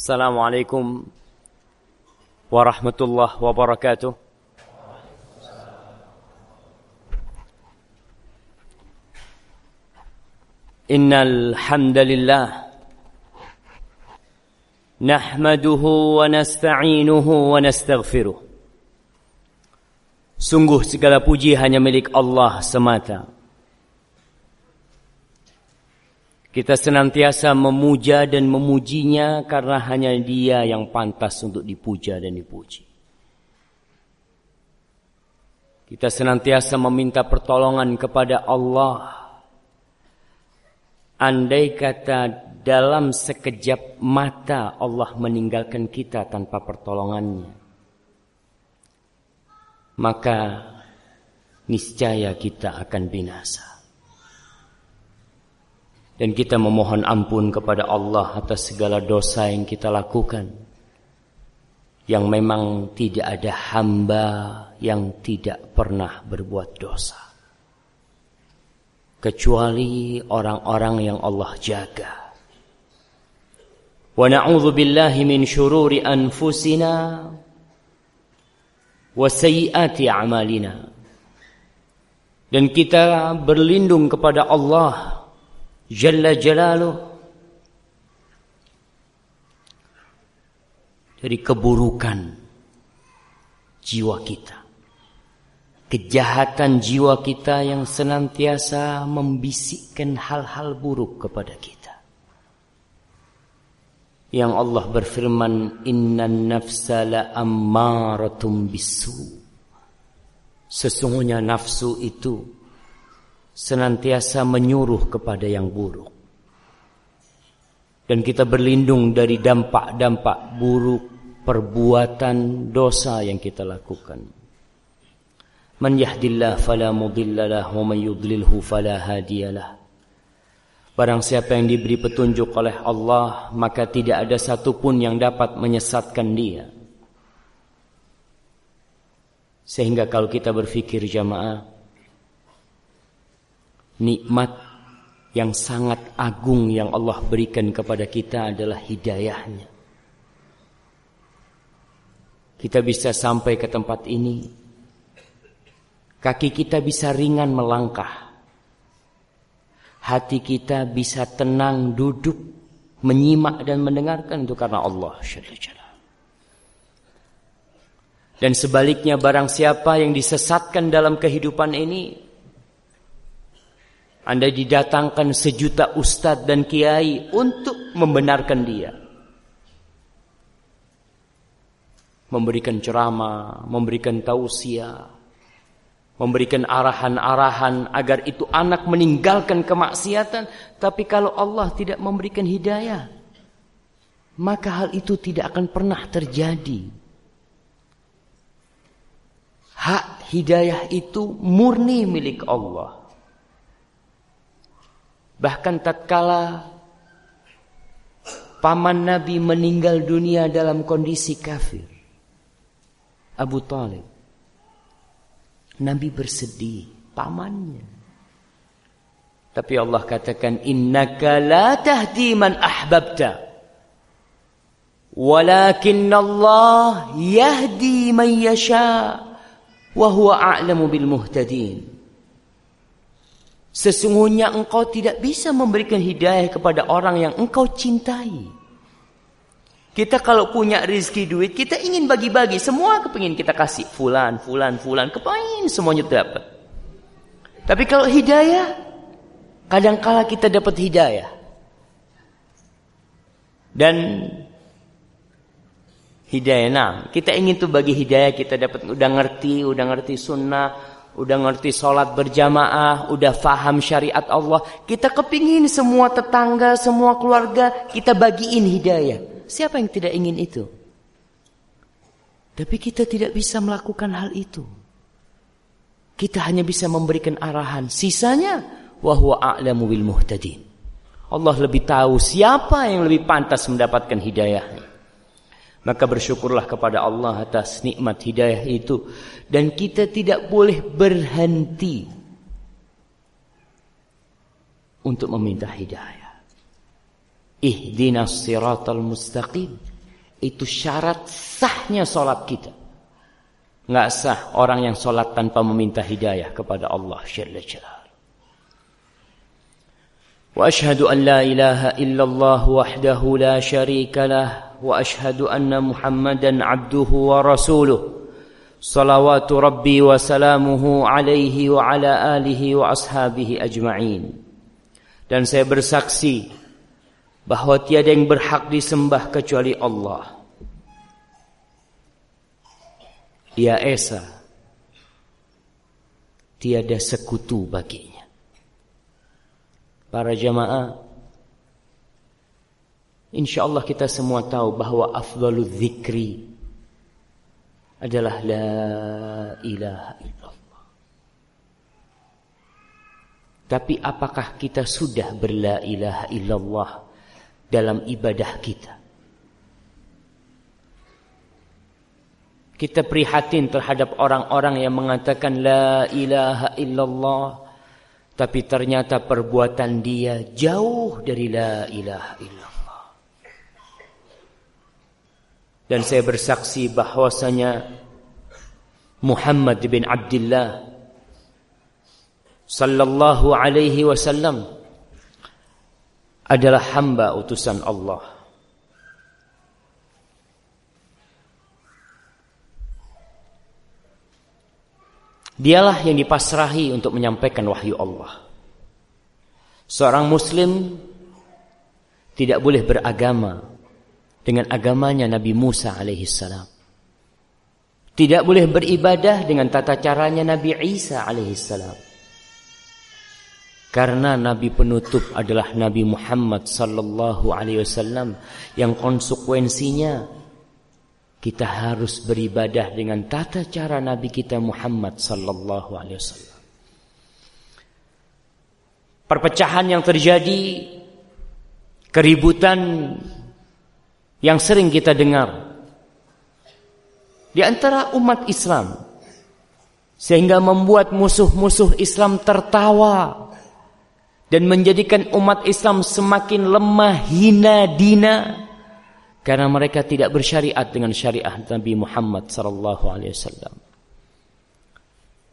السلام عليكم ورحمة الله وبركاته إن الحمد لله نحمده ونستعينه ونستغفره Sungguh segala puji hanya milik Allah semata. Kita senantiasa memuja dan memujinya karena hanya dia yang pantas untuk dipuja dan dipuji. Kita senantiasa meminta pertolongan kepada Allah. Andai kata dalam sekejap mata Allah meninggalkan kita tanpa pertolongannya maka niscaya kita akan binasa. Dan kita memohon ampun kepada Allah atas segala dosa yang kita lakukan. Yang memang tidak ada hamba yang tidak pernah berbuat dosa. Kecuali orang-orang yang Allah jaga. Wa na'udzu billahi min syururi anfusina wasayyiati a'malina dan kita berlindung kepada Allah jalla jalaluh. Dari keburukan jiwa kita. Kejahatan jiwa kita yang senantiasa membisikkan hal-hal buruk kepada kita. Yang Allah berfirman innan nafsa la ammaratum bisu. Sesungguhnya nafsu itu senantiasa menyuruh kepada yang buruk. Dan kita berlindung dari dampak-dampak buruk perbuatan dosa yang kita lakukan. Man yahdillah fala mudhillalah wa man yudlilhu fala hadiyalah Barang siapa yang diberi petunjuk oleh Allah Maka tidak ada satupun yang dapat menyesatkan dia. Sehingga kalau kita berfikir jamaah Nikmat yang sangat agung yang Allah berikan kepada kita adalah hidayahnya. Kita bisa sampai ke tempat ini. Kaki kita bisa ringan melangkah. Hati kita bisa tenang duduk menyimak dan mendengarkan itu karena Allah dan sebaliknya barang siapa yang disesatkan dalam kehidupan ini anda didatangkan sejuta ustadz dan kiai untuk membenarkan dia. Memberikan ceramah, memberikan tausiah, memberikan arahan-arahan agar itu anak meninggalkan kemaksiatan. Tapi kalau Allah tidak memberikan hidayah maka hal itu tidak akan pernah terjadi. Hak hidayah itu murni milik Allah bahkan tatkala paman Nabi meninggal dunia dalam kondisi kafir Abu Talib Nabi bersedih, pamannya. Tapi Allah katakan innaka la tahdi man ahbabta. Walakin Allah yahdi man yasha wa huwa a'lamu bil muhtadin. Sesungguhnya engkau tidak bisa memberikan hidayah kepada orang yang engkau cintai. Kita kalau punya rezeki duit, kita ingin bagi-bagi. Semua kepingin kita kasih. Fulan, fulan, fulan. Kepingin semuanya dapat. Tapi kalau hidayah, kadangkala kita dapat hidayah. Dan hidayah, nah, kita ingin tuh bagi hidayah, kita dapat udah ngerti, udah ngerti sunnah, udah ngerti sholat berjamaah, udah faham syariat Allah. Kita kepingin semua tetangga, semua keluarga, kita bagiin hidayah. Siapa yang tidak ingin itu? Tapi kita tidak bisa melakukan hal itu. Kita hanya bisa memberikan arahan. Sisanya wahwa a'lamu bil muhtadin. Allah lebih tahu siapa yang lebih pantas mendapatkan hidayahnya. Maka bersyukurlah kepada Allah atas nikmat hidayah itu dan kita tidak boleh berhenti untuk meminta hidayah. Ihdinas siratal mustaqim. Itu syarat sahnya sholat kita. Nggak sah orang yang sholat tanpa meminta hidayah kepada Allah Jalla. وأشهد أن لا إله إلا الله وحده لا شريك له وأشهد أن محمدا عبده ورسوله. صلوات ربي وسلامه عليه وعلى آله وأصحابه أجمعين. Dan saya bersaksi bahwa tiada yang berhak disembah kecuali Allah. Ya Esa tiada sekutu baginya para jamaah insyaallah kita semua tahu bahwa afdalul zikri adalah la ilaha illallah. Tapi apakah kita sudah berla ilaha illallah dalam ibadah kita? Kita prihatin terhadap orang-orang yang mengatakan la ilaha illallah tapi ternyata perbuatan dia jauh dari la ilaha illallah. Dan saya bersaksi bahwasanya Muhammad bin Abdullah sallallahu alaihi wasallam adalah hamba utusan Allah. Dialah yang dipasrahi untuk menyampaikan wahyu Allah. Seorang muslim tidak boleh beragama dengan agamanya Nabi Musa alaihissalam. Tidak boleh beribadah dengan tata caranya Nabi Isa alaihissalam. Karena Nabi penutup adalah Nabi Muhammad sallallahu alaihi wasallam yang konsekuensinya kita harus beribadah dengan tata cara Nabi kita Muhammad sallallahu alaihi wasallam. Perpecahan yang terjadi, keributan yang sering kita dengar di antara umat Islam sehingga membuat musuh-musuh Islam tertawa dan menjadikan umat Islam semakin lemah, hina, dina karena mereka tidak bersyariat dengan syariat Nabi Muhammad sallallahu alaihi wasallam.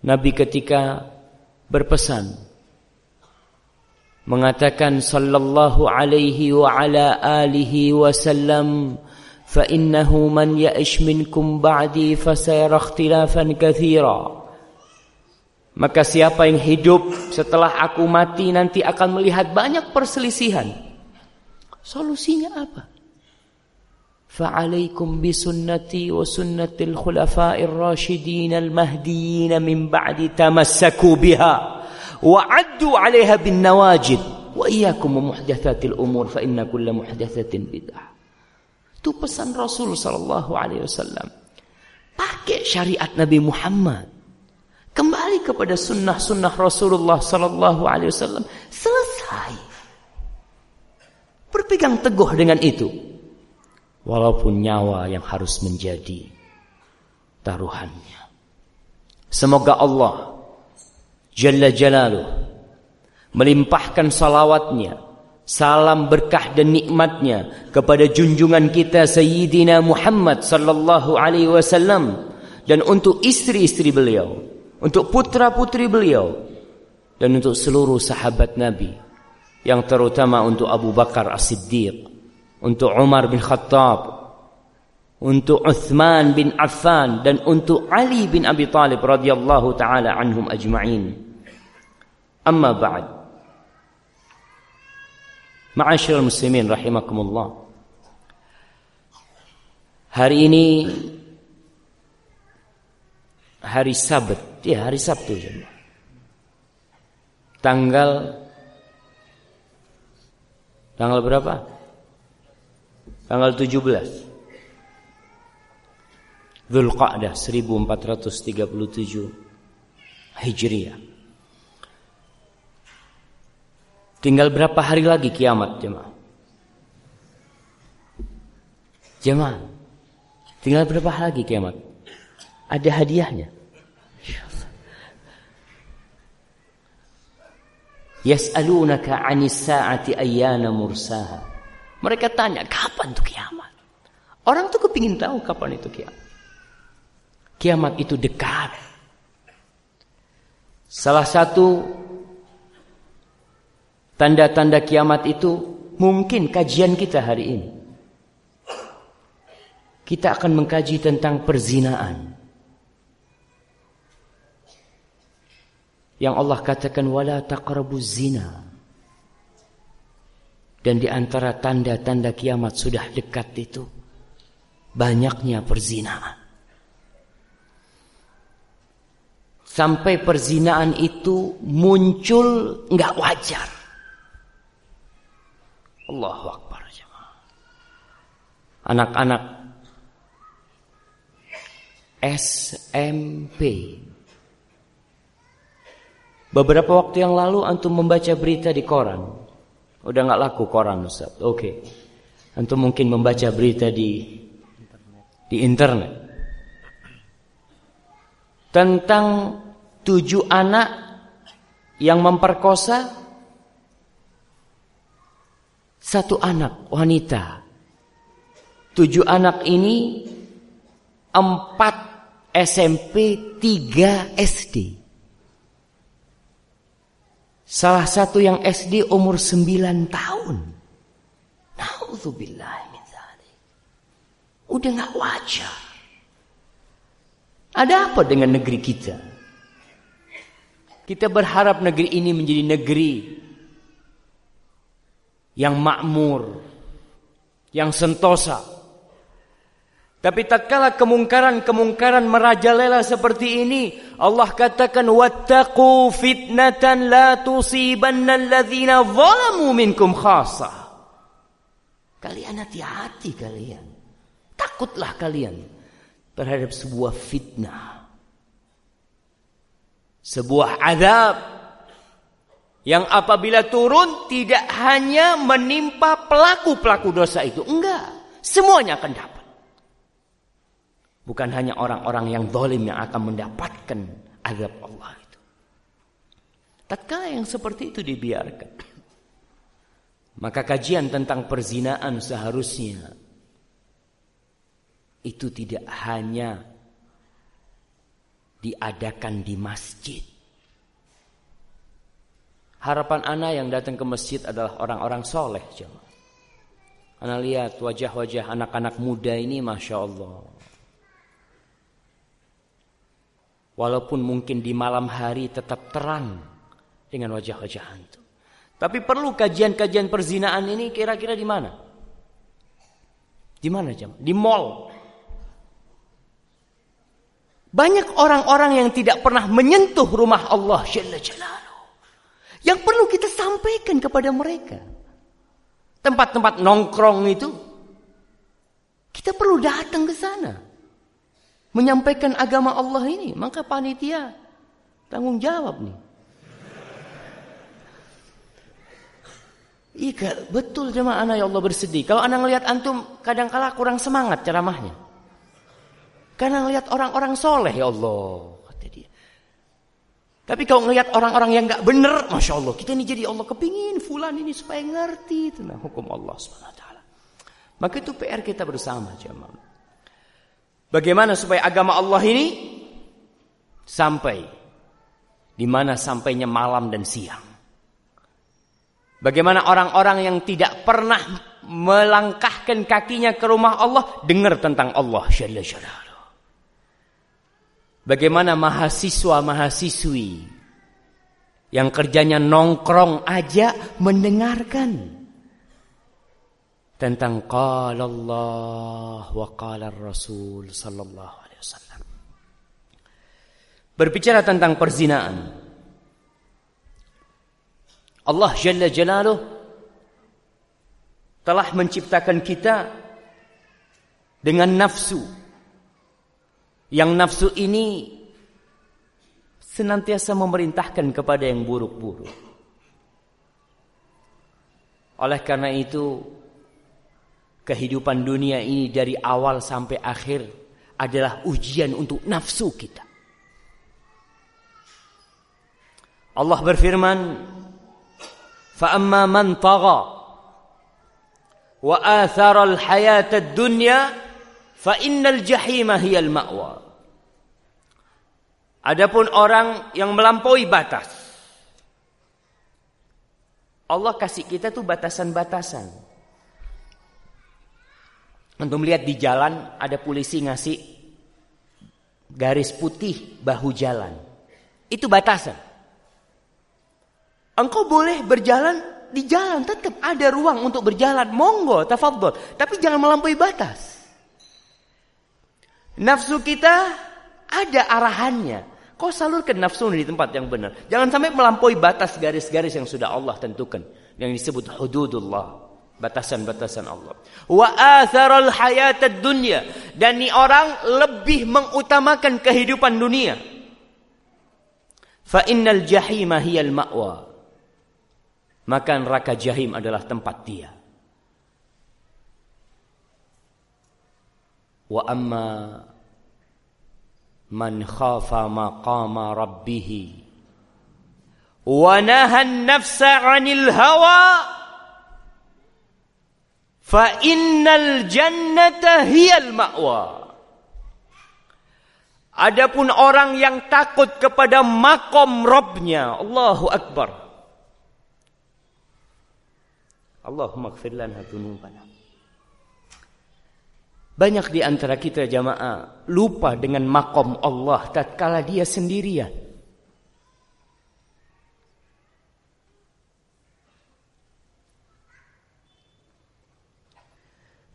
Nabi ketika berpesan mengatakan sallallahu alaihi wa ala alihi wasallam fa innahu man ya'ish minkum ba'di fasayara ikhtilafan katsira maka siapa yang hidup setelah aku mati nanti akan melihat banyak perselisihan. Solusinya apa فعليكم بسنتي وسنة الخلفاء الراشدين المهديين من بعد تمسكوا بها وعدوا عليها بالنواجد وإياكم ومحدثات الأمور فإن كل محدثة بدعة itu pesan Rasul Sallallahu Alaihi Wasallam pakai syariat Nabi Muhammad kembali kepada sunnah-sunnah Rasulullah Sallallahu Alaihi Wasallam selesai berpegang teguh dengan itu walaupun nyawa yang harus menjadi taruhannya. Semoga Allah Jalla Jalaluh melimpahkan salawatnya, salam berkah dan nikmatnya kepada junjungan kita Sayyidina Muhammad sallallahu alaihi wasallam dan untuk istri-istri beliau, untuk putra-putri beliau dan untuk seluruh sahabat Nabi yang terutama untuk Abu Bakar As-Siddiq untuk Umar bin Khattab, untuk Uthman bin Affan dan untuk Ali bin Abi Talib radhiyallahu taala anhum ajma'in. Amma ba'd. Ma'asyiral muslimin rahimakumullah. Hari ini hari Sabat, ya hari Sabtu Tanggal tanggal berapa? Tanggal 17 Zulqa'dah 1437 Hijriah Tinggal berapa hari lagi kiamat jemaah? Jemaah Tinggal berapa hari lagi kiamat? Ada hadiahnya Yas'alunaka 'anis sa'ati ayyana mursaha mereka tanya, kapan tuh kiamat? Orang tuh kepingin tahu kapan itu kiamat. Kiamat itu dekat. Salah satu tanda-tanda kiamat itu mungkin kajian kita hari ini. Kita akan mengkaji tentang perzinaan. Yang Allah katakan wala taqrabuz zina. Dan di antara tanda-tanda kiamat sudah dekat itu banyaknya perzinaan. Sampai perzinaan itu muncul nggak wajar. Allahu Akbar. Anak-anak SMP. Beberapa waktu yang lalu antum membaca berita di koran. Udah nggak laku koran Ustaz. Oke. Okay. Antum mungkin membaca berita di di internet tentang tujuh anak yang memperkosa satu anak wanita. Tujuh anak ini empat SMP, tiga SD. Salah satu yang SD umur sembilan tahun. Nauzubillah Udah nggak wajar. Ada apa dengan negeri kita? Kita berharap negeri ini menjadi negeri yang makmur, yang sentosa. Tapi tatkala kemungkaran-kemungkaran merajalela seperti ini, Allah katakan wattaqu fitnatan la tusibanna alladhina zalamu minkum khassa. Kalian hati-hati kalian. Takutlah kalian terhadap sebuah fitnah. Sebuah azab yang apabila turun tidak hanya menimpa pelaku-pelaku dosa itu. Enggak. Semuanya akan dapat. Bukan hanya orang-orang yang zalim yang akan mendapatkan azab Allah itu. Tatkala yang seperti itu dibiarkan. Maka kajian tentang perzinaan seharusnya itu tidak hanya diadakan di masjid. Harapan anak yang datang ke masjid adalah orang-orang soleh. Anak lihat wajah-wajah anak-anak muda ini Masya Allah. Walaupun mungkin di malam hari tetap terang dengan wajah-wajah hantu. Tapi perlu kajian-kajian perzinaan ini kira-kira di mana? Di mana jam? Di mall. Banyak orang-orang yang tidak pernah menyentuh rumah Allah Yang perlu kita sampaikan kepada mereka. Tempat-tempat nongkrong itu. Kita perlu datang ke sana. Menyampaikan agama Allah ini. Maka panitia tanggung jawab nih. Iya betul jemaah anak ya Allah bersedih. Kalau anak ngelihat antum kadang-kala kurang semangat ceramahnya. Karena ngelihat orang-orang soleh ya Allah. Kata dia. Tapi kalau ngelihat orang-orang yang nggak benar, masya Allah, kita ini jadi Allah kepingin fulan ini supaya ngerti tentang hukum Allah swt. Maka itu PR kita bersama jemaah. Bagaimana supaya agama Allah ini sampai? Di mana sampainya malam dan siang. Bagaimana orang-orang yang tidak pernah melangkahkan kakinya ke rumah Allah dengar tentang Allah Jalla Bagaimana mahasiswa-mahasiswi yang kerjanya nongkrong aja mendengarkan tentang qala Allah wa qala Rasul sallallahu alaihi wasallam. Berbicara tentang perzinaan. Allah Jalla Jalaluh telah menciptakan kita dengan nafsu yang nafsu ini senantiasa memerintahkan kepada yang buruk-buruk. Oleh karena itu, kehidupan dunia ini dari awal sampai akhir adalah ujian untuk nafsu kita. Allah berfirman, "Fa'amma man tagha wa athara al-hayata ad-dunya Fa innal jahima hiyal ma'wa. Adapun orang yang melampaui batas. Allah kasih kita tuh batasan-batasan. Untuk melihat di jalan ada polisi ngasih garis putih bahu jalan. Itu batasan. Engkau boleh berjalan di jalan tetap ada ruang untuk berjalan. Monggo, tafadhol. Tapi jangan melampaui batas. Nafsu kita ada arahannya. Kau salurkan nafsu di tempat yang benar. Jangan sampai melampaui batas garis-garis yang sudah Allah tentukan. Yang disebut hududullah. Batasan-batasan Allah. Wa atharal hayatad dunya. Dan ini orang lebih mengutamakan kehidupan dunia. Fa innal jahima hiyal ma'wa maka neraka jahim adalah tempat dia. Wa amma man khafa maqama rabbih wa nahan nafsa 'anil hawa fa innal jannata hiyal ma'wa. Adapun orang yang takut kepada makom Robnya, Allahu Akbar. Allahumma gfir lana dzunubana. Banyak di antara kita jamaah lupa dengan makom Allah tatkala dia sendirian.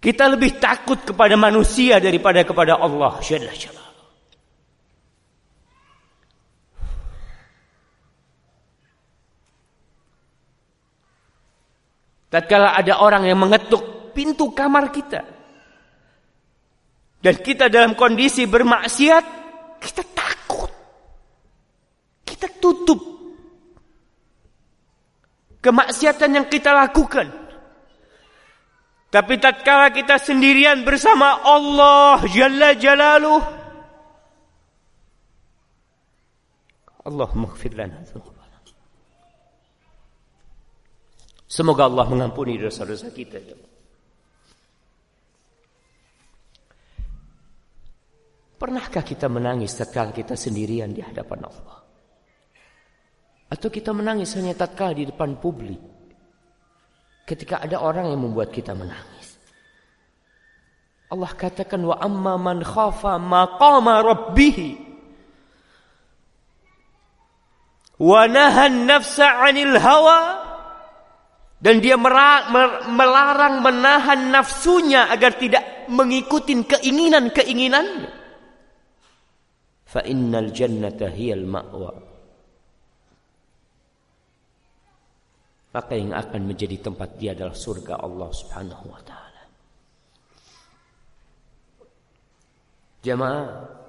Kita lebih takut kepada manusia daripada kepada Allah. Tatkala ada orang yang mengetuk pintu kamar kita. Dan kita dalam kondisi bermaksiat, kita takut. Kita tutup kemaksiatan yang kita lakukan. Tapi tatkala kita sendirian bersama Allah Jalla Jalaluh, Allah maghfir lana Semoga Allah mengampuni dosa-dosa kita. Pernahkah kita menangis tatkala kita sendirian di hadapan Allah? Atau kita menangis hanya tatkala di depan publik? Ketika ada orang yang membuat kita menangis. Allah katakan wa amma man khafa maqama rabbih wa nahan nafsa 'anil hawa dan dia melarang menahan nafsunya agar tidak mengikuti keinginan-keinginannya. Fa innal jannata hiyal ma'wa. Maka yang akan menjadi tempat dia adalah surga Allah Subhanahu wa taala. Jemaah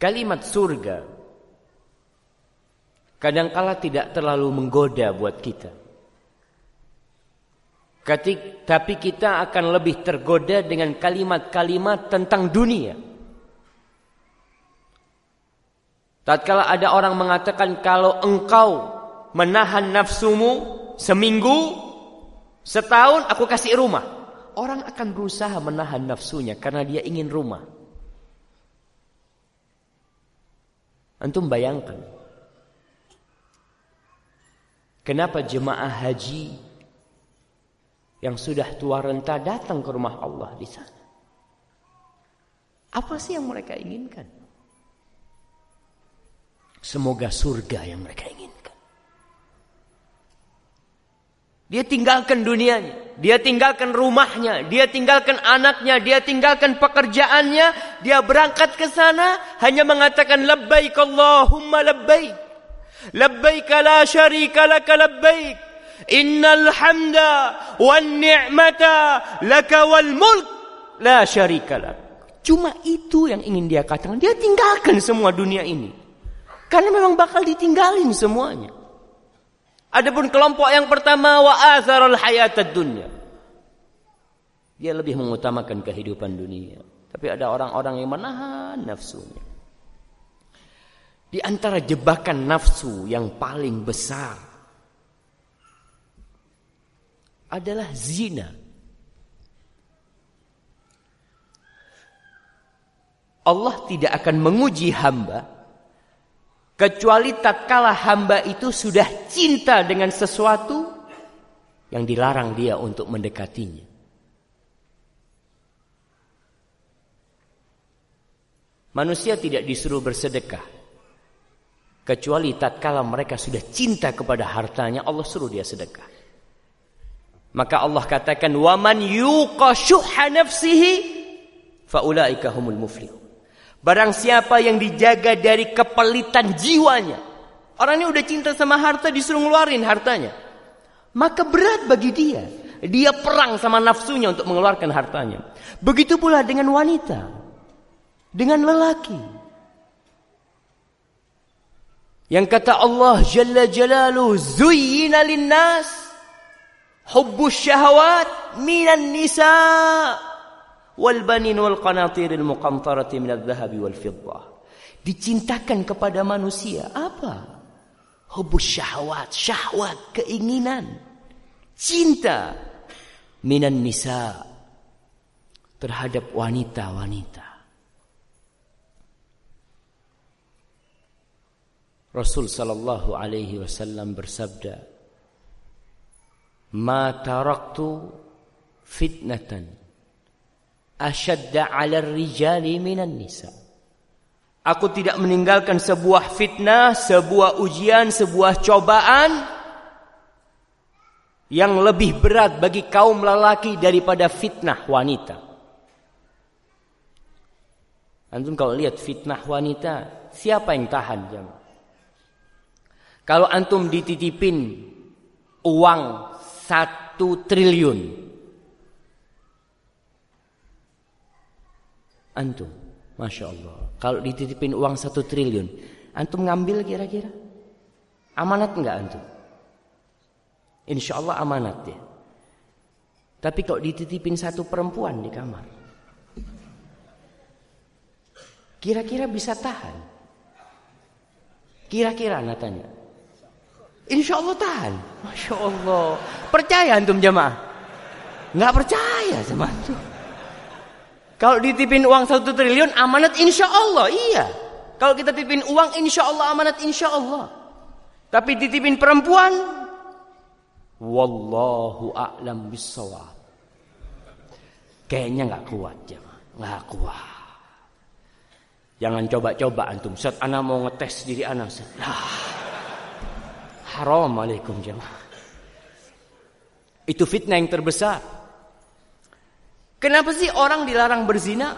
Kalimat surga kadangkala tidak terlalu menggoda buat kita. Tapi kita akan lebih tergoda dengan kalimat-kalimat tentang dunia. Tatkala ada orang mengatakan kalau engkau menahan nafsumu seminggu, setahun aku kasih rumah. Orang akan berusaha menahan nafsunya karena dia ingin rumah. Antum bayangkan Kenapa jemaah haji yang sudah tua renta datang ke rumah Allah di sana? Apa sih yang mereka inginkan? Semoga surga yang mereka inginkan. Dia tinggalkan dunianya, dia tinggalkan rumahnya, dia tinggalkan anaknya, dia tinggalkan pekerjaannya, dia berangkat ke sana hanya mengatakan labbaik Allahumma labbaik. Labbaik la syarika lak labbaik. Innal hamda wan ni'mata laka wal mulk la syarika lak. Cuma itu yang ingin dia katakan. Dia tinggalkan semua dunia ini. Karena memang bakal ditinggalin semuanya. Adapun kelompok yang pertama wa azharul hayatad dunya. Dia lebih mengutamakan kehidupan dunia. Tapi ada orang-orang yang menahan nafsunya. Di antara jebakan nafsu yang paling besar adalah zina. Allah tidak akan menguji hamba kecuali tatkala hamba itu sudah cinta dengan sesuatu yang dilarang dia untuk mendekatinya. Manusia tidak disuruh bersedekah kecuali tatkala mereka sudah cinta kepada hartanya Allah suruh dia sedekah. Maka Allah katakan waman yuqa nafsihi faulaika humul muflihun. Barang siapa yang dijaga dari kepelitan jiwanya. Orang ini udah cinta sama harta disuruh ngeluarin hartanya. Maka berat bagi dia. Dia perang sama nafsunya untuk mengeluarkan hartanya. Begitu pula dengan wanita. Dengan lelaki. Yang kata Allah Jalla Jalalu Zuyyina linnas Hubbus syahwat Minan nisa' والبنين والقناطير المقنطرة من الذهب والفضة dicintakan kepada manusia apa hubus syahwat syahwat keinginan cinta minan nisa terhadap wanita-wanita Rasul sallallahu alaihi wasallam bersabda Ma taraktu fitnatan asyadda 'ala rijali minan nisa. Aku tidak meninggalkan sebuah fitnah, sebuah ujian, sebuah cobaan yang lebih berat bagi kaum lelaki daripada fitnah wanita. Antum kalau lihat fitnah wanita, siapa yang tahan jemaah? Kalau antum dititipin uang satu triliun, Antum. Masya Allah. Kalau dititipin uang satu triliun. Antum ngambil kira-kira? Amanat enggak antum? Insya Allah amanat ya. Tapi kalau dititipin satu perempuan di kamar. Kira-kira bisa tahan? Kira-kira anak tanya. Insya Allah tahan. Masya Allah. Percaya antum jamaah? Nggak percaya sama antum. Kalau ditipin uang satu triliun amanat insya Allah iya. Kalau kita tipin uang insya Allah amanat insya Allah. Tapi ditipin perempuan, wallahu a'lam bisawab. Kayaknya nggak kuat ya, nggak kuat. Jangan coba-coba antum. Saat anak mau ngetes diri anak, set. Ah, haram alaikum jemaah. Itu fitnah yang terbesar. Kenapa sih orang dilarang berzina?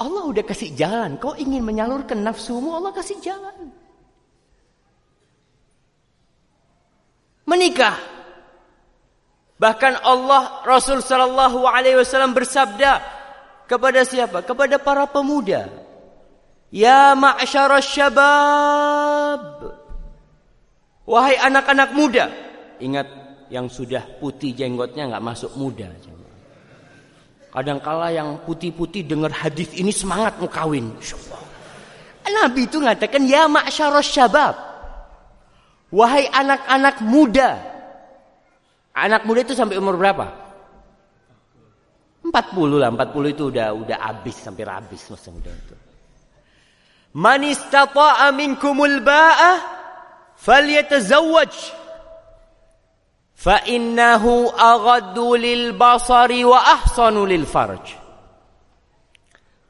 Allah udah kasih jalan. Kau ingin menyalurkan nafsumu, Allah kasih jalan. Menikah. Bahkan Allah Rasul Shallallahu Alaihi Wasallam bersabda kepada siapa? Kepada para pemuda. Ya ma'asyara syabab. Wahai anak-anak muda. Ingat yang sudah putih jenggotnya nggak masuk muda. Kadangkala yang putih-putih dengar hadis ini semangat mau kawin. Nabi itu mengatakan ya ma'syaros syabab. Wahai anak-anak muda. Anak muda itu sampai umur berapa? 40 lah, 40 itu udah udah habis sampai habis masa muda itu. Man istata'a minkumul ba'ah falyatazawwaj fa innahu aghaddu lil basari wa ahsanu lil farj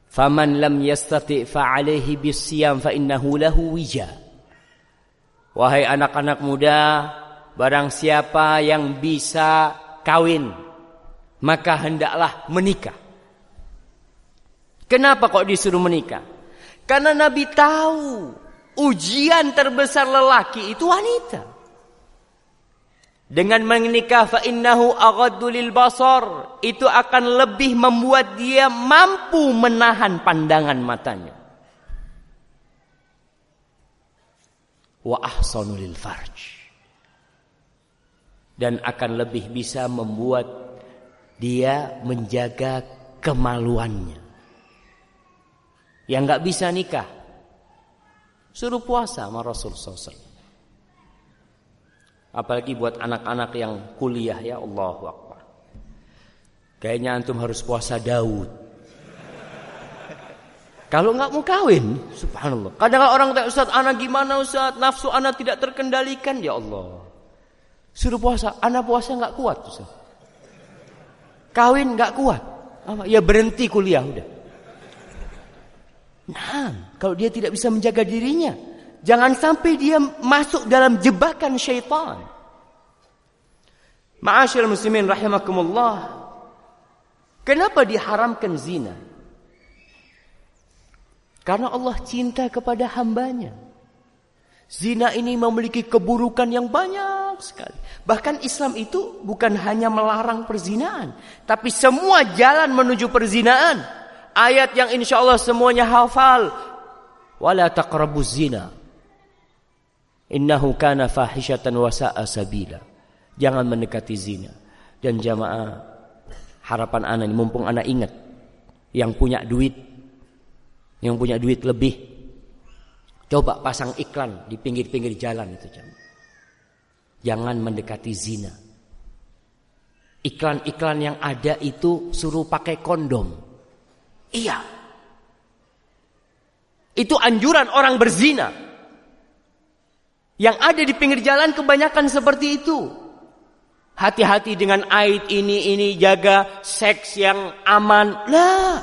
faman lam yastati fa wahai anak-anak muda barang siapa yang bisa kawin maka hendaklah menikah. Kenapa kok disuruh menikah? Karena nabi tahu ujian terbesar lelaki itu wanita. Dengan menikah fa innahu aghaddu lil basar, itu akan lebih membuat dia mampu menahan pandangan matanya. Wa ahsanu lil farj. Dan akan lebih bisa membuat dia menjaga kemaluannya. Yang nggak bisa nikah, suruh puasa sama Rasul SAW. Apalagi buat anak-anak yang kuliah ya Allah Akbar. Kayaknya antum harus puasa Daud. Kalau nggak mau kawin, subhanallah. Kadang orang tanya Ustaz, anak gimana Ustaz? Nafsu anak tidak terkendalikan ya Allah. Suruh puasa, anak puasa nggak kuat Ustaz. Kawin nggak kuat. Ya berhenti kuliah udah. Nah, kalau dia tidak bisa menjaga dirinya, jangan sampai dia masuk dalam jebakan syaitan. Ma'asyiral muslimin rahimakumullah. Kenapa diharamkan zina? Karena Allah cinta kepada hambanya. Zina ini memiliki keburukan yang banyak sekali. Bahkan Islam itu bukan hanya melarang perzinaan. Tapi semua jalan menuju perzinaan. Ayat yang insya Allah semuanya hafal. Wala taqrabu zina. Innahu kana fahishatan wa sa'a sabila. Jangan mendekati zina. Dan jamaah harapan anak ini mumpung anak ingat yang punya duit yang punya duit lebih coba pasang iklan di pinggir-pinggir jalan itu jamaah. Jangan mendekati zina. Iklan-iklan yang ada itu suruh pakai kondom. Iya. Itu anjuran orang berzina. Yang ada di pinggir jalan kebanyakan seperti itu. Hati-hati dengan aid ini, ini jaga seks yang aman. Lah,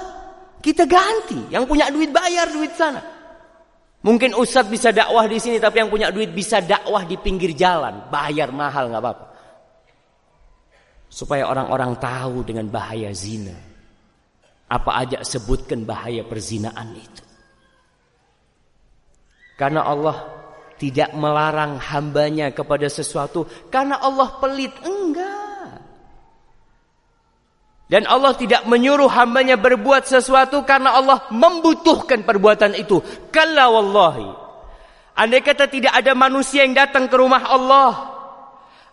kita ganti. Yang punya duit bayar duit sana. Mungkin ustadz bisa dakwah di sini, tapi yang punya duit bisa dakwah di pinggir jalan. Bayar mahal nggak apa-apa. Supaya orang-orang tahu dengan bahaya zina. Apa aja sebutkan bahaya perzinaan itu. Karena Allah tidak melarang hambanya kepada sesuatu karena Allah pelit. Enggak. Dan Allah tidak menyuruh hambanya berbuat sesuatu karena Allah membutuhkan perbuatan itu. Kalla wallahi. Andai kata tidak ada manusia yang datang ke rumah Allah.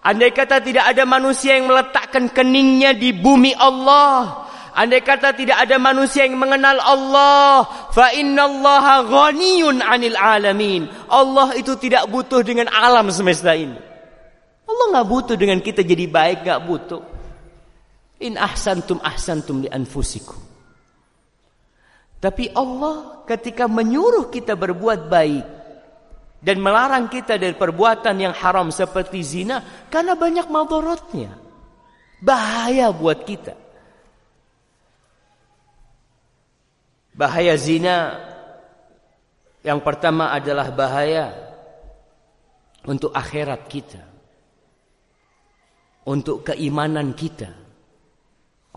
Andai kata tidak ada manusia yang meletakkan keningnya di bumi Allah. Andai kata tidak ada manusia yang mengenal Allah, fa innallaha ghaniyun 'anil alamin. Allah itu tidak butuh dengan alam semesta ini. Allah nggak butuh dengan kita jadi baik, nggak butuh. In ahsantum ahsantum li anfusikum. Tapi Allah ketika menyuruh kita berbuat baik dan melarang kita dari perbuatan yang haram seperti zina karena banyak madaratnya. Bahaya buat kita. Bahaya zina yang pertama adalah bahaya untuk akhirat kita. Untuk keimanan kita.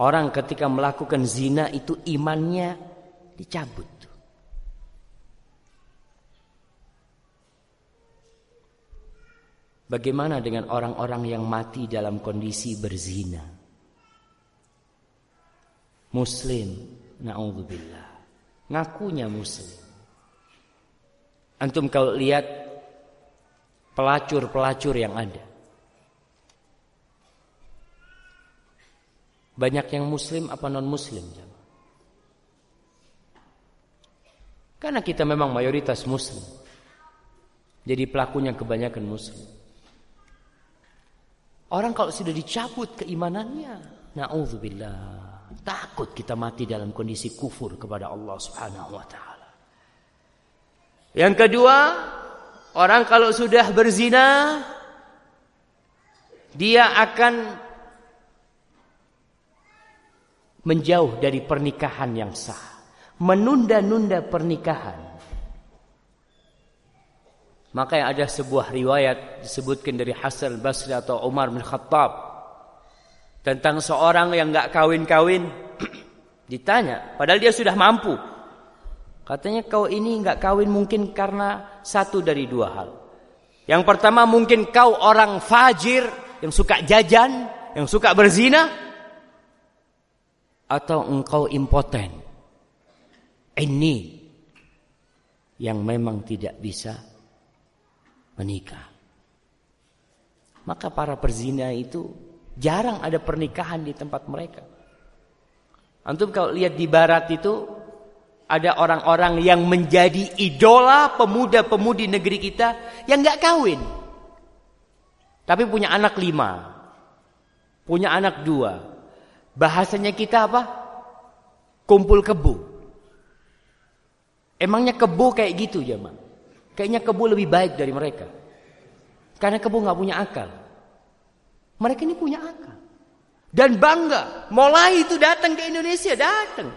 Orang ketika melakukan zina itu imannya dicabut. Bagaimana dengan orang-orang yang mati dalam kondisi berzina? Muslim, naudzubillah ngakunya muslim. Antum kalau lihat pelacur-pelacur yang ada. Banyak yang muslim apa non muslim? Karena kita memang mayoritas muslim. Jadi pelakunya kebanyakan muslim. Orang kalau sudah dicabut keimanannya, naudzubillah Takut kita mati dalam kondisi kufur kepada Allah Subhanahu wa taala. Yang kedua, orang kalau sudah berzina dia akan menjauh dari pernikahan yang sah, menunda-nunda pernikahan. Maka ada sebuah riwayat disebutkan dari Hasan Basri atau Umar bin Khattab tentang seorang yang nggak kawin-kawin. Ditanya padahal dia sudah mampu. Katanya kau ini nggak kawin mungkin karena satu dari dua hal. Yang pertama mungkin kau orang fajir yang suka jajan yang suka berzina atau engkau impoten. Ini yang memang tidak bisa menikah. Maka para perzina itu Jarang ada pernikahan di tempat mereka. Antum kalau lihat di barat itu ada orang-orang yang menjadi idola pemuda-pemudi negeri kita yang nggak kawin. Tapi punya anak lima. Punya anak dua. Bahasanya kita apa? Kumpul kebu. Emangnya kebo kayak gitu ya? Kayaknya kebo lebih baik dari mereka. Karena kebo nggak punya akal. Mereka ini punya akal. Dan bangga. Mulai itu datang ke Indonesia, datang.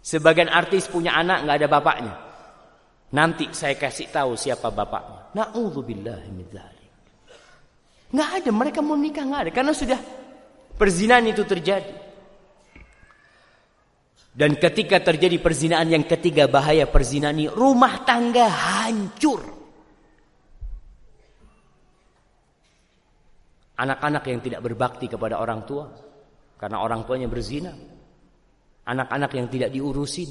Sebagian artis punya anak nggak ada bapaknya. Nanti saya kasih tahu siapa bapaknya. Na'udzubillah min Nggak ada, mereka mau nikah nggak ada. Karena sudah perzinahan itu terjadi. Dan ketika terjadi perzinaan yang ketiga bahaya perzinahan ini rumah tangga hancur. Anak-anak yang tidak berbakti kepada orang tua karena orang tuanya berzina. Anak-anak yang tidak diurusin.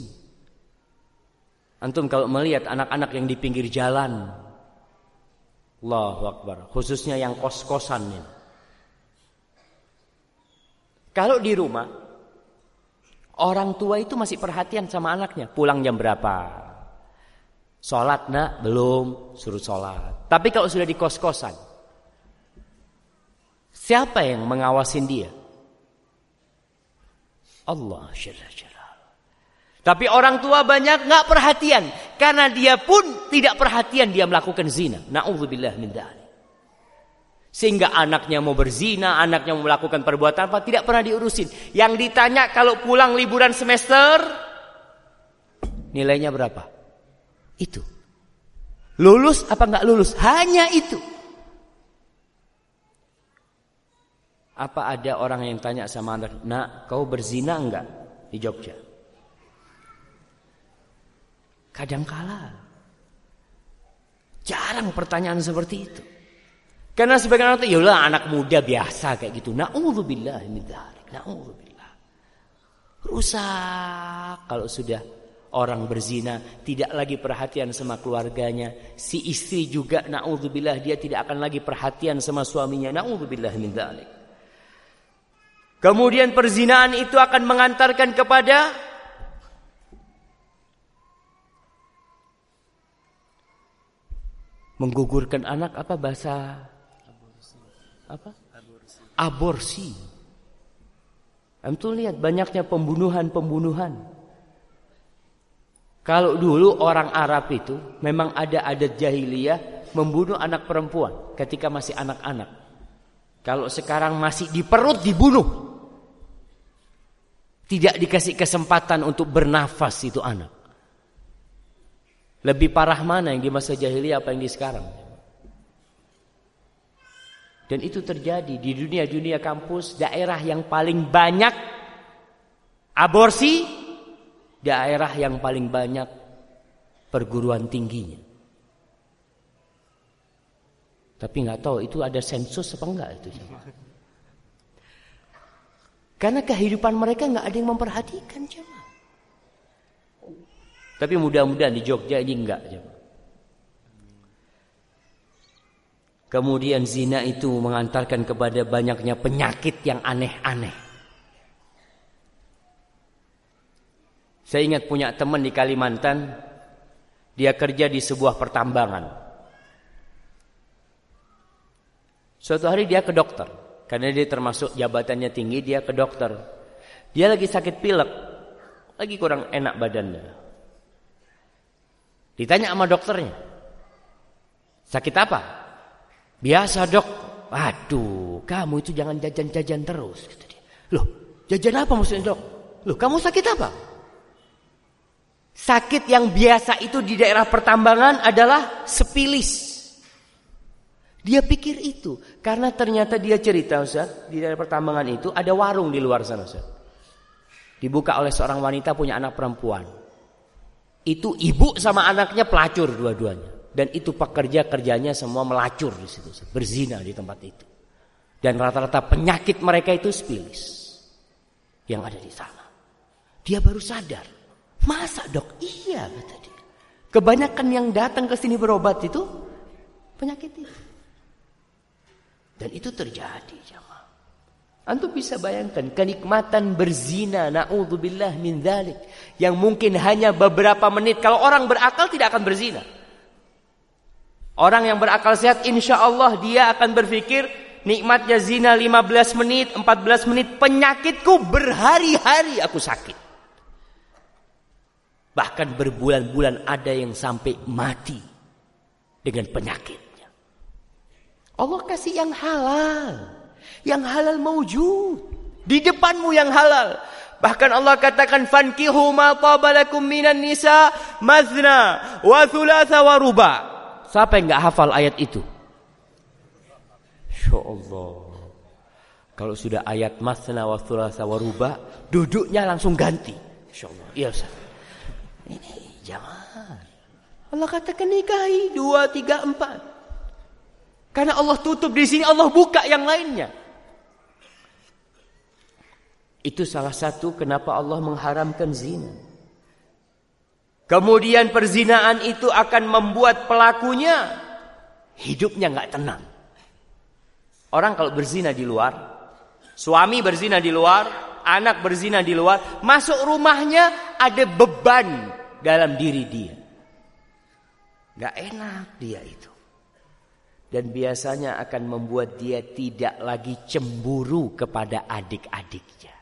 Antum kalau melihat anak-anak yang di pinggir jalan. Allahu Akbar. Khususnya yang kos-kosan. Kalau di rumah Orang tua itu masih perhatian sama anaknya. Pulang jam berapa? Sholat nak? Belum. Suruh sholat. Tapi kalau sudah di kos-kosan. Siapa yang mengawasin dia? Allah Tapi orang tua banyak nggak perhatian. Karena dia pun tidak perhatian dia melakukan zina. Na'udzubillah min. Sehingga anaknya mau berzina, anaknya mau melakukan perbuatan apa, tidak pernah diurusin. Yang ditanya kalau pulang liburan semester, nilainya berapa? Itu. Lulus apa enggak lulus? Hanya itu. Apa ada orang yang tanya sama anak, nak kau berzina enggak di Jogja? Kadangkala jarang pertanyaan seperti itu. Karena sebagian orang itu, ya anak muda biasa kayak gitu. Na'udzubillah. Na'udzubillah. Rusak kalau sudah orang berzina, tidak lagi perhatian sama keluarganya. Si istri juga na'udzubillah dia tidak akan lagi perhatian sama suaminya. Na'udzubillah min dzalik. Kemudian perzinahan itu akan mengantarkan kepada menggugurkan anak apa bahasa apa? Aborsi. Aborsi. Antum lihat banyaknya pembunuhan-pembunuhan. Kalau dulu orang Arab itu memang ada adat jahiliyah membunuh anak perempuan ketika masih anak-anak. Kalau sekarang masih di perut dibunuh. Tidak dikasih kesempatan untuk bernafas itu anak. Lebih parah mana yang di masa jahiliyah apa yang di sekarang? Dan itu terjadi di dunia-dunia kampus, daerah yang paling banyak aborsi, daerah yang paling banyak perguruan tingginya. Tapi nggak tahu itu ada sensus apa enggak itu. Karena kehidupan mereka nggak ada yang memperhatikan cuma. Tapi mudah-mudahan di Jogja ini enggak jemaah. Kemudian zina itu mengantarkan kepada banyaknya penyakit yang aneh-aneh. Saya ingat punya teman di Kalimantan, dia kerja di sebuah pertambangan. Suatu hari dia ke dokter, karena dia termasuk jabatannya tinggi, dia ke dokter. Dia lagi sakit pilek, lagi kurang enak badannya. Ditanya sama dokternya, sakit apa? Biasa dok. Waduh, kamu itu jangan jajan-jajan terus. Dia. Loh, jajan apa maksudnya dok? Loh, kamu sakit apa? Sakit yang biasa itu di daerah pertambangan adalah sepilis. Dia pikir itu. Karena ternyata dia cerita Ustaz. Di daerah pertambangan itu ada warung di luar sana Ustaz. Dibuka oleh seorang wanita punya anak perempuan. Itu ibu sama anaknya pelacur dua-duanya. Dan itu pekerja kerjanya semua melacur di situ, berzina di tempat itu. Dan rata-rata penyakit mereka itu spilis yang ada di sana. Dia baru sadar, masa dok? Iya kata dia. Kebanyakan yang datang ke sini berobat itu penyakit itu. Dan itu terjadi jamaah. Antum bisa bayangkan kenikmatan berzina naudzubillah min dzalik yang mungkin hanya beberapa menit kalau orang berakal tidak akan berzina. Orang yang berakal sehat insya Allah dia akan berpikir nikmatnya zina 15 menit, 14 menit, penyakitku berhari-hari aku sakit. Bahkan berbulan-bulan ada yang sampai mati dengan penyakitnya. Allah kasih yang halal. Yang halal maujud. Di depanmu yang halal. Bahkan Allah katakan fankihu ma tabalakum minan nisa mazna wa thulatha wa ruba. Siapa yang enggak hafal ayat itu? Allah. Kalau sudah ayat masna wa thulatha wa ruba, duduknya langsung ganti. Allah. Iya Ustaz. Ini jangan. Allah katakan nikahi dua, tiga, empat. Karena Allah tutup di sini, Allah buka yang lainnya. Itu salah satu kenapa Allah mengharamkan zina. Kemudian perzinaan itu akan membuat pelakunya hidupnya nggak tenang. Orang kalau berzina di luar, suami berzina di luar, anak berzina di luar, masuk rumahnya ada beban dalam diri dia. Gak enak dia itu. Dan biasanya akan membuat dia tidak lagi cemburu kepada adik-adiknya.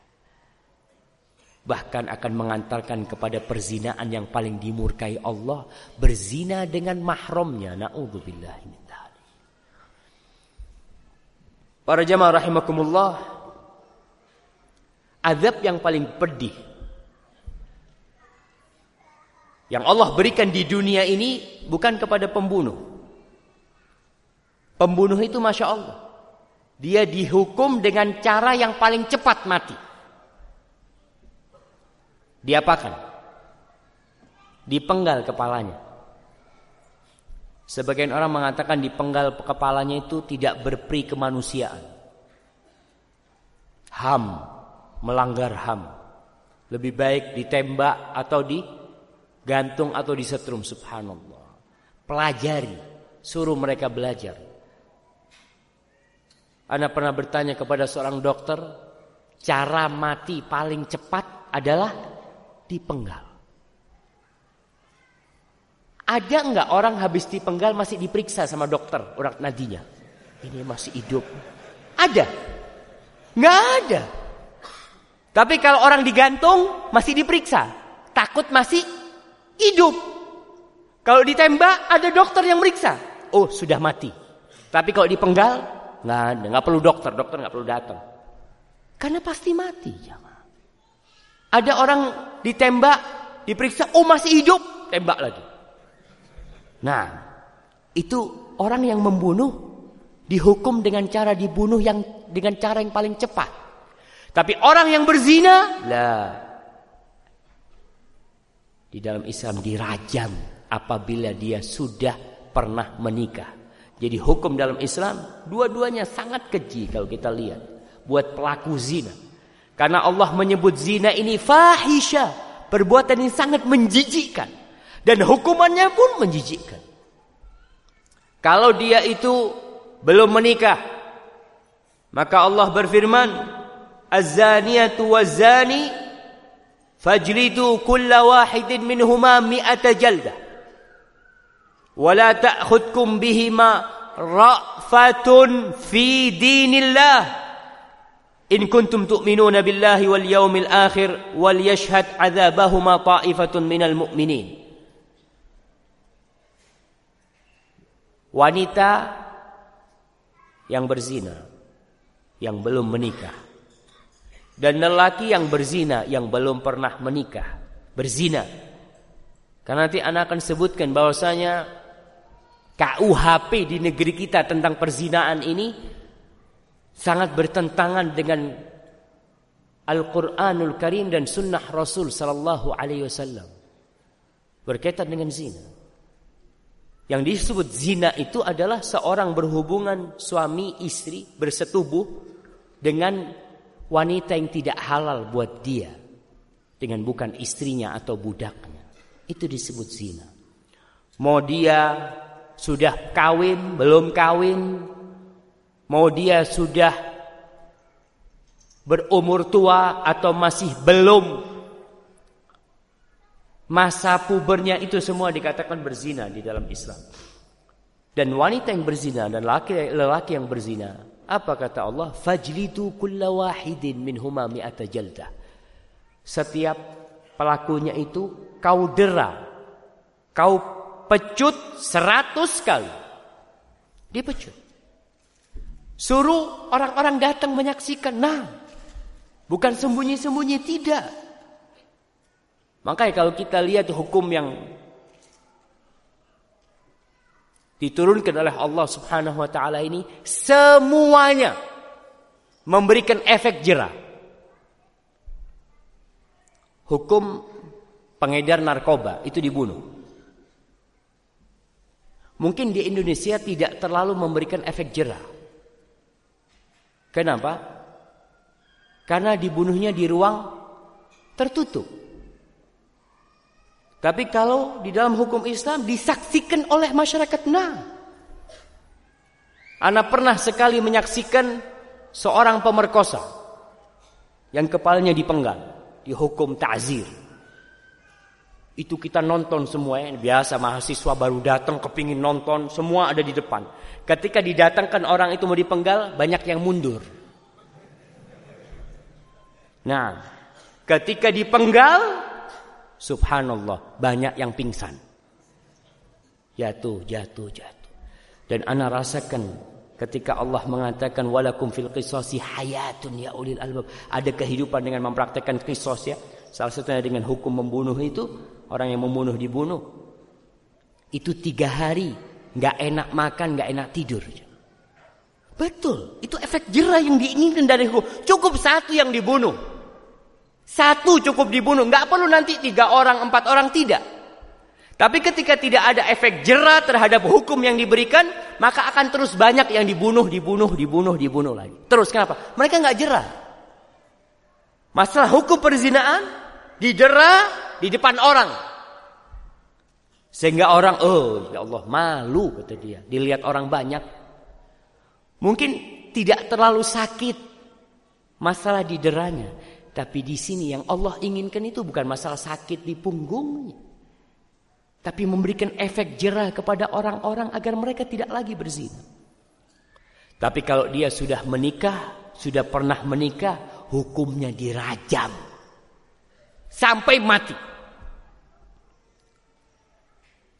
Bahkan akan mengantarkan kepada perzinaan yang paling dimurkai Allah berzina dengan naudzubillah Para jamaah rahimakumullah azab yang paling pedih yang Allah berikan di dunia ini bukan kepada pembunuh pembunuh itu Masya Allah dia dihukum dengan cara yang paling cepat mati Diapakan? Dipenggal kepalanya. Sebagian orang mengatakan dipenggal kepalanya itu tidak berperi kemanusiaan. HAM, melanggar HAM. Lebih baik ditembak atau digantung atau disetrum subhanallah. Pelajari, suruh mereka belajar. Anda pernah bertanya kepada seorang dokter, cara mati paling cepat adalah dipenggal. Ada enggak orang habis dipenggal masih diperiksa sama dokter orang nadinya? Ini masih hidup. Ada? Enggak ada. Tapi kalau orang digantung masih diperiksa. Takut masih hidup. Kalau ditembak ada dokter yang meriksa. Oh sudah mati. Tapi kalau dipenggal nggak ada, nggak perlu dokter, dokter nggak perlu datang. Karena pasti mati. Jangan. Ada orang ditembak, diperiksa, oh masih hidup, tembak lagi. Nah, itu orang yang membunuh dihukum dengan cara dibunuh yang dengan cara yang paling cepat. Tapi orang yang berzina, lah di dalam Islam dirajam apabila dia sudah pernah menikah. Jadi hukum dalam Islam dua-duanya sangat keji kalau kita lihat buat pelaku zina. Karena Allah menyebut zina ini fahisha. Perbuatan ini sangat menjijikkan. Dan hukumannya pun menjijikkan. Kalau dia itu belum menikah. Maka Allah berfirman. Az-zaniyatu waz-zani. Fajlidu kulla wahidin minhuma mi'ata jaldah. Ta'khudkum bihima ra'fatun fi dinillah. In kuntum tu'minuna billahi wal yaumil akhir wal yashhad adzabahuma ta'ifatun minal mu'minin. Wanita yang berzina yang belum menikah dan lelaki yang berzina yang belum pernah menikah berzina. Karena nanti anak akan sebutkan bahwasanya KUHP di negeri kita tentang perzinaan ini sangat bertentangan dengan Al-Quranul Karim dan Sunnah Rasul Sallallahu Alaihi Wasallam berkaitan dengan zina. Yang disebut zina itu adalah seorang berhubungan suami istri bersetubuh dengan wanita yang tidak halal buat dia dengan bukan istrinya atau budaknya. Itu disebut zina. Mau dia sudah kawin, belum kawin, Mau dia sudah berumur tua atau masih belum masa pubernya itu semua dikatakan berzina di dalam Islam. Dan wanita yang berzina dan laki lelaki yang berzina, apa kata Allah? Fajlidu kulla wahidin minhuma mi'ata jaldah. Setiap pelakunya itu kau dera, kau pecut seratus kali. Dia pecut. Suruh orang-orang datang menyaksikan. Nah, bukan sembunyi-sembunyi, tidak. Makanya kalau kita lihat hukum yang diturunkan oleh Allah Subhanahu wa taala ini semuanya memberikan efek jerah. Hukum pengedar narkoba itu dibunuh. Mungkin di Indonesia tidak terlalu memberikan efek jerah. Kenapa? Karena dibunuhnya di ruang tertutup. Tapi kalau di dalam hukum Islam disaksikan oleh masyarakat nah. Ana pernah sekali menyaksikan seorang pemerkosa yang kepalanya dipenggal, dihukum ta'zir. Itu kita nonton semua ya. Biasa mahasiswa baru datang kepingin nonton. Semua ada di depan. Ketika didatangkan orang itu mau dipenggal. Banyak yang mundur. Nah. Ketika dipenggal. Subhanallah. Banyak yang pingsan. Jatuh, jatuh, jatuh. Dan ana rasakan ketika Allah mengatakan walakum fil qisasi hayatun ya ulil albab ada kehidupan dengan mempraktekkan kisos ya salah satunya dengan hukum membunuh itu Orang yang membunuh dibunuh. Itu tiga hari. nggak enak makan, nggak enak tidur. Betul. Itu efek jerah yang diinginkan dari hukum. Cukup satu yang dibunuh. Satu cukup dibunuh. nggak perlu nanti tiga orang, empat orang. Tidak. Tapi ketika tidak ada efek jerah terhadap hukum yang diberikan, maka akan terus banyak yang dibunuh, dibunuh, dibunuh, dibunuh lagi. Terus kenapa? Mereka nggak jerah. Masalah hukum perzinaan didera di depan orang. Sehingga orang, oh ya Allah malu kata dia. Dilihat orang banyak. Mungkin tidak terlalu sakit masalah dideranya. Tapi di sini yang Allah inginkan itu bukan masalah sakit di punggungnya. Tapi memberikan efek jerah kepada orang-orang agar mereka tidak lagi berzina. Tapi kalau dia sudah menikah, sudah pernah menikah, hukumnya dirajam. Sampai mati.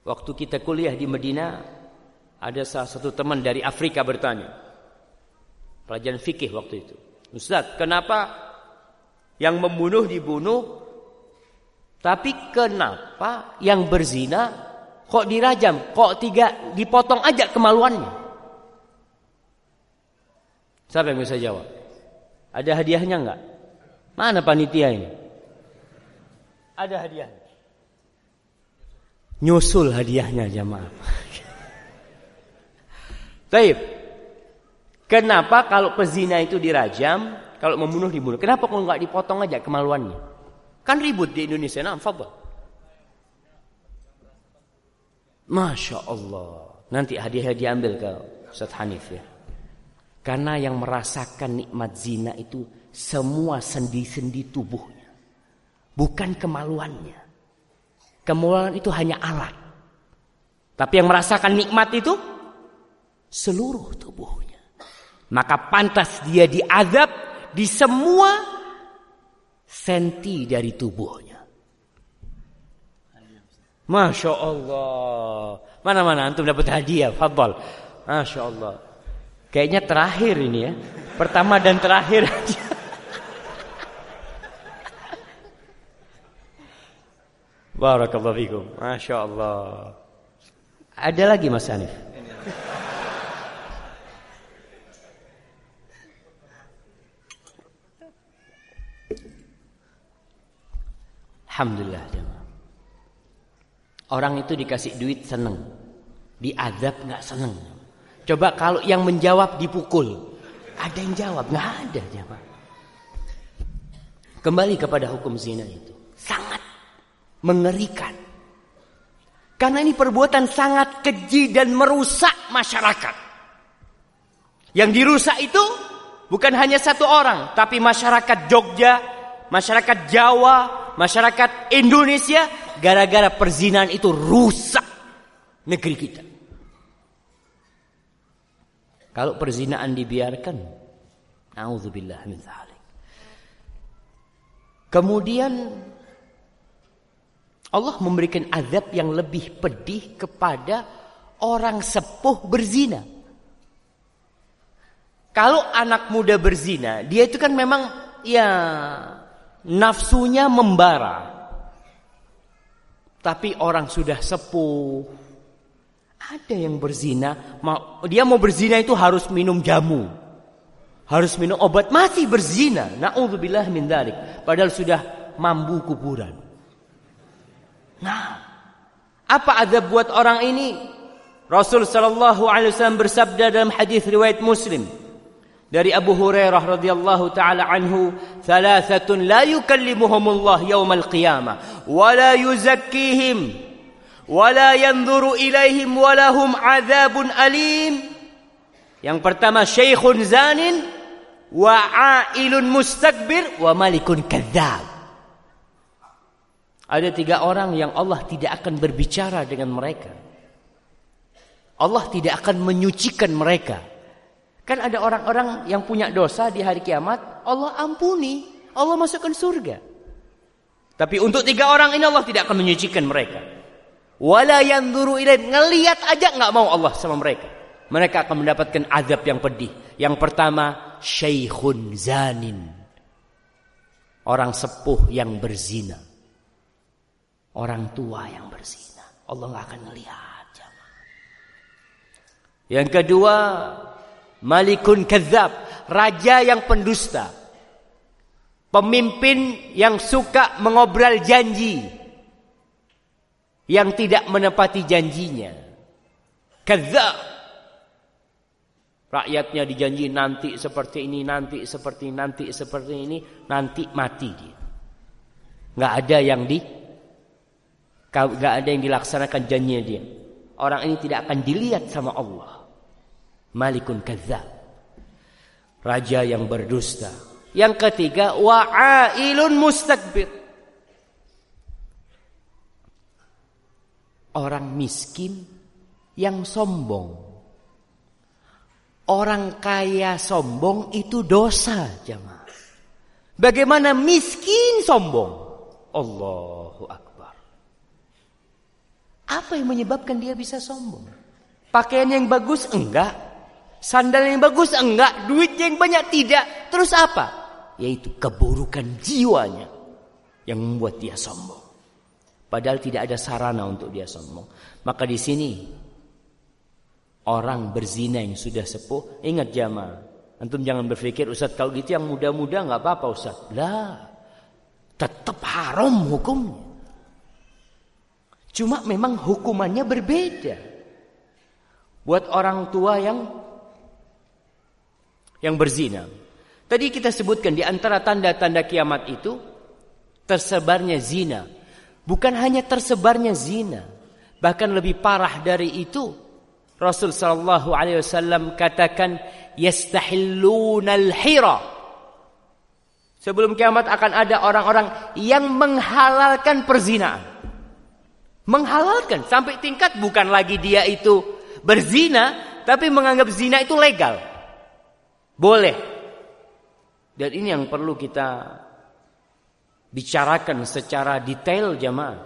Waktu kita kuliah di Medina, ada salah satu teman dari Afrika bertanya. Pelajaran fikih waktu itu. Ustaz, kenapa yang membunuh dibunuh, tapi kenapa yang berzina kok dirajam, kok tiga dipotong aja kemaluannya? Siapa yang bisa jawab? Ada hadiahnya enggak? Mana panitia ini? Ada hadiah. Nyusul hadiahnya jamaah. Taib. Kenapa kalau pezina itu dirajam, kalau membunuh dibunuh? Kenapa kalau nggak dipotong aja kemaluannya? Kan ribut di Indonesia. Nah, fadhal. Masya Allah. Nanti hadiah diambil ke Ustaz Hanif ya. Karena yang merasakan nikmat zina itu semua sendi-sendi tubuhnya. Bukan kemaluannya. Kemuliaan itu hanya alat. Tapi yang merasakan nikmat itu seluruh tubuhnya. Maka pantas dia diazab di semua senti dari tubuhnya. Masya Allah. Mana-mana antum dapat hadiah. Fadol. Masya Allah. Kayaknya terakhir ini ya. Pertama dan terakhir aja. Barakallahu fikum. Masya Allah. Ada lagi Mas Hanif? Alhamdulillah jemaah. Orang itu dikasih duit seneng. Diadab nggak seneng. Coba kalau yang menjawab dipukul. Ada yang jawab? Nggak ada jemaah. Kembali kepada hukum zina itu. Sangat mengerikan. Karena ini perbuatan sangat keji dan merusak masyarakat. Yang dirusak itu bukan hanya satu orang, tapi masyarakat Jogja, masyarakat Jawa, masyarakat Indonesia gara-gara perzinahan itu rusak negeri kita. Kalau perzinahan dibiarkan, naudzubillah min Kemudian Allah memberikan azab yang lebih pedih kepada orang sepuh berzina. Kalau anak muda berzina, dia itu kan memang ya nafsunya membara. Tapi orang sudah sepuh, ada yang berzina, dia mau berzina itu harus minum jamu. Harus minum obat, masih berzina. Na'udzubillah min dalik. Padahal sudah mambu kuburan. Nah, apa azab buat orang ini? Rasul sallallahu alaihi wasallam bersabda dalam hadis riwayat Muslim dari Abu Hurairah radhiyallahu taala anhu, "Thalathatun la yukallimuhumullah yaumal qiyamah wa la yuzakkihim wa la yanzuru ilaihim wa lahum adzabun alim." Yang pertama syekhun zanin wa ailun mustakbir wa malikun kadzab. Ada tiga orang yang Allah tidak akan berbicara dengan mereka. Allah tidak akan menyucikan mereka. Kan ada orang-orang yang punya dosa di hari kiamat, Allah ampuni, Allah masukkan surga. Tapi untuk tiga orang ini Allah tidak akan menyucikan mereka. Wala yanzuru ilaih, ngelihat aja nggak mau Allah sama mereka. Mereka akan mendapatkan azab yang pedih. Yang pertama, syaikhun zanin. Orang sepuh yang berzina orang tua yang berzina. Allah nggak akan melihat Yang kedua, malikun kezab, raja yang pendusta. Pemimpin yang suka mengobrol janji. Yang tidak menepati janjinya. Kezab. Rakyatnya dijanji nanti seperti ini, nanti seperti ini, nanti seperti ini, nanti mati dia. Nggak ada yang di Gak ada yang dilaksanakan janjinya dia. Orang ini tidak akan dilihat sama Allah. Malikun kadzab. Raja yang berdusta. Yang ketiga, wa'ailun mustakbir. Orang miskin yang sombong. Orang kaya sombong itu dosa, jemaah. Bagaimana miskin sombong? Akbar. Apa yang menyebabkan dia bisa sombong? Pakaian yang bagus enggak, sandal yang bagus enggak, duit yang banyak tidak. Terus apa? Yaitu keburukan jiwanya yang membuat dia sombong. Padahal tidak ada sarana untuk dia sombong. Maka di sini orang berzina yang sudah sepuh, ingat jamaah. Antum jangan berpikir Ustaz kalau gitu yang muda-muda nggak apa-apa Ustaz. Lah, tetap haram hukumnya. Cuma memang hukumannya berbeda. Buat orang tua yang yang berzina. Tadi kita sebutkan di antara tanda-tanda kiamat itu tersebarnya zina. Bukan hanya tersebarnya zina, bahkan lebih parah dari itu. Rasul sallallahu alaihi wasallam katakan yastahillunal hira. Sebelum kiamat akan ada orang-orang yang menghalalkan perzinaan menghalalkan sampai tingkat bukan lagi dia itu berzina tapi menganggap zina itu legal. Boleh. Dan ini yang perlu kita bicarakan secara detail jamaah.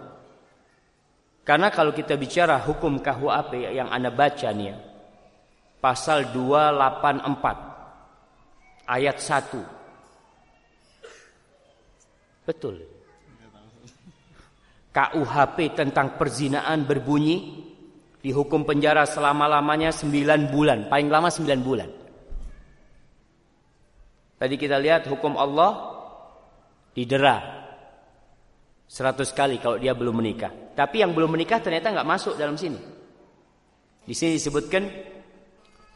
Karena kalau kita bicara hukum KUHP yang Anda baca nih ya. Pasal 284 ayat 1. Betul. KUHP tentang perzinaan berbunyi dihukum penjara selama-lamanya 9 bulan, paling lama 9 bulan. Tadi kita lihat hukum Allah didera 100 kali kalau dia belum menikah. Tapi yang belum menikah ternyata nggak masuk dalam sini. Di sini disebutkan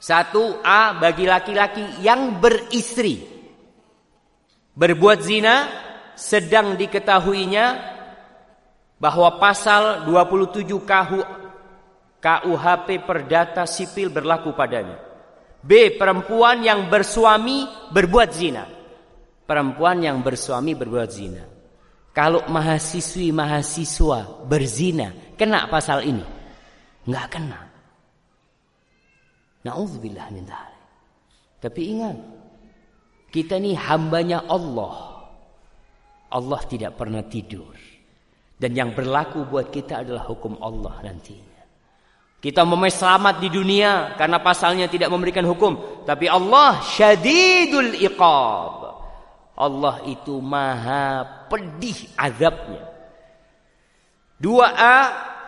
satu A bagi laki-laki yang beristri berbuat zina sedang diketahuinya bahwa pasal 27 KU, KUHP Perdata Sipil berlaku padanya. B. Perempuan yang bersuami berbuat zina. Perempuan yang bersuami berbuat zina. Kalau mahasiswi mahasiswa berzina, kena pasal ini? Enggak kena. Nauzubillah min Tapi ingat, kita ini hambanya Allah. Allah tidak pernah tidur. Dan yang berlaku buat kita adalah hukum Allah nantinya. Kita mau selamat di dunia karena pasalnya tidak memberikan hukum. Tapi Allah syadidul iqab. Allah itu maha pedih azabnya. Dua A,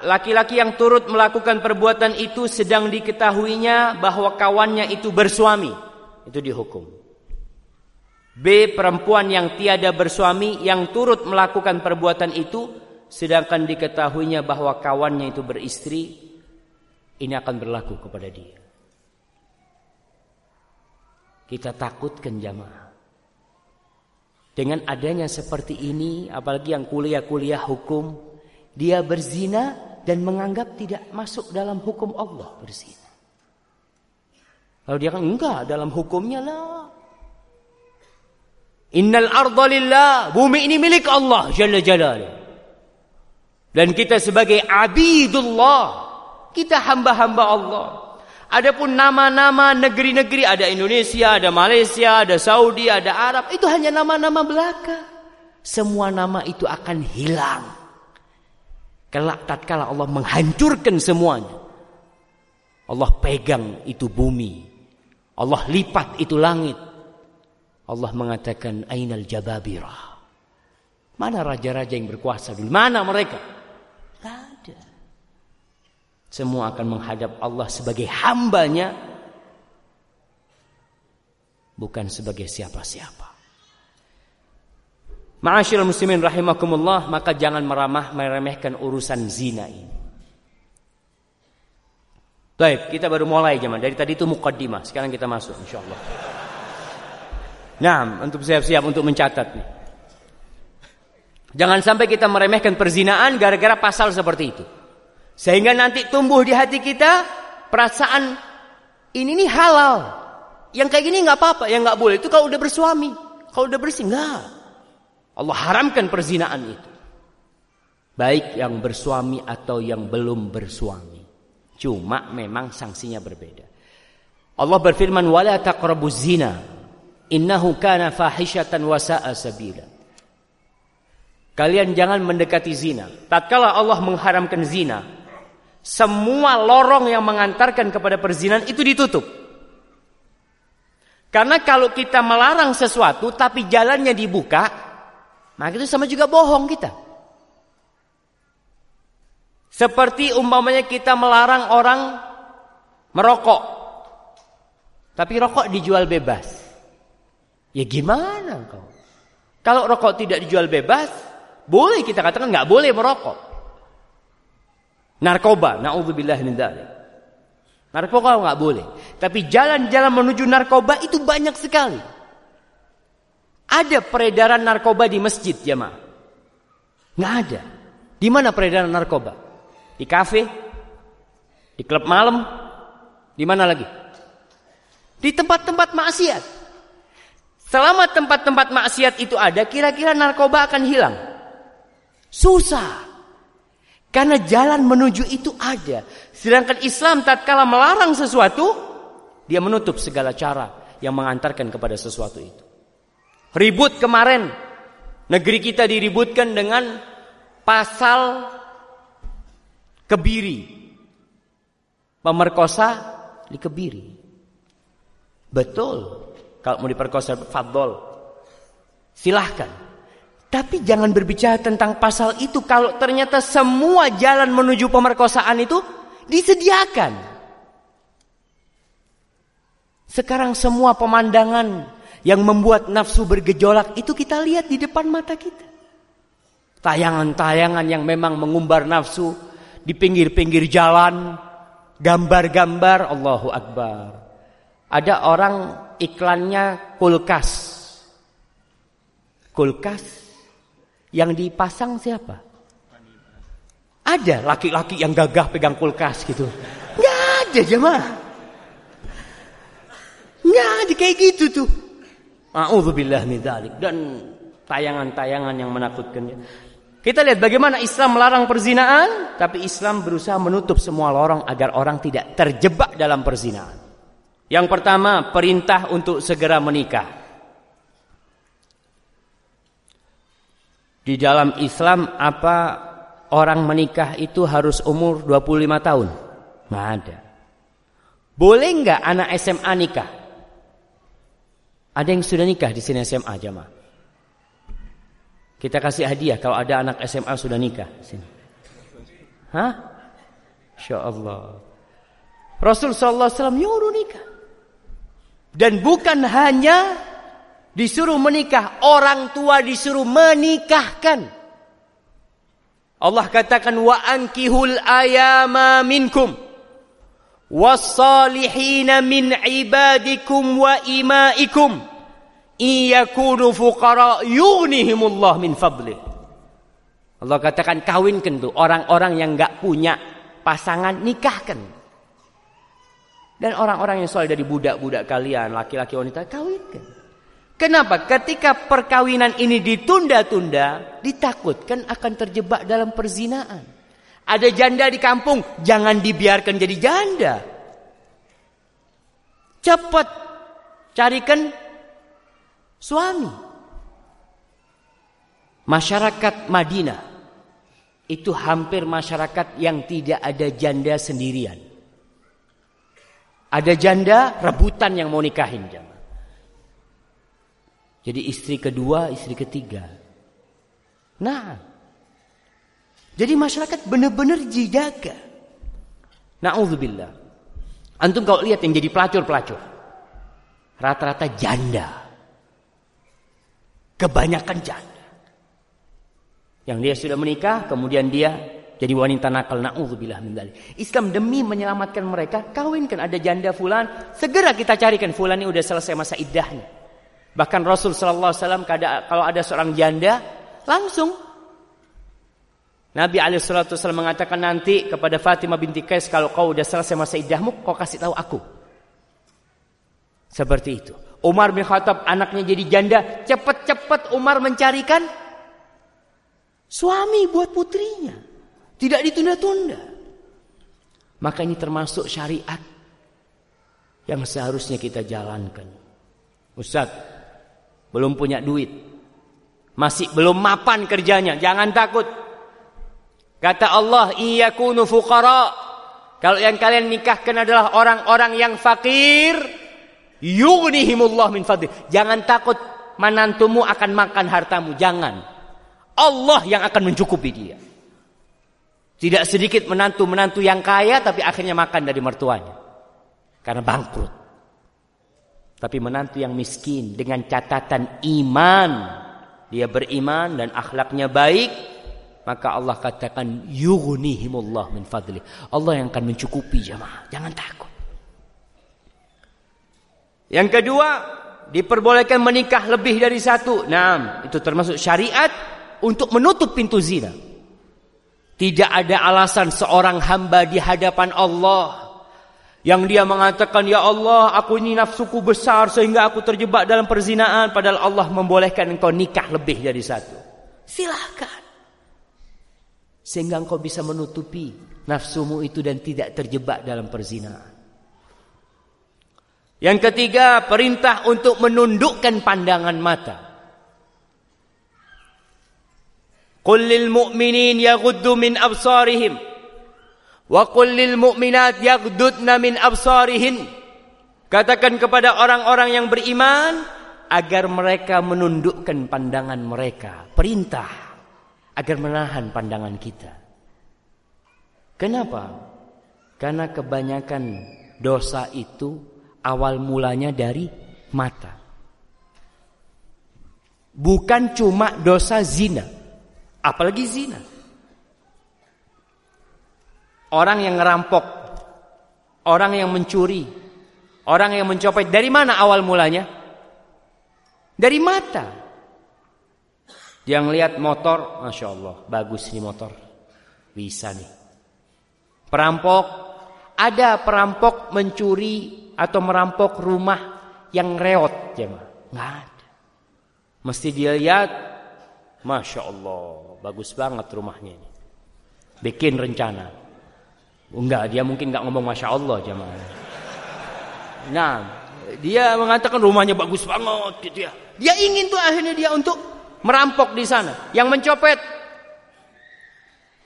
laki-laki yang turut melakukan perbuatan itu sedang diketahuinya bahwa kawannya itu bersuami. Itu dihukum. B. Perempuan yang tiada bersuami yang turut melakukan perbuatan itu sedangkan diketahuinya bahwa kawannya itu beristri ini akan berlaku kepada dia. Kita takutkan jamaah. Dengan adanya seperti ini, apalagi yang kuliah-kuliah hukum, dia berzina dan menganggap tidak masuk dalam hukum Allah berzina. Kalau dia kan enggak dalam hukumnya lah. Innal arda lillah, bumi ini milik Allah jalla jalaluh. Dan kita sebagai abidullah, kita hamba-hamba Allah. Adapun nama-nama negeri-negeri ada Indonesia, ada Malaysia, ada Saudi, ada Arab, itu hanya nama-nama belaka. Semua nama itu akan hilang. Kelak tatkala Allah menghancurkan semuanya. Allah pegang itu bumi. Allah lipat itu langit. Allah mengatakan ainal jababirah. Mana raja-raja yang berkuasa dulu? Mana mereka? Semua akan menghadap Allah sebagai hambanya. Bukan sebagai siapa-siapa. Ma'asyiral muslimin rahimakumullah, maka jangan meramah meremehkan urusan zina ini. Baik, kita baru mulai zaman. Dari tadi itu mukaddimah, sekarang kita masuk insyaallah. Nah, untuk siap-siap untuk mencatat Jangan sampai kita meremehkan perzinaan gara-gara pasal seperti itu. Sehingga nanti tumbuh di hati kita perasaan ini nih halal. Yang kayak gini nggak apa-apa, yang nggak boleh itu kalau udah bersuami, kalau udah bersih nggak. Allah haramkan perzinaan itu. Baik yang bersuami atau yang belum bersuami. Cuma memang sanksinya berbeda. Allah berfirman wala taqrabuz zina Innahu kana fahishatan wa sa'a sabila. Kalian jangan mendekati zina. Tatkala Allah mengharamkan zina, semua lorong yang mengantarkan kepada perzinahan itu ditutup. Karena kalau kita melarang sesuatu tapi jalannya dibuka, maka itu sama juga bohong kita. Seperti umpamanya kita melarang orang merokok. Tapi rokok dijual bebas. Ya gimana kau? Kalau rokok tidak dijual bebas, boleh kita katakan nggak boleh merokok. Narkoba, naudzubillah min dzalik. Narkoba nggak boleh. Tapi jalan-jalan menuju narkoba itu banyak sekali. Ada peredaran narkoba di masjid, jemaah? Nggak ada. Di mana peredaran narkoba? Di kafe? Di klub malam? Di mana lagi? Di tempat-tempat maksiat. Selama tempat-tempat maksiat itu ada, kira-kira narkoba akan hilang? Susah. Karena jalan menuju itu ada. Sedangkan Islam tatkala melarang sesuatu, dia menutup segala cara yang mengantarkan kepada sesuatu itu. Ribut kemarin, negeri kita diributkan dengan pasal kebiri. Pemerkosa dikebiri. Betul. Kalau mau diperkosa fadol. Silahkan. Tapi jangan berbicara tentang pasal itu kalau ternyata semua jalan menuju pemerkosaan itu disediakan. Sekarang semua pemandangan yang membuat nafsu bergejolak itu kita lihat di depan mata kita. Tayangan-tayangan yang memang mengumbar nafsu di pinggir-pinggir jalan, gambar-gambar Allahu Akbar. Ada orang iklannya kulkas. Kulkas yang dipasang siapa? Ada laki-laki yang gagah pegang kulkas gitu. Nggak ada jemaah. Nggak ada kayak gitu tuh. A'udzubillah min Dan tayangan-tayangan yang menakutkan. Kita lihat bagaimana Islam melarang perzinaan, tapi Islam berusaha menutup semua lorong agar orang tidak terjebak dalam perzinaan. Yang pertama, perintah untuk segera menikah. Di dalam Islam apa orang menikah itu harus umur 25 tahun? Nggak ada. Boleh nggak anak SMA nikah? Ada yang sudah nikah di sini SMA jamaah. Kita kasih hadiah kalau ada anak SMA sudah nikah di sini. Hah? Insya Allah. Rasul Sallallahu Alaihi Wasallam nikah. Dan bukan hanya disuruh menikah, orang tua disuruh menikahkan. Allah katakan wa ankihul ayama minkum wassalihina min ibadikum wa imaikum iyakunu fuqara yughnihimullah min fadlih. Allah katakan kawinkan tuh orang-orang yang enggak punya pasangan nikahkan. Dan orang-orang yang soal dari budak-budak kalian, laki-laki wanita kawinkan. Kenapa? Ketika perkawinan ini ditunda-tunda, ditakutkan akan terjebak dalam perzinaan. Ada janda di kampung, jangan dibiarkan jadi janda. Cepat carikan suami. Masyarakat Madinah itu hampir masyarakat yang tidak ada janda sendirian. Ada janda rebutan yang mau nikahin jamaah. Jadi istri kedua, istri ketiga. Nah, jadi masyarakat benar-benar dijaga. Nauzubillah. Antum kalau lihat yang jadi pelacur-pelacur. Rata-rata janda. Kebanyakan janda. Yang dia sudah menikah, kemudian dia jadi wanita nakal. Na'udzubillah Islam demi menyelamatkan mereka, kawinkan ada janda fulan, segera kita carikan fulan ini udah selesai masa iddahnya. Bahkan Rasul sallallahu alaihi wasallam kalau ada seorang janda, langsung Nabi alaihi wasallam mengatakan nanti kepada Fatimah binti Qais kalau kau udah selesai masa iddahmu, kau kasih tahu aku. Seperti itu. Umar bin Khattab anaknya jadi janda, cepat-cepat Umar mencarikan suami buat putrinya. Tidak ditunda-tunda. Maka ini termasuk syariat yang seharusnya kita jalankan. Ustaz, belum punya duit. Masih belum mapan kerjanya, jangan takut. Kata Allah, iyakunu fuqara. Kalau yang kalian nikahkan adalah orang-orang yang fakir, Yughnihimullah min fadli. Jangan takut menantumu akan makan hartamu, jangan. Allah yang akan mencukupi dia. Tidak sedikit menantu-menantu yang kaya tapi akhirnya makan dari mertuanya. Karena bangkrut. Tapi menantu yang miskin dengan catatan iman. Dia beriman dan akhlaknya baik. Maka Allah katakan yughnihimullah min fadli. Allah yang akan mencukupi jemaah. Jangan takut. Yang kedua, diperbolehkan menikah lebih dari satu. Nah, itu termasuk syariat untuk menutup pintu zina. Tidak ada alasan seorang hamba di hadapan Allah yang dia mengatakan, "Ya Allah, aku ini nafsuku besar sehingga aku terjebak dalam perzinaan." Padahal Allah membolehkan engkau nikah lebih dari satu. Silahkan. Sehingga engkau bisa menutupi nafsumu itu dan tidak terjebak dalam perzinaan. Yang ketiga, perintah untuk menundukkan pandangan mata. Qul lil mu'minin yaghuddu min absarihim wa qul lil mu'minat yaghuddna min absarihin. Katakan kepada orang-orang yang beriman agar mereka menundukkan pandangan mereka. Perintah agar menahan pandangan kita. Kenapa? Karena kebanyakan dosa itu awal mulanya dari mata. Bukan cuma dosa zina, apalagi zina. Orang yang ngerampok, orang yang mencuri, orang yang mencopet, dari mana awal mulanya? Dari mata. Yang lihat motor, masya Allah, bagus nih motor, bisa nih. Perampok, ada perampok mencuri atau merampok rumah yang reot jemaah. Nggak ada. Mesti dia lihat, masya Allah, bagus banget rumahnya ini. Bikin rencana. Enggak, dia mungkin nggak ngomong masya Allah jemaah. Nah, dia mengatakan rumahnya bagus banget gitu ya. Dia ingin tuh akhirnya dia untuk merampok di sana. Yang mencopet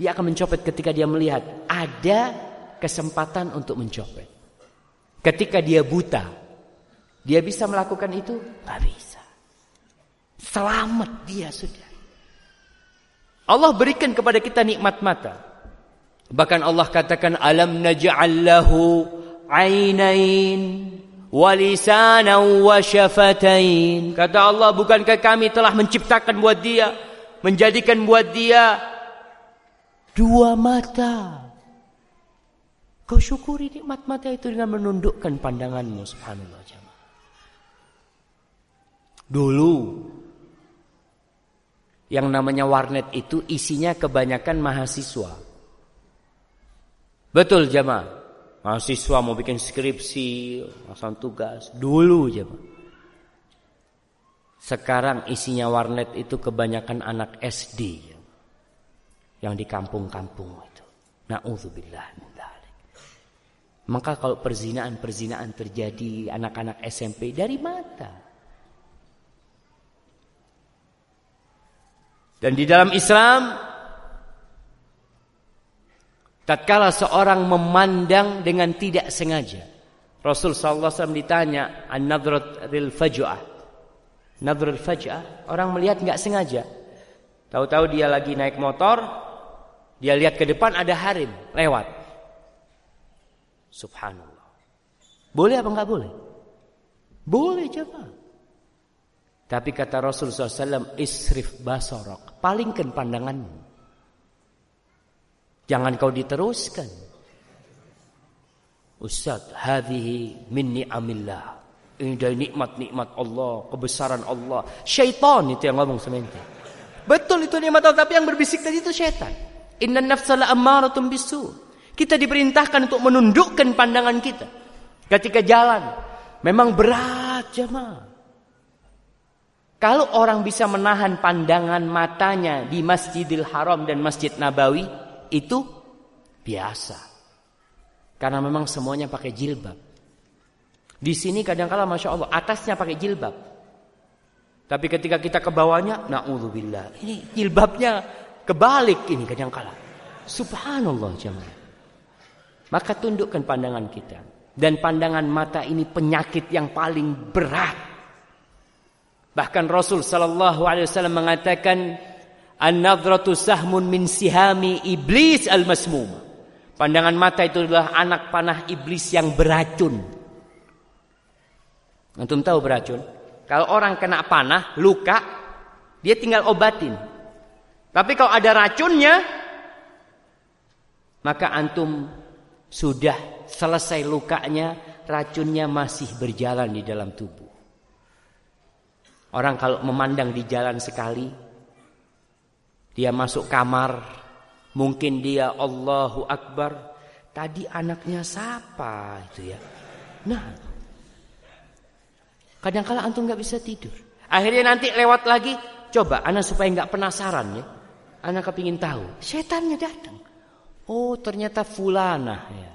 Dia akan mencopet ketika dia melihat ada kesempatan untuk mencopet. Ketika dia buta, dia bisa melakukan itu? Tidak bisa. Selamat dia sudah. Allah berikan kepada kita nikmat mata. Bahkan Allah katakan alam naj'allahu ainain walisana wa syafatain. Kata Allah, bukankah kami telah menciptakan buat dia, menjadikan buat dia dua mata. Kau syukuri nikmat mata itu dengan menundukkan pandanganmu subhanallah jamaah. Dulu yang namanya warnet itu isinya kebanyakan mahasiswa. Betul jamaah. Mahasiswa mau bikin skripsi, pasang tugas. Dulu jamaah. Sekarang isinya warnet itu kebanyakan anak SD yang di kampung-kampung itu. Nauzubillah min Maka kalau perzinaan-perzinaan terjadi anak-anak SMP dari mata. Dan di dalam Islam tatkala seorang memandang dengan tidak sengaja Rasul sallallahu alaihi wasallam ditanya an-nadrat faj'ah. Nadrat faj'ah, orang melihat enggak sengaja. Tahu-tahu dia lagi naik motor, dia lihat ke depan ada harim lewat. Subhanallah. Boleh apa enggak boleh? Boleh coba. Tapi kata Rasulullah SAW, isrif basorok. Palingkan pandanganmu. Jangan kau diteruskan. Ustaz, hadhihi min ni'amillah. Ini dari nikmat-nikmat Allah, kebesaran Allah. Syaitan itu yang ngomong sementara. Betul itu nikmat Allah, tapi yang berbisik tadi itu syaitan. Inna nafsala ammaratun bisu. Kita diperintahkan untuk menundukkan pandangan kita. Ketika jalan. Memang berat jemaah. Kalau orang bisa menahan pandangan matanya di Masjidil Haram dan Masjid Nabawi. Itu biasa. Karena memang semuanya pakai jilbab. Di sini kadang-kala Masya Allah atasnya pakai jilbab. Tapi ketika kita ke bawahnya, na'udzubillah. Ini jilbabnya Kebalik ini kadang kala. Subhanallah jemaah. Maka tundukkan pandangan kita. Dan pandangan mata ini penyakit yang paling berat. Bahkan Rasul sallallahu alaihi wasallam mengatakan an-nadratu sahmun min sihami iblis al-masmum. Pandangan mata itu adalah anak panah iblis yang beracun. Antum tahu beracun? Kalau orang kena panah, luka, dia tinggal obatin. Tapi kalau ada racunnya, maka antum sudah selesai lukanya, racunnya masih berjalan di dalam tubuh. Orang kalau memandang di jalan sekali, dia masuk kamar, mungkin dia Allahu Akbar, tadi anaknya siapa itu ya. Nah, kadang-kala antum nggak bisa tidur. Akhirnya nanti lewat lagi, coba anak supaya nggak penasaran ya. Anak kepingin tahu. Setannya datang. Oh ternyata fulana ya.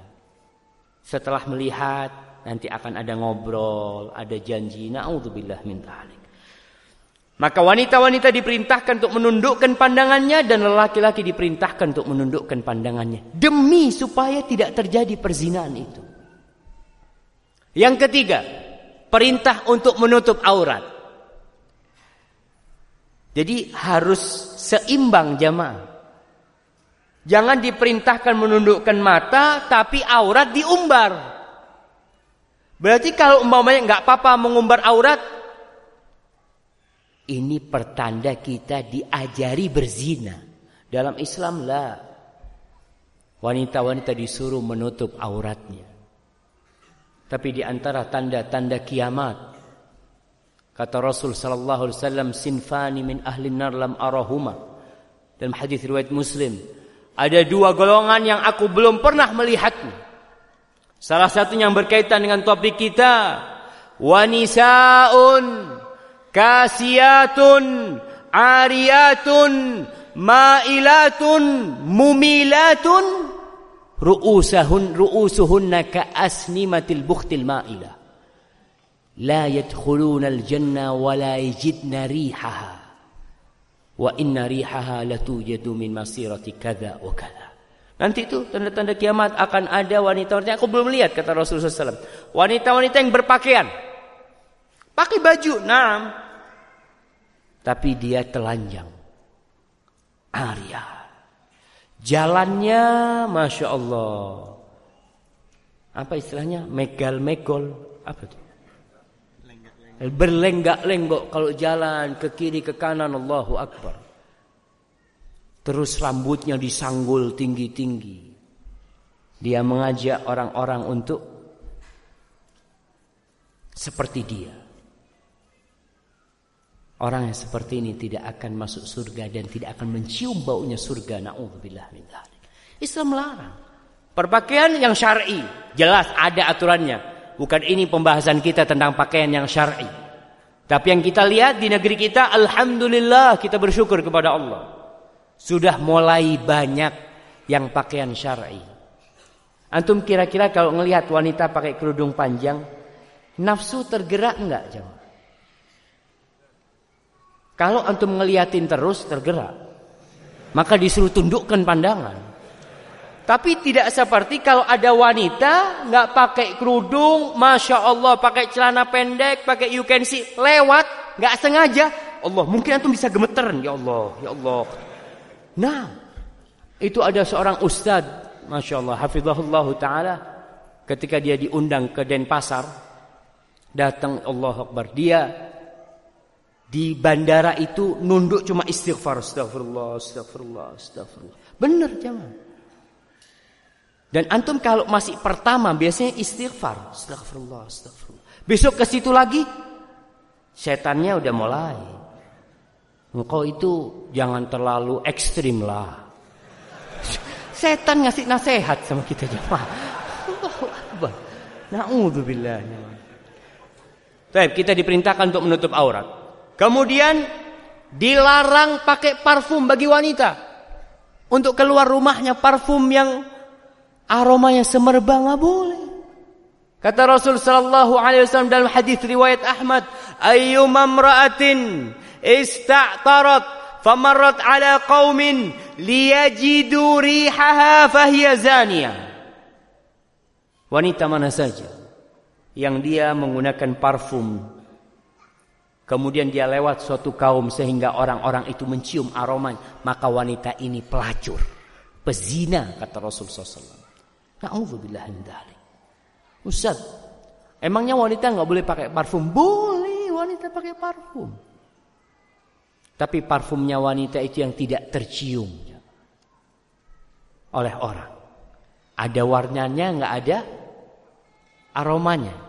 Setelah melihat nanti akan ada ngobrol, ada janji. Na'udzubillah min talik. Maka wanita-wanita diperintahkan untuk menundukkan pandangannya dan lelaki-laki diperintahkan untuk menundukkan pandangannya demi supaya tidak terjadi perzinaan itu. Yang ketiga, perintah untuk menutup aurat. Jadi harus seimbang jamaah. Jangan diperintahkan menundukkan mata tapi aurat diumbar. Berarti kalau umpamanya nggak apa-apa mengumbar aurat, ini pertanda kita diajari berzina. Dalam Islam lah. Wanita-wanita disuruh menutup auratnya. Tapi di antara tanda-tanda kiamat Kata Rasul sallallahu alaihi wasallam sinfani min ahli nar lam arahuma. Dalam hadis riwayat Muslim, ada dua golongan yang aku belum pernah melihatnya. Salah satunya yang berkaitan dengan topik kita, wanisaun kasiatun ariyatun ma'ilatun mumilatun. Ru'usahun ru'usuhunna ka asnimatil bukhtil ma'ilah la yadkhuluna al-janna wa la yajidna rihaha. Wa inna rihaha latujadu min masirati kadza wa kadza Nanti itu tanda-tanda kiamat akan ada wanita-wanita. Aku belum lihat kata Rasulullah SAW. Wanita-wanita yang berpakaian, pakai baju, nah tapi dia telanjang. Arya. Jalannya Masya Allah. Apa istilahnya? Megal-megol. Apa itu? Berlenggak-lenggok kalau jalan ke kiri ke kanan Allahu Akbar. Terus rambutnya disanggul tinggi-tinggi. Dia mengajak orang-orang untuk seperti dia. Orang yang seperti ini tidak akan masuk surga dan tidak akan mencium baunya surga. Nauzubillah min Islam melarang. Perpakaian yang syar'i, jelas ada aturannya. Bukan ini pembahasan kita tentang pakaian yang syar'i. Tapi yang kita lihat di negeri kita, alhamdulillah kita bersyukur kepada Allah. Sudah mulai banyak yang pakaian syar'i. Antum kira-kira kalau ngelihat wanita pakai kerudung panjang, nafsu tergerak enggak jemaah? Kalau antum ngeliatin terus tergerak, maka disuruh tundukkan pandangan. Tapi tidak seperti kalau ada wanita nggak pakai kerudung, masya Allah, pakai celana pendek, pakai you can see, lewat, nggak sengaja, Allah mungkin antum bisa gemeteran, ya Allah, ya Allah. Nah, itu ada seorang ustad, masya Allah, hafizahullah taala, ketika dia diundang ke Denpasar, datang Allah Akbar, dia di bandara itu nunduk cuma istighfar, astagfirullah, astagfirullah, astagfirullah. Benar jangan. Dan antum kalau masih pertama biasanya istighfar, astagfirullah, astagfirullah. Besok ke situ lagi, setannya udah mulai. Engkau itu jangan terlalu ekstrim lah. Setan ngasih nasihat sama kita jemaah. Na'udzubillah. Baik, kita diperintahkan untuk menutup aurat. Kemudian dilarang pakai parfum bagi wanita. Untuk keluar rumahnya parfum yang aromanya semerbak nggak boleh. Kata Rasul sallallahu alaihi wasallam dalam hadis riwayat Ahmad, "Ayyuma imra'atin ista'tarat famarrat ala qaumin liyajidu rihaha fahiya zaniyah. Wanita mana saja yang dia menggunakan parfum kemudian dia lewat suatu kaum sehingga orang-orang itu mencium aromanya, maka wanita ini pelacur, pezina kata Rasul sallallahu Na'udzubillah min dzalik. Ustaz, emangnya wanita nggak boleh pakai parfum? Boleh wanita pakai parfum. Tapi parfumnya wanita itu yang tidak tercium oleh orang. Ada warnanya, nggak ada aromanya.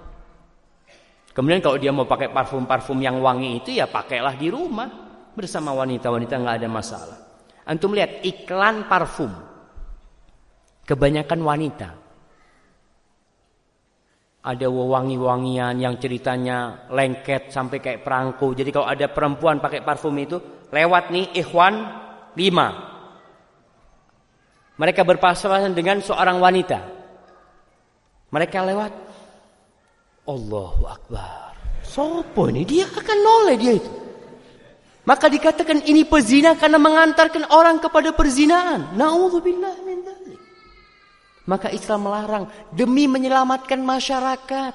Kemudian kalau dia mau pakai parfum-parfum yang wangi itu ya pakailah di rumah bersama wanita-wanita nggak ada masalah. Antum lihat iklan parfum. Kebanyakan wanita. Ada wangi-wangian yang ceritanya lengket sampai kayak perangko. Jadi kalau ada perempuan pakai parfum itu, lewat nih ikhwan lima. Mereka berpasangan dengan seorang wanita. Mereka lewat. Allahu Akbar. Sopo ini? Dia akan noleh dia itu. Maka dikatakan ini pezina karena mengantarkan orang kepada perzinaan. Nauzubillah min maka Islam melarang demi menyelamatkan masyarakat.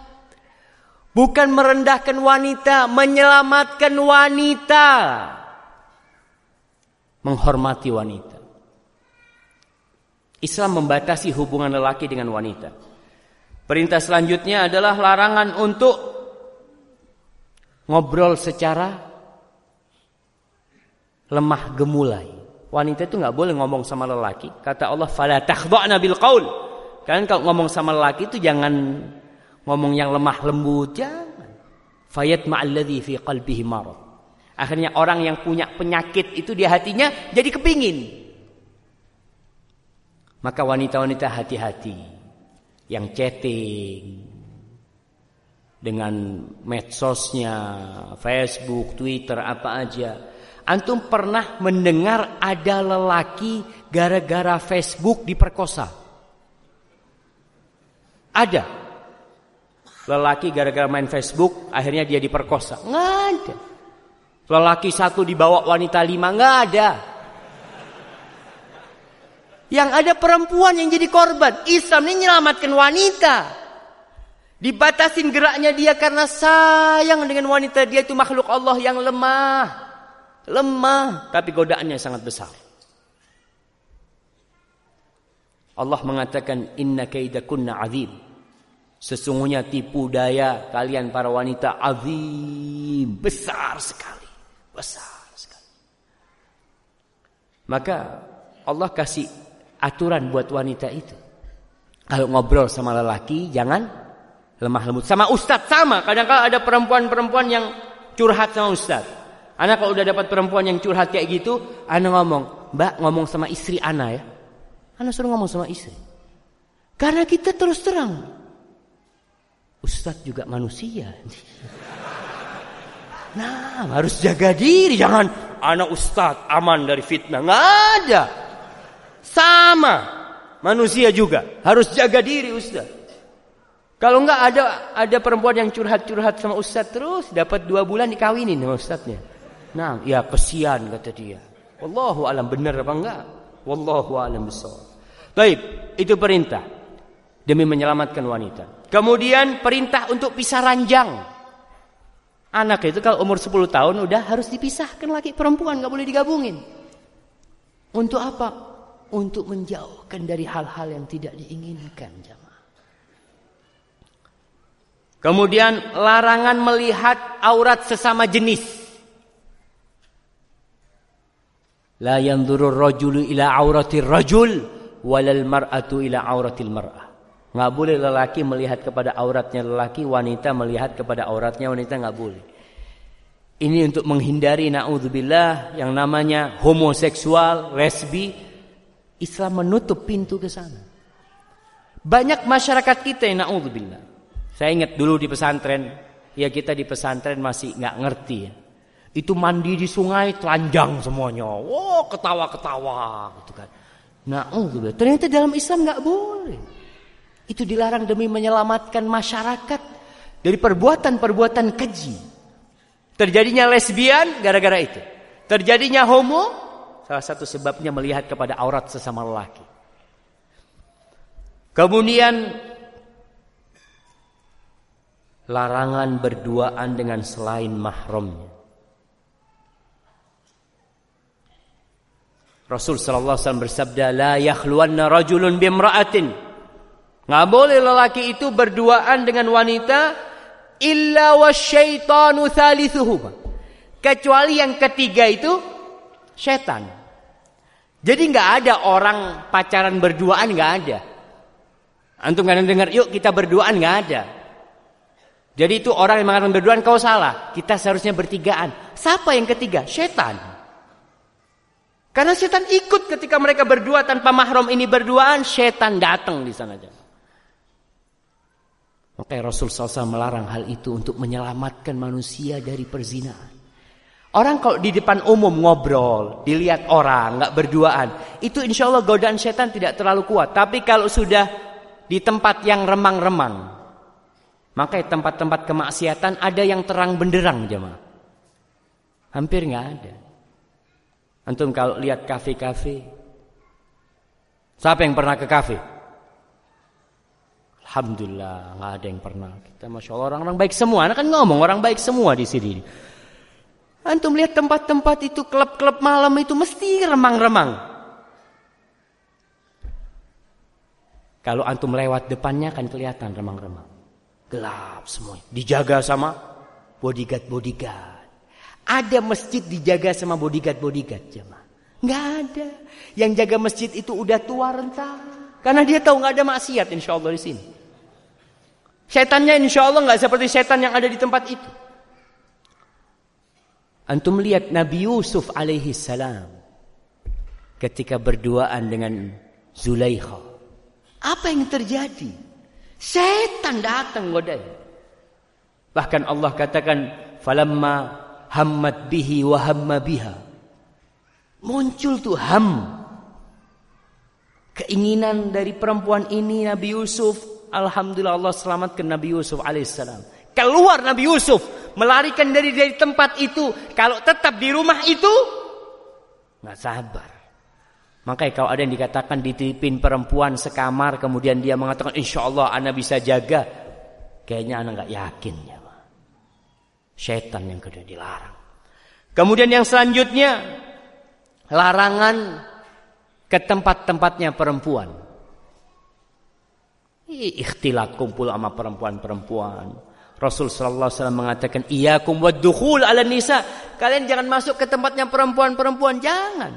Bukan merendahkan wanita, menyelamatkan wanita. Menghormati wanita. Islam membatasi hubungan lelaki dengan wanita. Perintah selanjutnya adalah larangan untuk ngobrol secara lemah gemulai. Wanita itu nggak boleh ngomong sama lelaki. Kata Allah, "Fala takhdha'na bil qaul." Kalian kalau ngomong sama lelaki itu jangan ngomong yang lemah lembut, jangan. Fayat ma'alladhi fi qalbihi marad. Akhirnya orang yang punya penyakit itu di hatinya jadi kepingin. Maka wanita-wanita hati-hati yang chatting dengan medsosnya, Facebook, Twitter, apa aja. Antum pernah mendengar ada lelaki gara-gara Facebook diperkosa? Ada. Lelaki gara-gara main Facebook akhirnya dia diperkosa. Nggak ada. Lelaki satu dibawa wanita lima nggak ada. Yang ada perempuan yang jadi korban. Islam ini menyelamatkan wanita. Dibatasin geraknya dia karena sayang dengan wanita. Dia itu makhluk Allah yang lemah. Lemah. Tapi godaannya sangat besar. Allah mengatakan inna kaidakunna azim. Sesungguhnya tipu daya kalian para wanita azim. Besar sekali. Besar sekali. Maka Allah kasih aturan buat wanita itu. Kalau ngobrol sama lelaki jangan lemah lembut. Sama ustadz sama. Kadang-kadang ada perempuan-perempuan yang curhat sama ustadz. Anak kalau udah dapat perempuan yang curhat kayak gitu, anak ngomong, Mbak ngomong sama istri anak ya. Anak suruh ngomong sama istri. Karena kita terus terang. Ustadz juga manusia. Nah, harus jaga diri, jangan anak ustadz aman dari fitnah. Nggak ada. Sama manusia juga harus jaga diri ustadz. Kalau nggak ada ada perempuan yang curhat-curhat sama ustadz terus dapat dua bulan dikawinin sama ustadznya. Nah, ya kesian kata dia. Wallahu alam benar apa enggak? Wallahu alam besar. Baik, itu perintah demi menyelamatkan wanita. Kemudian perintah untuk pisah ranjang. Anak itu kalau umur 10 tahun udah harus dipisahkan laki perempuan, nggak boleh digabungin. Untuk apa? Untuk menjauhkan dari hal-hal yang tidak diinginkan jamaah. Kemudian larangan melihat aurat sesama jenis. La yanzuru rajulu ila auratir rajul walal mar'atu ila auratil mar'ah. Nggak boleh lelaki melihat kepada auratnya lelaki, wanita melihat kepada auratnya wanita nggak boleh. Ini untuk menghindari naudzubillah yang namanya homoseksual, lesbi. Islam menutup pintu ke sana. Banyak masyarakat kita yang naudzubillah. Saya ingat dulu di pesantren, ya kita di pesantren masih nggak ngerti ya. Itu mandi di sungai telanjang semuanya. Wow, ketawa-ketawa gitu kan. Naudzubillah. Ternyata dalam Islam nggak boleh. Itu dilarang demi menyelamatkan masyarakat dari perbuatan-perbuatan keji. Terjadinya lesbian gara-gara itu. Terjadinya homo salah satu sebabnya melihat kepada aurat sesama lelaki. Kemudian larangan berduaan dengan selain mahramnya. Rasul sallallahu alaihi wasallam bersabda, "La yakhluwanna rajulun bimra'atin." Nggak boleh lelaki itu berduaan dengan wanita illa wasyaitanu thalithuhuma. Kecuali yang ketiga itu setan. Jadi nggak ada orang pacaran berduaan nggak ada. Antum kadang dengar, yuk kita berduaan nggak ada. Jadi itu orang yang mengatakan berduaan kau salah. Kita seharusnya bertigaan. Siapa yang ketiga? Setan. Karena setan ikut ketika mereka berdua tanpa mahram ini berduaan, setan datang di sana. Maka Rasul SAW melarang hal itu untuk menyelamatkan manusia dari perzinahan. Orang kalau di depan umum ngobrol, dilihat orang, nggak berduaan, itu insya Allah godaan setan tidak terlalu kuat. Tapi kalau sudah di tempat yang remang-remang, maka tempat-tempat kemaksiatan ada yang terang benderang jemaah. Hampir nggak ada. Antum kalau lihat kafe-kafe, siapa yang pernah ke kafe? Alhamdulillah nggak ada yang pernah. Kita masya Allah orang-orang baik semua. Anak kan ngomong orang baik semua di sini. Antum lihat tempat-tempat itu klub-klub malam itu mesti remang-remang. Kalau antum lewat depannya kan kelihatan remang-remang. Gelap semua. Dijaga sama bodyguard-bodyguard. Ada masjid dijaga sama bodyguard-bodyguard jemaah. Nggak ada. Yang jaga masjid itu udah tua renta. Karena dia tahu nggak ada maksiat insya Allah di sini. Setannya insya Allah nggak seperti setan yang ada di tempat itu. Antum lihat Nabi Yusuf alaihi salam ketika berduaan dengan Zulaikha. Apa yang terjadi? Setan datang godai. Bahkan Allah katakan falamma hammat bihi wa hamma biha. Muncul tuh ham. Keinginan dari perempuan ini Nabi Yusuf Alhamdulillah Allah selamatkan Nabi Yusuf alaihissalam. Keluar Nabi Yusuf, melarikan dari dari tempat itu. Kalau tetap di rumah itu, nggak sabar. Makanya kalau ada yang dikatakan ditipin perempuan sekamar, kemudian dia mengatakan, insya Allah anak bisa jaga. Kayaknya anak nggak yakin ya. Setan yang kedua dilarang. Kemudian yang selanjutnya, larangan ke tempat-tempatnya perempuan. Ikhtilat kumpul sama perempuan-perempuan. Rasul sallallahu alaihi wasallam mengatakan, "Iyyakum waddukhul 'ala nisa." Kalian jangan masuk ke tempatnya perempuan-perempuan, jangan.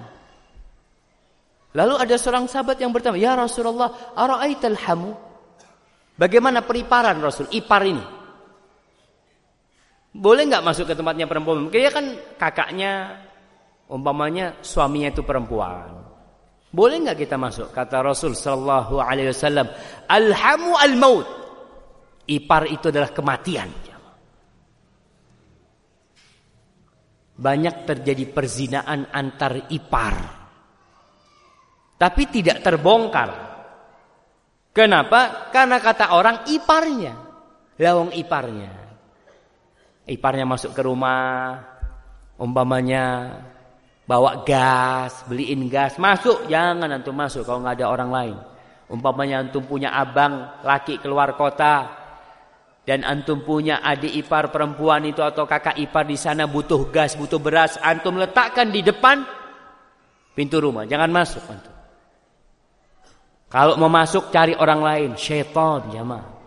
Lalu ada seorang sahabat yang bertanya, "Ya Rasulullah, ara'aital hamu?" Bagaimana periparan Rasul? Ipar ini. Boleh nggak masuk ke tempatnya perempuan? Kayaknya kan kakaknya, umpamanya suaminya itu perempuan. Boleh nggak kita masuk? Kata Rasul Sallallahu Alaihi Wasallam, Alhamu al maut. Ipar itu adalah kematian. Banyak terjadi perzinaan antar ipar. Tapi tidak terbongkar. Kenapa? Karena kata orang iparnya. Lawang iparnya. Iparnya masuk ke rumah. Umpamanya bawa gas, beliin gas. Masuk, jangan antum masuk kalau nggak ada orang lain. Umpamanya antum punya abang laki keluar kota, dan antum punya adik ipar perempuan itu atau kakak ipar di sana butuh gas, butuh beras, antum letakkan di depan pintu rumah, jangan masuk antum. Kalau mau masuk cari orang lain, syaitan jamaah.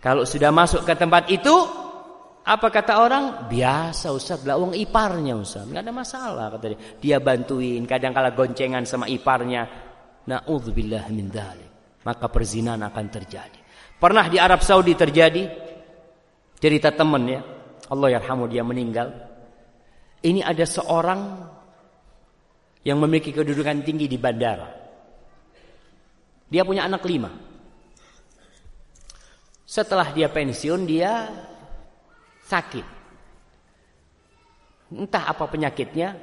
Kalau sudah masuk ke tempat itu, apa kata orang? Biasa Ustaz, lah uang iparnya Ustaz. Enggak ada masalah kata dia. Dia bantuin, kadang kala goncengan sama iparnya. Nauzubillah min dzalik. Maka perzinahan akan terjadi. Pernah di Arab Saudi terjadi cerita teman ya. Allah yarhamu dia meninggal. Ini ada seorang yang memiliki kedudukan tinggi di bandara. Dia punya anak lima. Setelah dia pensiun dia sakit. Entah apa penyakitnya.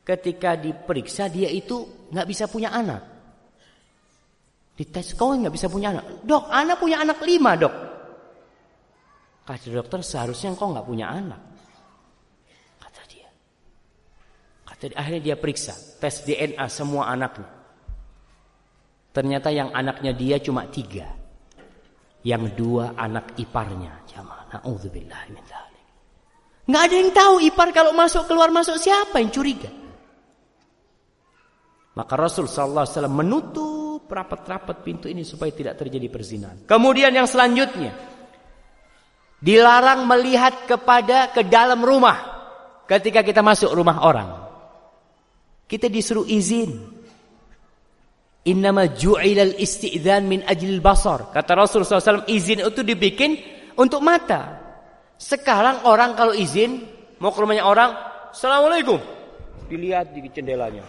Ketika diperiksa dia itu nggak bisa punya anak. Dites kau nggak bisa punya anak. Dok, anak punya anak lima dok. Kata dokter seharusnya kau nggak punya anak. Kata dia. Kata dia, akhirnya dia periksa tes DNA semua anaknya. Ternyata yang anaknya dia cuma tiga. Yang dua anak iparnya. Jamaah. Na'udzubillah min Nggak ada yang tahu ipar kalau masuk keluar masuk siapa yang curiga. Maka Rasul sallallahu alaihi wasallam menutup rapat-rapat pintu ini supaya tidak terjadi perzinahan. Kemudian yang selanjutnya dilarang melihat kepada ke dalam rumah ketika kita masuk rumah orang. Kita disuruh izin. Innama ju'ilal isti'dzan min ajlil basar. Kata Rasul SAW izin itu dibikin untuk mata. Sekarang orang kalau izin mau ke rumahnya orang, Assalamualaikum. Dilihat di jendelanya.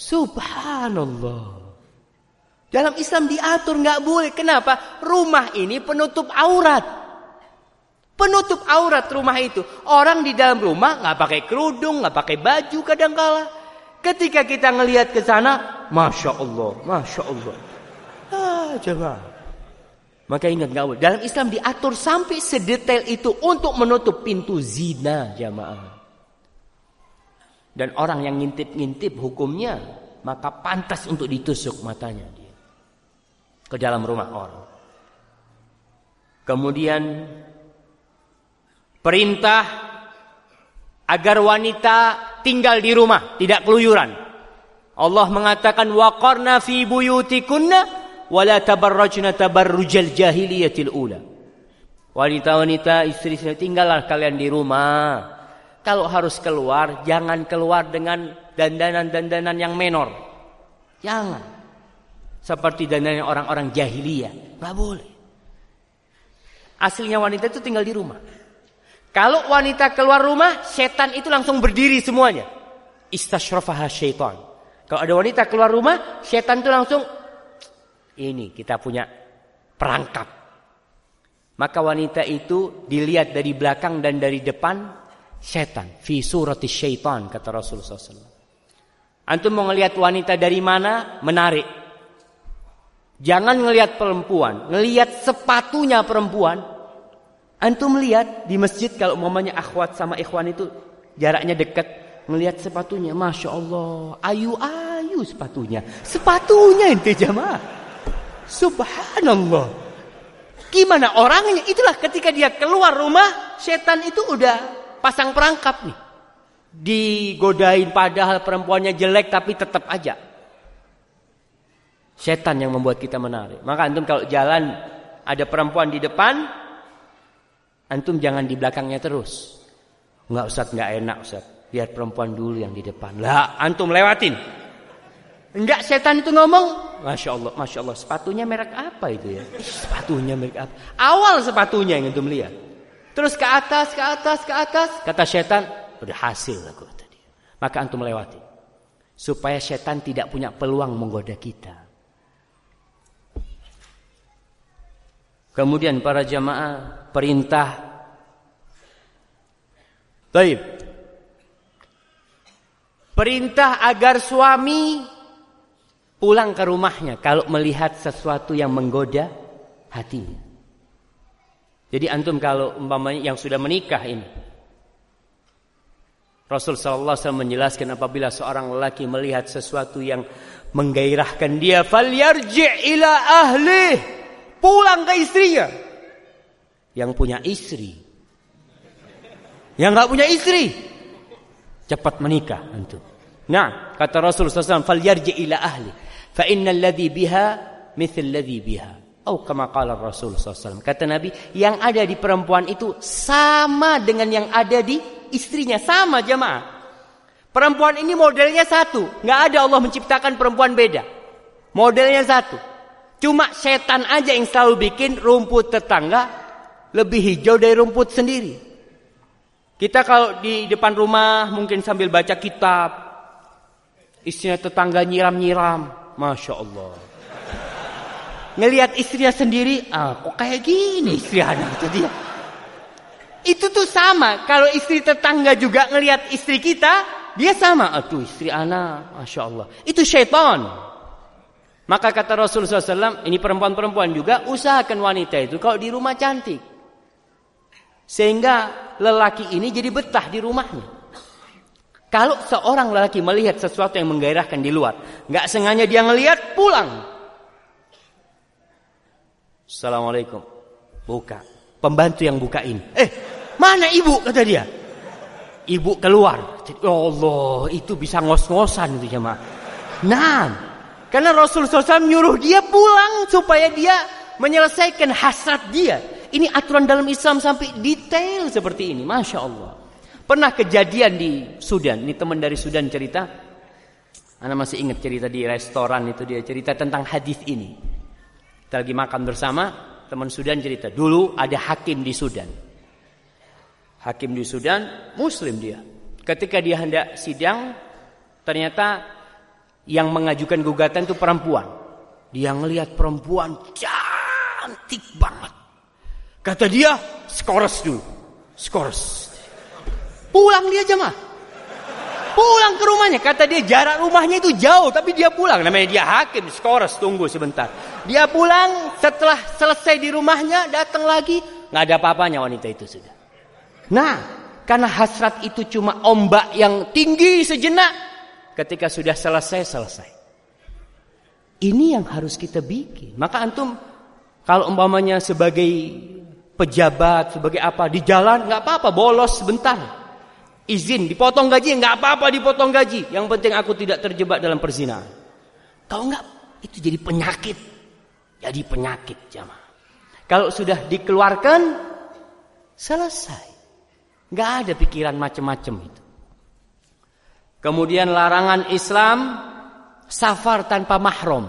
Subhanallah. Dalam Islam diatur nggak boleh. Kenapa? Rumah ini penutup aurat. Penutup aurat rumah itu. Orang di dalam rumah nggak pakai kerudung, nggak pakai baju kadang kala. Ketika kita ngelihat ke sana, masya Allah, masya Allah. Ah, coba. Maka ingat nggak boleh. Dalam Islam diatur sampai sedetail itu untuk menutup pintu zina jamaah. Dan orang yang ngintip-ngintip hukumnya maka pantas untuk ditusuk matanya dia ke dalam rumah orang. Kemudian perintah agar wanita tinggal di rumah, tidak keluyuran. Allah mengatakan waqarna fi buyutikunna wala tabarrajna tabarrujal jahiliyatil ula. Wanita-wanita istri-istri tinggallah kalian di rumah kalau harus keluar, jangan keluar dengan dandanan-dandanan yang menor. Jangan. Seperti dandanan orang-orang jahiliyah. Gak boleh. Aslinya wanita itu tinggal di rumah. Kalau wanita keluar rumah, setan itu langsung berdiri semuanya. Istashrafaha syaitan. Kalau ada wanita keluar rumah, setan itu langsung ini kita punya perangkap. Maka wanita itu dilihat dari belakang dan dari depan setan fi surati syaitan kata Rasulullah SAW. Antum mau ngelihat wanita dari mana? Menarik. Jangan ngelihat perempuan, ngelihat sepatunya perempuan. Antum melihat di masjid kalau mamanya akhwat sama ikhwan itu jaraknya dekat, ngelihat sepatunya, masya Allah, ayu ayu sepatunya, sepatunya ente jamaah, subhanallah. Gimana orangnya? Itulah ketika dia keluar rumah, setan itu udah pasang perangkap nih. Digodain padahal perempuannya jelek tapi tetap aja. Setan yang membuat kita menarik. Maka antum kalau jalan ada perempuan di depan, antum jangan di belakangnya terus. Enggak Ustaz, enggak enak Ustaz. Biar perempuan dulu yang di depan. Lah, antum lewatin. Enggak setan itu ngomong, Masya Allah, Masya Allah, sepatunya merek apa itu ya? Sepatunya merek apa? Awal sepatunya yang itu melihat. Terus ke atas, ke atas, ke atas. Kata setan, berhasil aku tadi. Maka antum melewati. Supaya setan tidak punya peluang menggoda kita. Kemudian para jamaah perintah. Baik. Perintah agar suami pulang ke rumahnya kalau melihat sesuatu yang menggoda hatinya. Jadi antum kalau umpamanya yang sudah menikah ini. Rasul sallallahu alaihi wasallam menjelaskan apabila seorang lelaki melihat sesuatu yang menggairahkan dia falyarji ila ahli pulang ke istrinya. Yang punya istri. Yang enggak punya istri. Cepat menikah antum. Nah kata Rasul sallallahu alaihi wasallam falyarji ila ahli fa innal ladzi biha mithl ladzi biha Oh kama qala Rasul SAW Kata Nabi Yang ada di perempuan itu Sama dengan yang ada di istrinya. Sama jemaah Perempuan ini modelnya satu. Nggak ada Allah menciptakan perempuan beda. Modelnya satu. Cuma setan aja yang selalu bikin rumput tetangga Lebih hijau dari rumput sendiri. Kita kalau di depan rumah Mungkin sambil baca kitab Istrinya tetangga nyiram-nyiram. Masya Allah. Ngelihat istrinya sendiri, ah kok kayak gini istri anak itu dia. Itu tuh sama. Kalau istri tetangga juga ngelihat istri kita, dia sama. Aduh istri anak, masya Allah. Itu syaitan. Maka kata Rasulullah SAW, ini perempuan-perempuan juga usahakan wanita itu kalau di rumah cantik. Sehingga lelaki ini jadi betah di rumahnya. Kalau seorang lelaki melihat sesuatu yang menggairahkan di luar, nggak sengaja dia ngelihat pulang. Assalamualaikum. Buka. Pembantu yang bukain. Eh, mana ibu kata dia? Ibu keluar. Ya Allah, itu bisa ngos-ngosan itu jemaah. Nah, karena Rasul SAW nyuruh dia pulang supaya dia menyelesaikan hasrat dia. Ini aturan dalam Islam sampai detail seperti ini. Masya Allah. Pernah kejadian di Sudan, ini teman dari Sudan cerita. Anda masih ingat cerita di restoran itu dia cerita tentang hadis ini. Kita lagi makan bersama, teman Sudan cerita. Dulu ada hakim di Sudan. Hakim di Sudan, muslim dia. Ketika dia hendak sidang, ternyata yang mengajukan gugatan itu perempuan. Dia ngelihat perempuan cantik banget. Kata dia, skors dulu. Skors. Pulang dia jemaah. Pulang ke rumahnya. Kata dia jarak rumahnya itu jauh. Tapi dia pulang. Namanya dia hakim. Skores tunggu sebentar. Dia pulang setelah selesai di rumahnya. Datang lagi. Nggak ada apa-apanya wanita itu sudah. Nah. Karena hasrat itu cuma ombak yang tinggi sejenak. Ketika sudah selesai, selesai. Ini yang harus kita bikin. Maka antum. Kalau umpamanya sebagai pejabat, sebagai apa. Di jalan nggak apa-apa. Bolos sebentar izin dipotong gaji nggak apa-apa dipotong gaji yang penting aku tidak terjebak dalam perzinahan kalau nggak itu jadi penyakit jadi penyakit jamaah kalau sudah dikeluarkan selesai nggak ada pikiran macam-macam itu kemudian larangan Islam safar tanpa mahram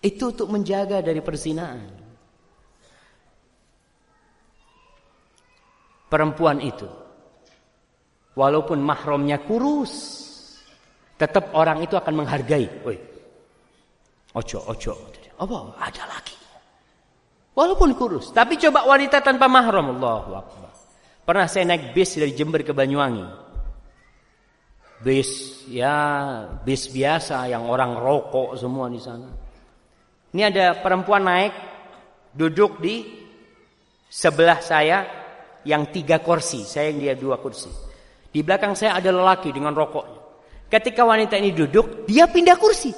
itu untuk menjaga dari perzinahan perempuan itu Walaupun mahramnya kurus. Tetap orang itu akan menghargai. Woi. Ojo, ojo. Apa? Ada lagi. Walaupun kurus. Tapi coba wanita tanpa mahram. Allah Akbar. Pernah saya naik bis dari Jember ke Banyuwangi. Bis ya bis biasa yang orang rokok semua di sana. Ini ada perempuan naik duduk di sebelah saya yang tiga kursi, saya yang dia dua kursi. Di belakang saya ada lelaki dengan rokoknya. Ketika wanita ini duduk, dia pindah kursi.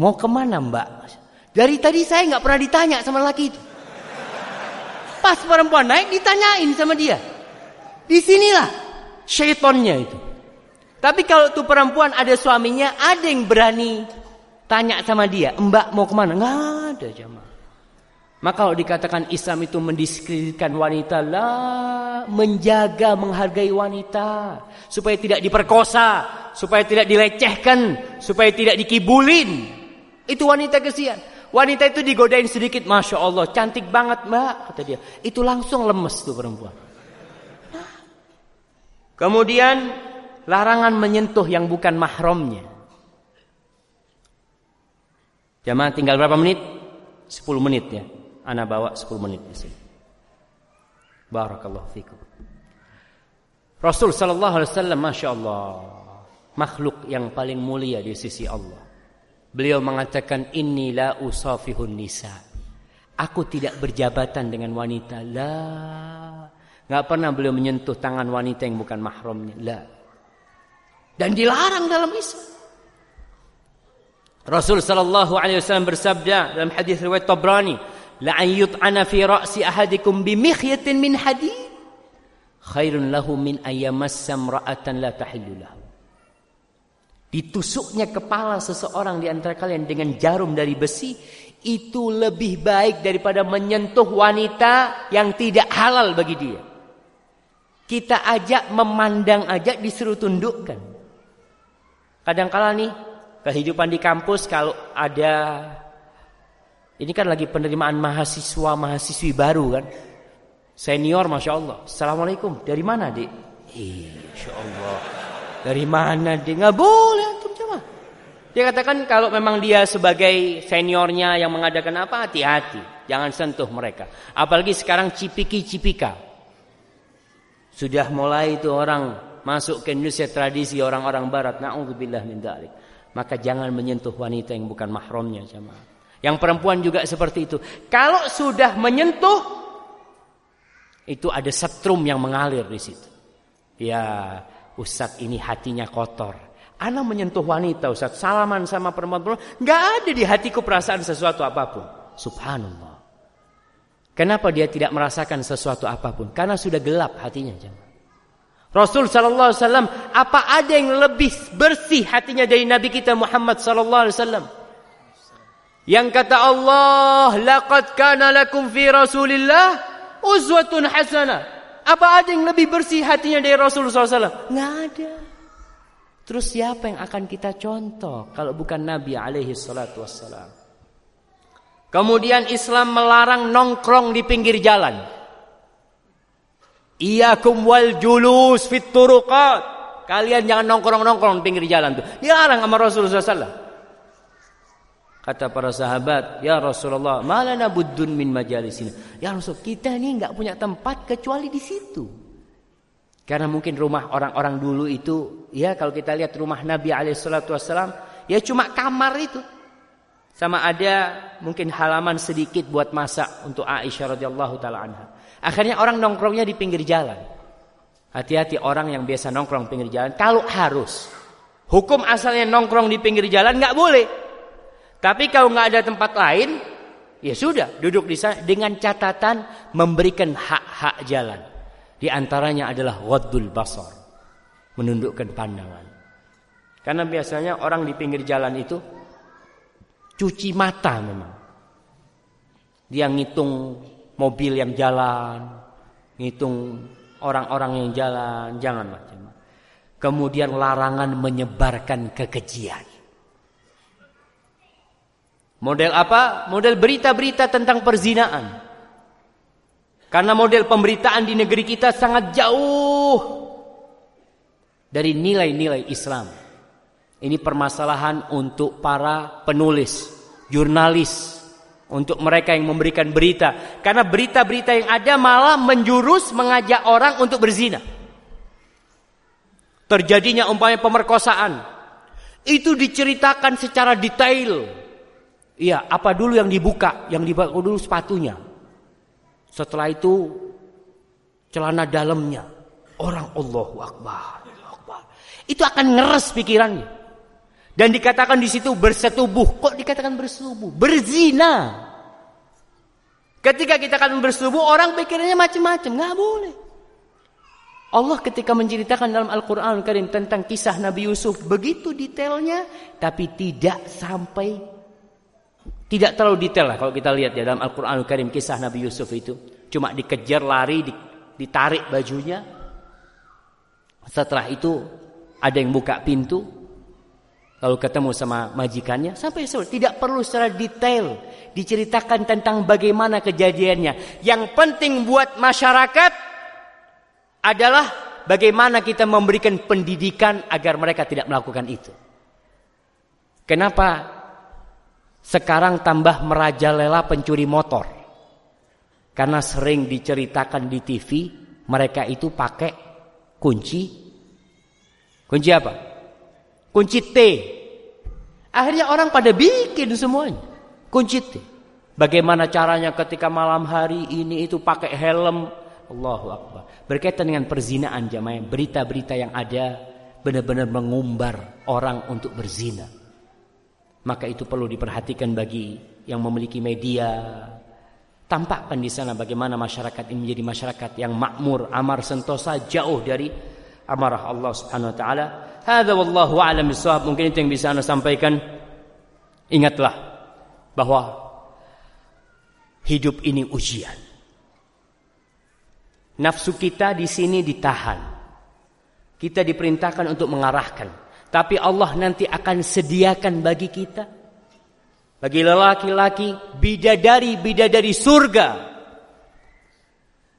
Mau ke mana mbak? Dari tadi saya nggak pernah ditanya sama lelaki itu. Pas perempuan naik ditanyain sama dia. Di sinilah syaitonnya itu. Tapi kalau tuh perempuan ada suaminya, ada yang berani tanya sama dia, Mbak mau ke mana? Nggak ada jamaah. Maka kalau dikatakan Islam itu mendiskreditkan wanita, lah menjaga, menghargai wanita supaya tidak diperkosa, supaya tidak dilecehkan, supaya tidak dikibulin. Itu wanita kesian. Wanita itu digodain sedikit, masya Allah, cantik banget mbak, kata dia. Itu langsung lemes tuh perempuan. Kemudian larangan menyentuh yang bukan mahramnya. Jamaah tinggal berapa menit? 10 menit ya. Ana bawa 10 menit di sini. Barakallahu fikum. Rasul sallallahu alaihi wasallam Masya Allah makhluk yang paling mulia di sisi Allah. Beliau mengatakan inni la usafihun nisa. Aku tidak berjabatan dengan wanita. La. Enggak pernah beliau menyentuh tangan wanita yang bukan mahramnya. La. Dan dilarang dalam Islam. Rasul sallallahu alaihi wasallam bersabda dalam hadis riwayat Tabrani, la an yut'ana fi ra'si ahadikum bi mikhyatin min hadid khairun lahu min ayyamassa imra'atan la tahillu lahu. Ditusuknya kepala seseorang di antara kalian dengan jarum dari besi itu lebih baik daripada menyentuh wanita yang tidak halal bagi dia. Kita ajak memandang aja disuruh tundukkan. Kadang-kala nih kehidupan di kampus kalau ada ini kan lagi penerimaan mahasiswa mahasiswi baru kan. Senior masya Allah. Assalamualaikum. Dari mana dik? Insya Allah dari mana dik nggak boleh antum coba dia katakan kalau memang dia sebagai seniornya yang mengadakan apa hati-hati. Jangan sentuh mereka. Apalagi sekarang cipiki cipika sudah mulai itu orang masuk ke Indonesia tradisi orang-orang barat. Naudzubillah min dzalik maka jangan menyentuh wanita yang bukan mahramnya jemaah. Yang perempuan juga seperti itu. Kalau sudah menyentuh itu ada setrum yang mengalir di situ. Ya, Ustadz ini hatinya kotor. Anak menyentuh wanita Ustadz, salaman sama perempuan-perempuan, nggak ada di hatiku perasaan sesuatu apa pun. Subhanallah. Kenapa dia tidak merasakan sesuatu apa pun? Karena sudah gelap hatinya. Rasul sallallahu alaihi wasallam apa ada yang lebih bersih hatinya dari nabi kita Muhammad sallallahu alaihi wasallam? Yang kata Allah, laqad kana lakum fi Rasulillah uswatun hasanah. Apa ada yang lebih bersih hatinya dari Rasul sallallahu alaihi wasallam? Enggak ada. Terus siapa yang akan kita contoh kalau bukan Nabi alaihi salatu wassalam? Kemudian Islam melarang nongkrong di pinggir jalan. Iyakum wal julus fit turuqat. Kalian jangan nongkrong-nongkrong di pinggir jalan tuh. Dilarang sama Rasulullah SAW. Kata para sahabat, ya Rasulullah, malana buddun min majalisin. Ya Rasul, kita ini nggak punya tempat kecuali di situ. Karena mungkin rumah orang-orang dulu itu, ya kalau kita lihat rumah Nabi Alaihissalam, ya cuma kamar itu. Sama ada mungkin halaman sedikit buat masak untuk Aisyah radhiyallahu taala anha. Akhirnya orang nongkrongnya di pinggir jalan. Hati-hati orang yang biasa nongkrong pinggir jalan. Kalau harus. Hukum asalnya nongkrong di pinggir jalan nggak boleh. Tapi kalau nggak ada tempat lain, ya sudah duduk di sana dengan catatan memberikan hak-hak jalan. Di antaranya adalah wadul basar, menundukkan pandangan. Karena biasanya orang di pinggir jalan itu cuci mata memang. Dia ngitung mobil yang jalan, ngitung orang-orang yang jalan, janganlah. Kemudian larangan menyebarkan kekejian. Model apa? Model berita-berita tentang perzinaan. Karena model pemberitaan di negeri kita sangat jauh dari nilai-nilai Islam. Ini permasalahan untuk para penulis, jurnalis, untuk mereka yang memberikan berita karena berita-berita yang ada malah menjurus mengajak orang untuk berzina terjadinya umpamanya pemerkosaan itu diceritakan secara detail Iya, apa dulu yang dibuka? Yang dibuka dulu sepatunya. Setelah itu celana dalamnya. Orang Allahu Akbar. Akbar. Itu akan ngeres pikirannya. Dan dikatakan di situ bersetubuh. Kok dikatakan bersetubuh? Berzina. Ketika kita akan bersetubuh, orang pikirnya macam-macam. Nggak boleh. Allah ketika menceritakan dalam Al-Quran Karim tentang kisah Nabi Yusuf begitu detailnya, tapi tidak sampai tidak terlalu detail lah kalau kita lihat ya dalam Al-Quran Karim kisah Nabi Yusuf itu cuma dikejar lari, ditarik bajunya. Setelah itu ada yang buka pintu, lalu ketemu sama majikannya sampai tidak perlu secara detail diceritakan tentang bagaimana kejadiannya. Yang penting buat masyarakat adalah bagaimana kita memberikan pendidikan agar mereka tidak melakukan itu. Kenapa sekarang tambah merajalela pencuri motor? Karena sering diceritakan di TV mereka itu pakai kunci kunci apa? Kunci T. Akhirnya orang pada bikin semuanya kunci T. Bagaimana caranya ketika malam hari ini itu pakai helm Allahu Akbar. Berkaitan dengan perzinaan jamaah, berita-berita yang ada benar-benar mengumbar orang untuk berzina. Maka itu perlu diperhatikan bagi yang memiliki media. Tampakkan di sana bagaimana masyarakat ini menjadi masyarakat yang makmur, amar sentosa, jauh dari amarah Allah Subhanahu wa taala. Hadza wallahu a'lam bissawab. Mungkin itu yang bisa Anda sampaikan. Ingatlah bahwa hidup ini ujian. Nafsu kita di sini ditahan. Kita diperintahkan untuk mengarahkan. Tapi Allah nanti akan sediakan bagi kita. Bagi lelaki-laki bidadari-bidadari surga.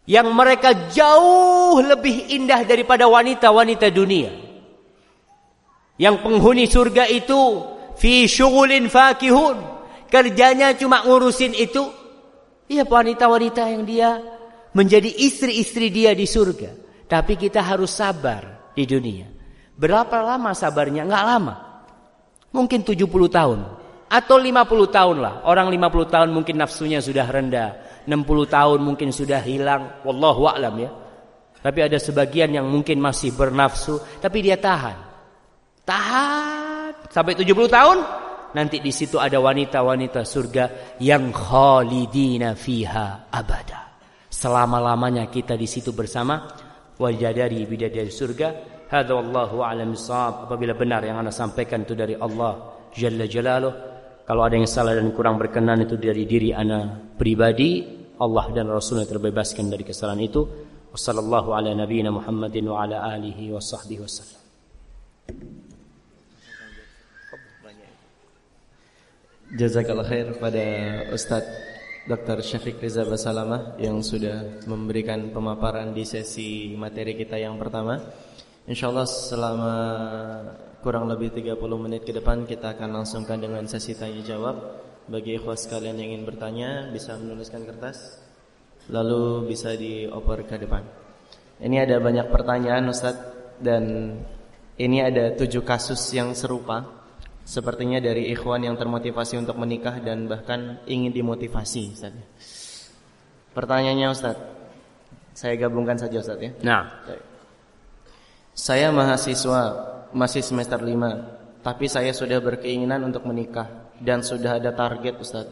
Yang mereka jauh lebih indah daripada wanita-wanita dunia. Yang penghuni surga itu fi syughulin fakihun. Kerjanya cuma ngurusin itu. Iya wanita-wanita yang dia menjadi istri-istri dia di surga. Tapi kita harus sabar di dunia. Berapa lama sabarnya? Enggak lama. Mungkin 70 tahun. Atau 50 tahun lah. Orang 50 tahun mungkin nafsunya sudah rendah. 60 tahun mungkin sudah hilang. Wallahu a'lam ya. Tapi ada sebagian yang mungkin masih bernafsu. Tapi dia tahan. Tahan. Sampai 70 tahun. Nanti di situ ada wanita-wanita surga yang khalidina fiha abada selama-lamanya kita di situ bersama wajadari bidadari surga hadza wallahu a'lam apabila benar yang anda sampaikan itu dari Allah jalla jalaluh kalau ada yang salah dan kurang berkenan itu dari diri ana pribadi Allah dan Rasulnya terbebaskan dari kesalahan itu wassallallahu ala nabiyyina Muhammadin wa ala alihi wa sahbihi wasallam Jazakallah khair pada Ustadz Dr. Syafiq Riza Basalamah yang sudah memberikan pemaparan di sesi materi kita yang pertama. Insyaallah selama kurang lebih 30 menit ke depan kita akan langsungkan dengan sesi tanya jawab. Bagi ikhwas kalian yang ingin bertanya bisa menuliskan kertas lalu bisa dioper ke depan. Ini ada banyak pertanyaan Ustaz dan ini ada tujuh kasus yang serupa Sepertinya dari ikhwan yang termotivasi untuk menikah dan bahkan ingin dimotivasi Ustaz. Pertanyaannya Ustaz. Saya gabungkan saja Ustaz ya. Nah. Saya mahasiswa masih semester 5, tapi saya sudah berkeinginan untuk menikah dan sudah ada target Ustaz.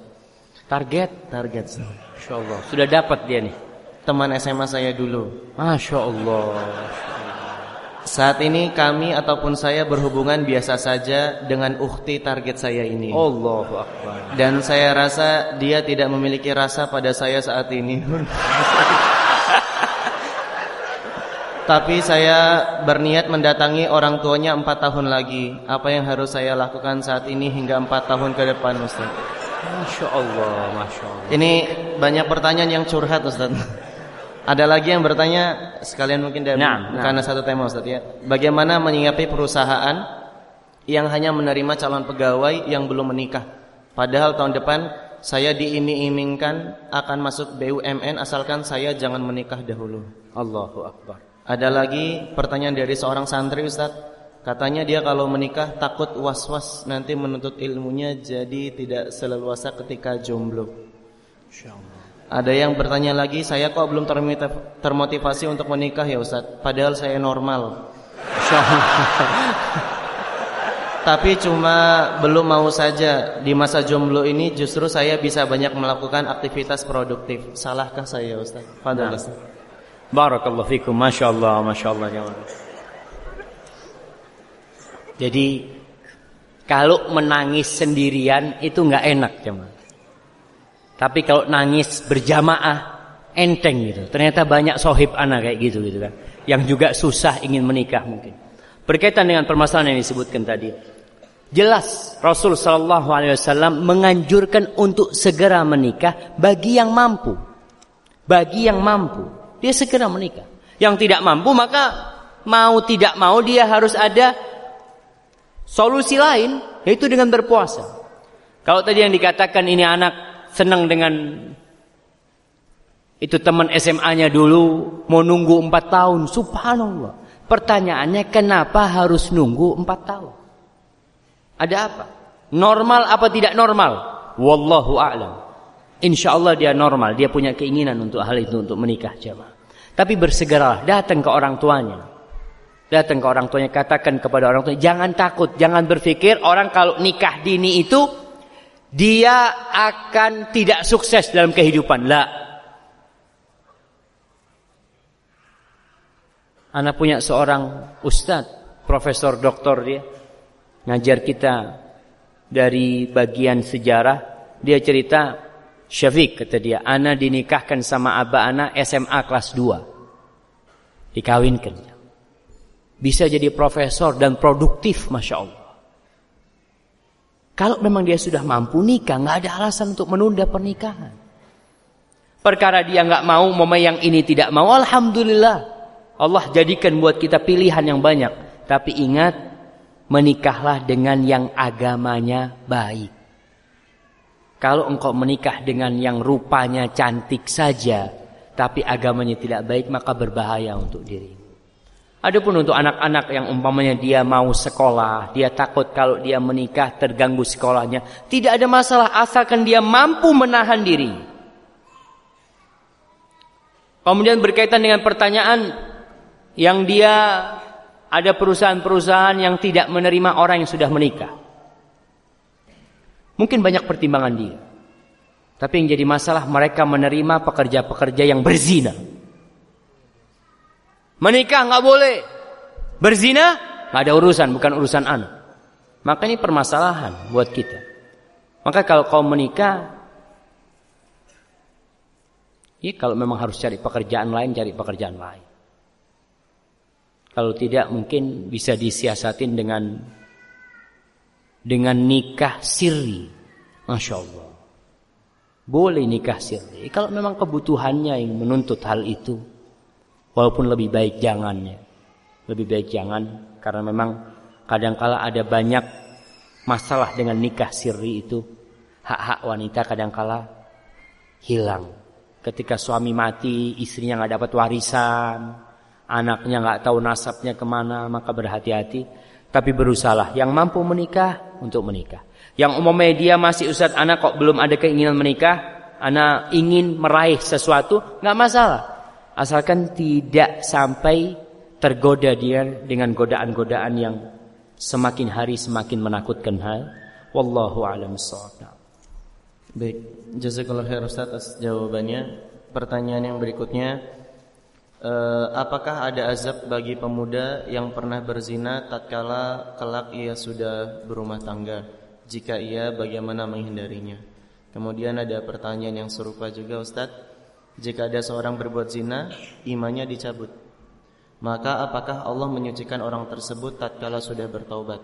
Target? Target. Masya Allah. Sudah dapat dia nih. Teman SMA saya dulu. Masya Allah. Saat ini kami ataupun saya berhubungan biasa saja dengan ukti target saya ini. Allahu Akbar. Dan saya rasa dia tidak memiliki rasa pada saya saat ini. Tapi saya berniat mendatangi orang tuanya empat tahun lagi. Apa yang harus saya lakukan saat ini hingga empat tahun ke depan, Ustaz? Masya Allah, Masya Allah. Ini banyak pertanyaan yang curhat, Ustaz. Ada lagi yang bertanya sekalian mungkin dari nah, nah. karena satu tema Ustaz ya. Bagaimana menyikapi perusahaan yang hanya menerima calon pegawai yang belum menikah? Padahal tahun depan saya diiming-imingkan akan masuk BUMN asalkan saya jangan menikah dahulu. Allahu akbar. Ada lagi pertanyaan dari seorang santri Ustaz. Katanya dia kalau menikah takut was-was nanti menuntut ilmunya jadi tidak seleluasa ketika jomblo. Ada yang bertanya lagi, saya kok belum termotivasi untuk menikah ya Ustaz? Padahal saya normal. Tapi cuma belum mau saja di masa jomblo ini justru saya bisa banyak melakukan aktivitas produktif. Salahkah saya Ustaz? Fadal Ustaz. Barakallahu fikum. Masya Allah, Masya Allah. Jadi kalau menangis sendirian itu nggak enak jemaah. Tapi kalau nangis berjamaah enteng gitu. Ternyata banyak sohib anak kayak gitu gitu kan. Yang juga susah ingin menikah mungkin. Berkaitan dengan permasalahan yang disebutkan tadi. Jelas Rasul Shallallahu Alaihi Wasallam menganjurkan untuk segera menikah bagi yang mampu. Bagi yang mampu, dia segera menikah. Yang tidak mampu maka mau tidak mau dia harus ada solusi lain, yaitu dengan berpuasa. Kalau tadi yang dikatakan ini anak senang dengan itu teman SMA-nya dulu mau nunggu empat tahun. Subhanallah. Pertanyaannya kenapa harus nunggu empat tahun? Ada apa? Normal apa tidak normal? Wallahu a'lam. Insya Allah dia normal. Dia punya keinginan untuk hal itu untuk menikah jemaah. Tapi bersegeralah datang ke orang tuanya. Datang ke orang tuanya katakan kepada orang tuanya jangan takut, jangan berpikir orang kalau nikah dini itu dia akan tidak sukses dalam kehidupan. La. Anak punya seorang ustadz, profesor doktor dia. Ngajar kita dari bagian sejarah. Dia cerita, Syafiq kata dia, Ana dinikahkan sama abah Ana SMA kelas 2. Dikawinkan. Bisa jadi profesor dan produktif Masya Allah. Kalau memang dia sudah mampu nikah, nggak ada alasan untuk menunda pernikahan. Perkara dia nggak mau, mama yang ini tidak mau, alhamdulillah. Allah jadikan buat kita pilihan yang banyak. Tapi ingat, menikahlah dengan yang agamanya baik. Kalau engkau menikah dengan yang rupanya cantik saja, tapi agamanya tidak baik, maka berbahaya untuk diri. Adapun untuk anak-anak yang umpamanya dia mau sekolah, dia takut kalau dia menikah terganggu sekolahnya, tidak ada masalah asalkan dia mampu menahan diri. Kemudian berkaitan dengan pertanyaan yang dia ada perusahaan-perusahaan yang tidak menerima orang yang sudah menikah. Mungkin banyak pertimbangan dia. Tapi yang jadi masalah mereka menerima pekerja-pekerja yang berzina. Menikah nggak boleh. Berzina nggak ada urusan, bukan urusan anak. Maka ini permasalahan buat kita. Maka kalau kau menikah, ya kalau memang harus cari pekerjaan lain, cari pekerjaan lain. Kalau tidak mungkin bisa disiasatin dengan dengan nikah siri. Masya Allah. Boleh nikah siri. Kalau memang kebutuhannya yang menuntut hal itu. Walaupun lebih baik jangannya. Lebih baik jangan karena memang kadangkala ada banyak masalah dengan nikah siri itu. Hak-hak wanita kadangkala hilang. Ketika suami mati, istrinya nggak dapat warisan, anaknya nggak tahu nasabnya ke mana, maka berhati-hati. Tapi berusahalah yang mampu menikah untuk menikah. Yang umumnya dia masih ustadz anak kok belum ada keinginan menikah, anak ingin meraih sesuatu, nggak masalah. Asalkan tidak sampai tergoda dia dengan godaan-godaan yang semakin hari semakin menakutkan hal. Wallahu a'lam. Baik, jazakallahu khair Ustaz atas jawabannya. Pertanyaan yang berikutnya, eh, apakah ada azab bagi pemuda yang pernah berzina tatkala kelak ia sudah berumah tangga? Jika iya, bagaimana menghindarinya? Kemudian ada pertanyaan yang serupa juga Ustadz jika ada seorang berbuat zina, imannya dicabut. Maka apakah Allah menyucikan orang tersebut tatkala sudah bertaubat?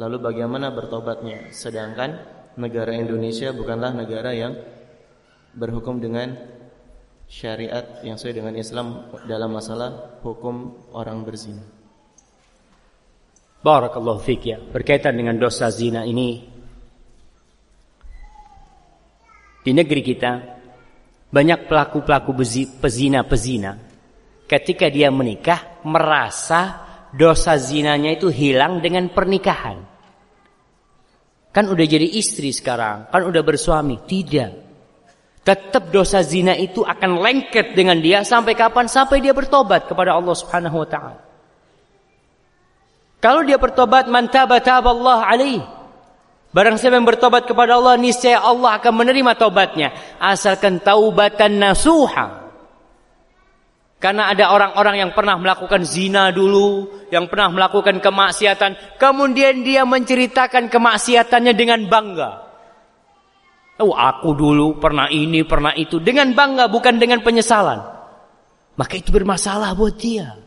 Lalu bagaimana bertobatnya? Sedangkan negara Indonesia bukanlah negara yang berhukum dengan syariat yang sesuai dengan Islam dalam masalah hukum orang berzina. Barakallahu fik ya. Berkaitan dengan dosa zina ini di negeri kita banyak pelaku-pelaku pezina-pezina ketika dia menikah merasa dosa zinanya itu hilang dengan pernikahan. Kan udah jadi istri sekarang, kan udah bersuami. Tidak. Tetap dosa zina itu akan lengket dengan dia sampai kapan? Sampai dia bertobat kepada Allah Subhanahu wa taala. Kalau dia bertobat, man taba Allah alaih. Barang siapa yang bertobat kepada Allah, niscaya Allah akan menerima tobatnya. Asalkan taubatan nasuha. Karena ada orang-orang yang pernah melakukan zina dulu, yang pernah melakukan kemaksiatan, kemudian dia menceritakan kemaksiatannya dengan bangga. Oh, aku dulu pernah ini, pernah itu, dengan bangga bukan dengan penyesalan. Maka itu bermasalah buat dia.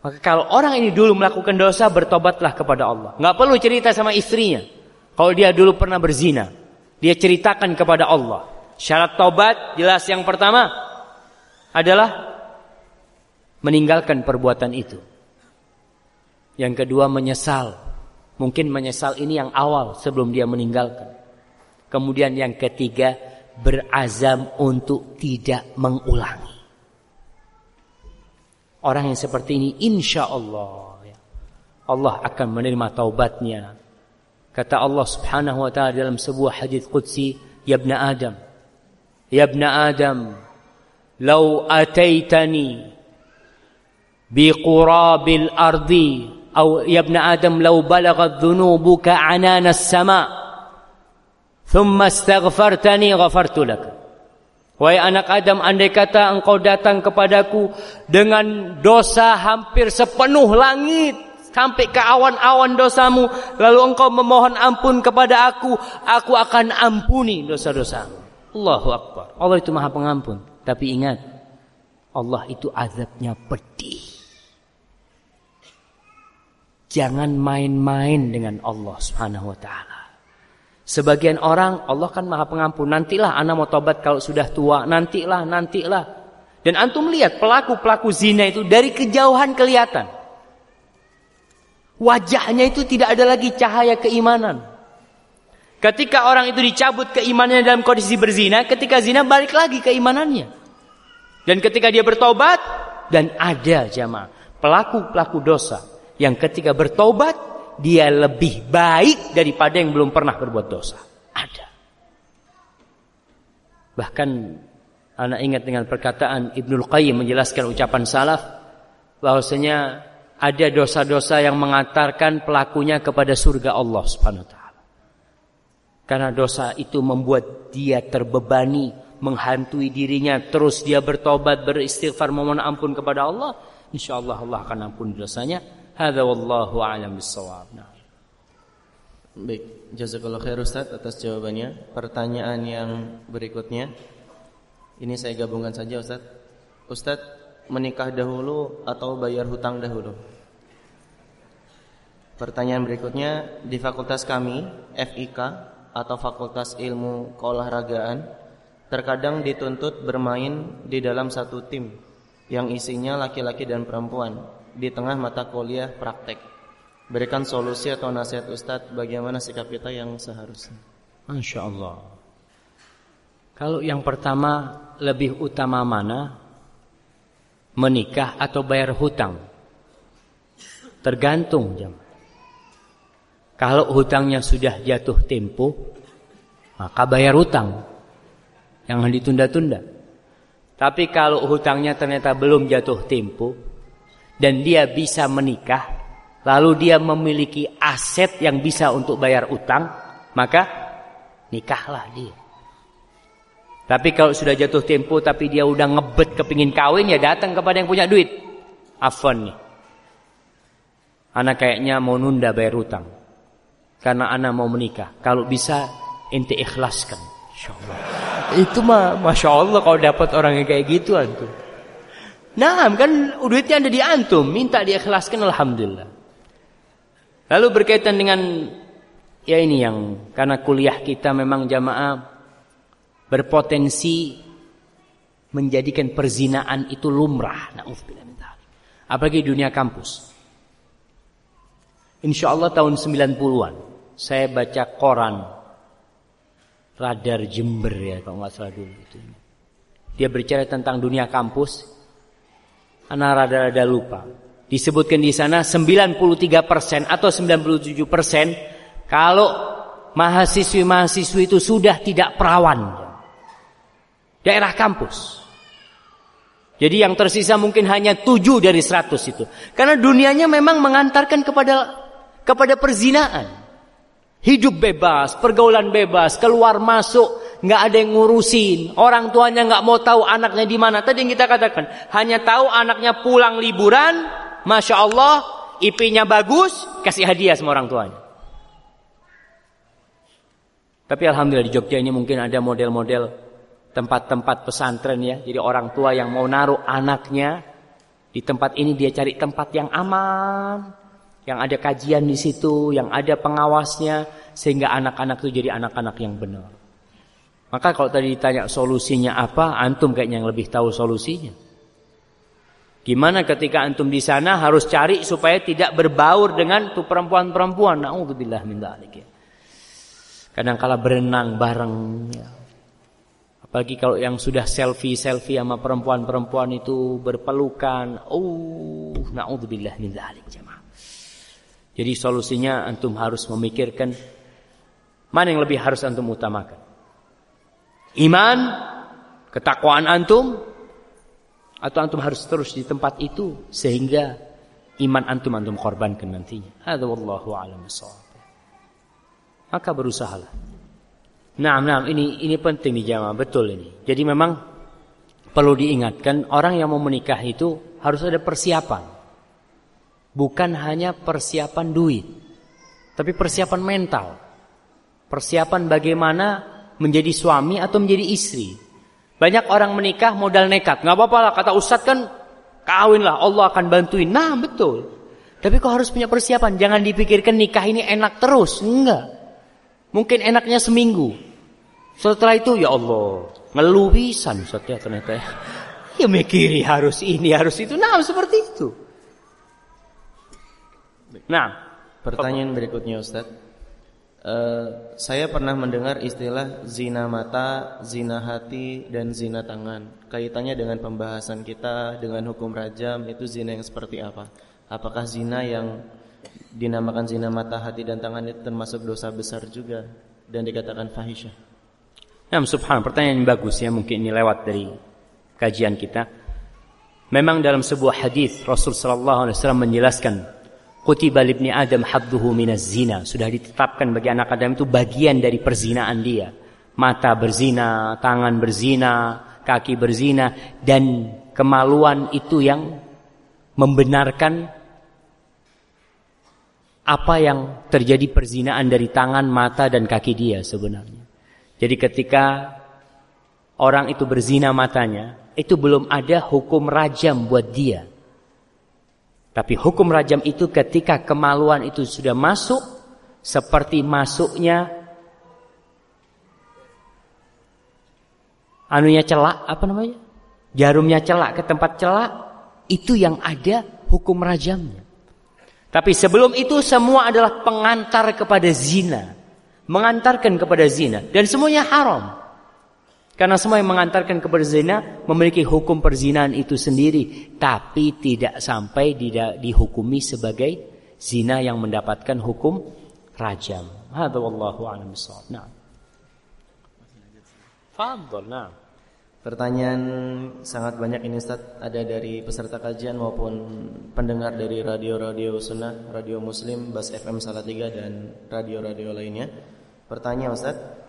Maka kalau orang ini dulu melakukan dosa, bertobatlah kepada Allah. Nggak perlu cerita sama istrinya. Kalau dia dulu pernah berzina, dia ceritakan kepada Allah. Syarat tobat jelas yang pertama adalah meninggalkan perbuatan itu. Yang kedua menyesal. Mungkin menyesal ini yang awal sebelum dia meninggalkan. Kemudian yang ketiga, berazam untuk tidak mengulangi. Orang yang seperti ini insya Allah ya, Allah akan menerima taubatnya. Kata Allah Subhanahu wa taala dalam sebuah hadis qudsi, "Ya ibn Adam, ya ibn Adam, law ataitani biqurabil ardi aw ya ibn Adam law balaghat dhunubuka anana as-sama' Thumma astaghfartani ghafartu laka. Wahai anak Adam, andai kata engkau datang kepadaku dengan dosa hampir sepenuh langit, sampai ke awan-awan dosamu, lalu engkau memohon ampun kepada aku, aku akan ampuni dosa-dosamu. Allahu Akbar. Allah itu maha pengampun. Tapi ingat, Allah itu azabnya pedih. Jangan main-main dengan Allah Subhanahu wa taala. Sebagian orang Allah kan Maha Pengampun. Nantilah anak mau tobat kalau sudah tua, nantilah, nantilah. Dan antum lihat pelaku-pelaku zina itu dari kejauhan kelihatan. Wajahnya itu tidak ada lagi cahaya keimanan. Ketika orang itu dicabut keimanannya dalam kondisi berzina, ketika zina balik lagi keimanannya. Dan ketika dia bertobat dan ada jamaah pelaku-pelaku dosa yang ketika bertobat dia lebih baik daripada yang belum pernah berbuat dosa. Ada. Bahkan anak ingat dengan perkataan Ibnul Qayyim menjelaskan ucapan salaf bahwasanya ada dosa-dosa yang mengantarkan pelakunya kepada surga Allah Subhanahu wa taala. Karena dosa itu membuat dia terbebani, menghantui dirinya, terus dia bertobat, beristighfar, memohon ampun kepada Allah, insyaallah Allah akan ampuni dosanya Hadza wallahu a'lam bissawab. Nah. Baik, jazakallahu khair Ustaz atas jawabannya. Pertanyaan yang berikutnya ini saya gabungkan saja Ustaz. Ustaz, menikah dahulu atau bayar hutang dahulu? Pertanyaan berikutnya, di fakultas kami, FIK atau Fakultas Ilmu Keolahragaan, terkadang dituntut bermain di dalam satu tim yang isinya laki-laki dan perempuan di tengah mata kuliah praktek. Berikan solusi atau nasihat Ustadz bagaimana sikap kita yang seharusnya. Masya Allah. Kalau yang pertama lebih utama mana? Menikah atau bayar hutang? Tergantung jam. Kalau hutangnya sudah jatuh tempo, maka bayar hutang. Jangan ditunda-tunda. Tapi kalau hutangnya ternyata belum jatuh tempo, dan dia bisa menikah, lalu dia memiliki aset yang bisa untuk bayar utang, maka nikahlah dia. Tapi kalau sudah jatuh tempo tapi dia udah ngebet kepingin kawin ya datang kepada yang punya duit. Afwan nih. Anak kayaknya mau nunda bayar utang. Karena anak mau menikah. Kalau bisa ente ikhlaskan. Insyaallah. Itu mah Masya Allah kalau dapat orang yang kayak gitu antum. Nah, kan duitnya ada di antum, minta diikhlaskan alhamdulillah. Lalu berkaitan dengan ya ini yang karena kuliah kita memang jamaah berpotensi menjadikan perzinaan itu lumrah. Apalagi dunia kampus. Insya Allah tahun 90-an saya baca koran Radar Jember ya kalau nggak salah dulu itu. Dia berbicara tentang dunia kampus Anak rada-rada lupa. Disebutkan di sana 93% atau 97% kalau mahasiswi-mahasiswi itu sudah tidak perawan. Daerah kampus. Jadi yang tersisa mungkin hanya 7 dari 100 itu. Karena dunianya memang mengantarkan kepada kepada perzinaan. Hidup bebas, pergaulan bebas, keluar masuk, nggak ada yang ngurusin. Orang tuanya nggak mau tahu anaknya di mana. Tadi yang kita katakan, hanya tahu anaknya pulang liburan, masya Allah, IP-nya bagus, kasih hadiah sama orang tuanya. Tapi alhamdulillah di Jogja ini mungkin ada model-model tempat-tempat pesantren ya. Jadi orang tua yang mau naruh anaknya di tempat ini dia cari tempat yang aman, yang ada kajian di situ, yang ada pengawasnya sehingga anak-anak itu jadi anak-anak yang benar. Maka kalau tadi ditanya solusinya apa, antum kayaknya yang lebih tahu solusinya. Gimana ketika antum di sana harus cari supaya tidak berbaur dengan tuh perempuan-perempuan. Nauzubillah min dzalik ya. Kadang kala berenang bareng ya. Apalagi kalau yang sudah selfie-selfie sama perempuan-perempuan itu berpelukan. Oh, naudzubillah min dzalik jemaah. Jadi solusinya antum harus memikirkan mana yang lebih harus antum utamakan. Iman, ketakwaan antum, atau antum harus terus di tempat itu sehingga iman antum antum korbankan nantinya. Hadza wallahu a'lam Maka berusahalah. Nah, nah ini ini penting nih jamaah, betul ini. Jadi memang perlu diingatkan orang yang mau menikah itu harus ada persiapan. Bukan hanya persiapan duit, tapi persiapan mental. Persiapan bagaimana menjadi suami atau menjadi istri. Banyak orang menikah modal nekat. Nggak apa-apa lah kata Ustadz kan kawin lah Allah akan bantuin. Nah betul. Tapi kok harus punya persiapan. Jangan dipikirkan nikah ini enak terus. Enggak. Mungkin enaknya seminggu. Setelah itu ya Allah. Ngeluh pisan ya ternyata ya. Ya mikiri harus ini harus itu. Nah seperti itu. Nah. Pertanyaan berikutnya Ustadz. Uh, saya pernah mendengar istilah zina mata, zina hati, dan zina tangan. Kaitannya dengan pembahasan kita dengan hukum rajam itu zina yang seperti apa? Apakah zina yang dinamakan zina mata, hati, dan tangan itu termasuk dosa besar juga dan dikatakan fahisyah? Ya, subhanallah, pertanyaan yang bagus ya, mungkin ini lewat dari kajian kita. Memang dalam sebuah hadis Rasul sallallahu alaihi wasallam menjelaskan Kutiba libni Adam hadduhu minaz zina. Sudah ditetapkan bagi anak Adam itu bagian dari perzinaan dia. Mata berzina, tangan berzina, kaki berzina. Dan kemaluan itu yang membenarkan apa yang terjadi perzinaan dari tangan, mata, dan kaki dia sebenarnya. Jadi ketika orang itu berzina matanya, itu belum ada hukum rajam buat dia. Tapi hukum rajam itu ketika kemaluan itu sudah masuk seperti masuknya anunya celak apa namanya? Jarumnya celak ke tempat celak itu yang ada hukum rajamnya. Tapi sebelum itu semua adalah pengantar kepada zina, mengantarkan kepada zina dan semuanya haram. Karena semua yang mengantarkan kepada zina memiliki hukum perzinaan itu sendiri, tapi tidak sampai dihukumi sebagai zina yang mendapatkan hukum rajam. Hadza wallahu a'lam Nah. Fadhol, nah. Pertanyaan sangat banyak ini Ustaz Ada dari peserta kajian maupun pendengar dari radio-radio sunnah Radio Muslim, Bas FM Salatiga dan radio-radio lainnya Pertanyaan Ustaz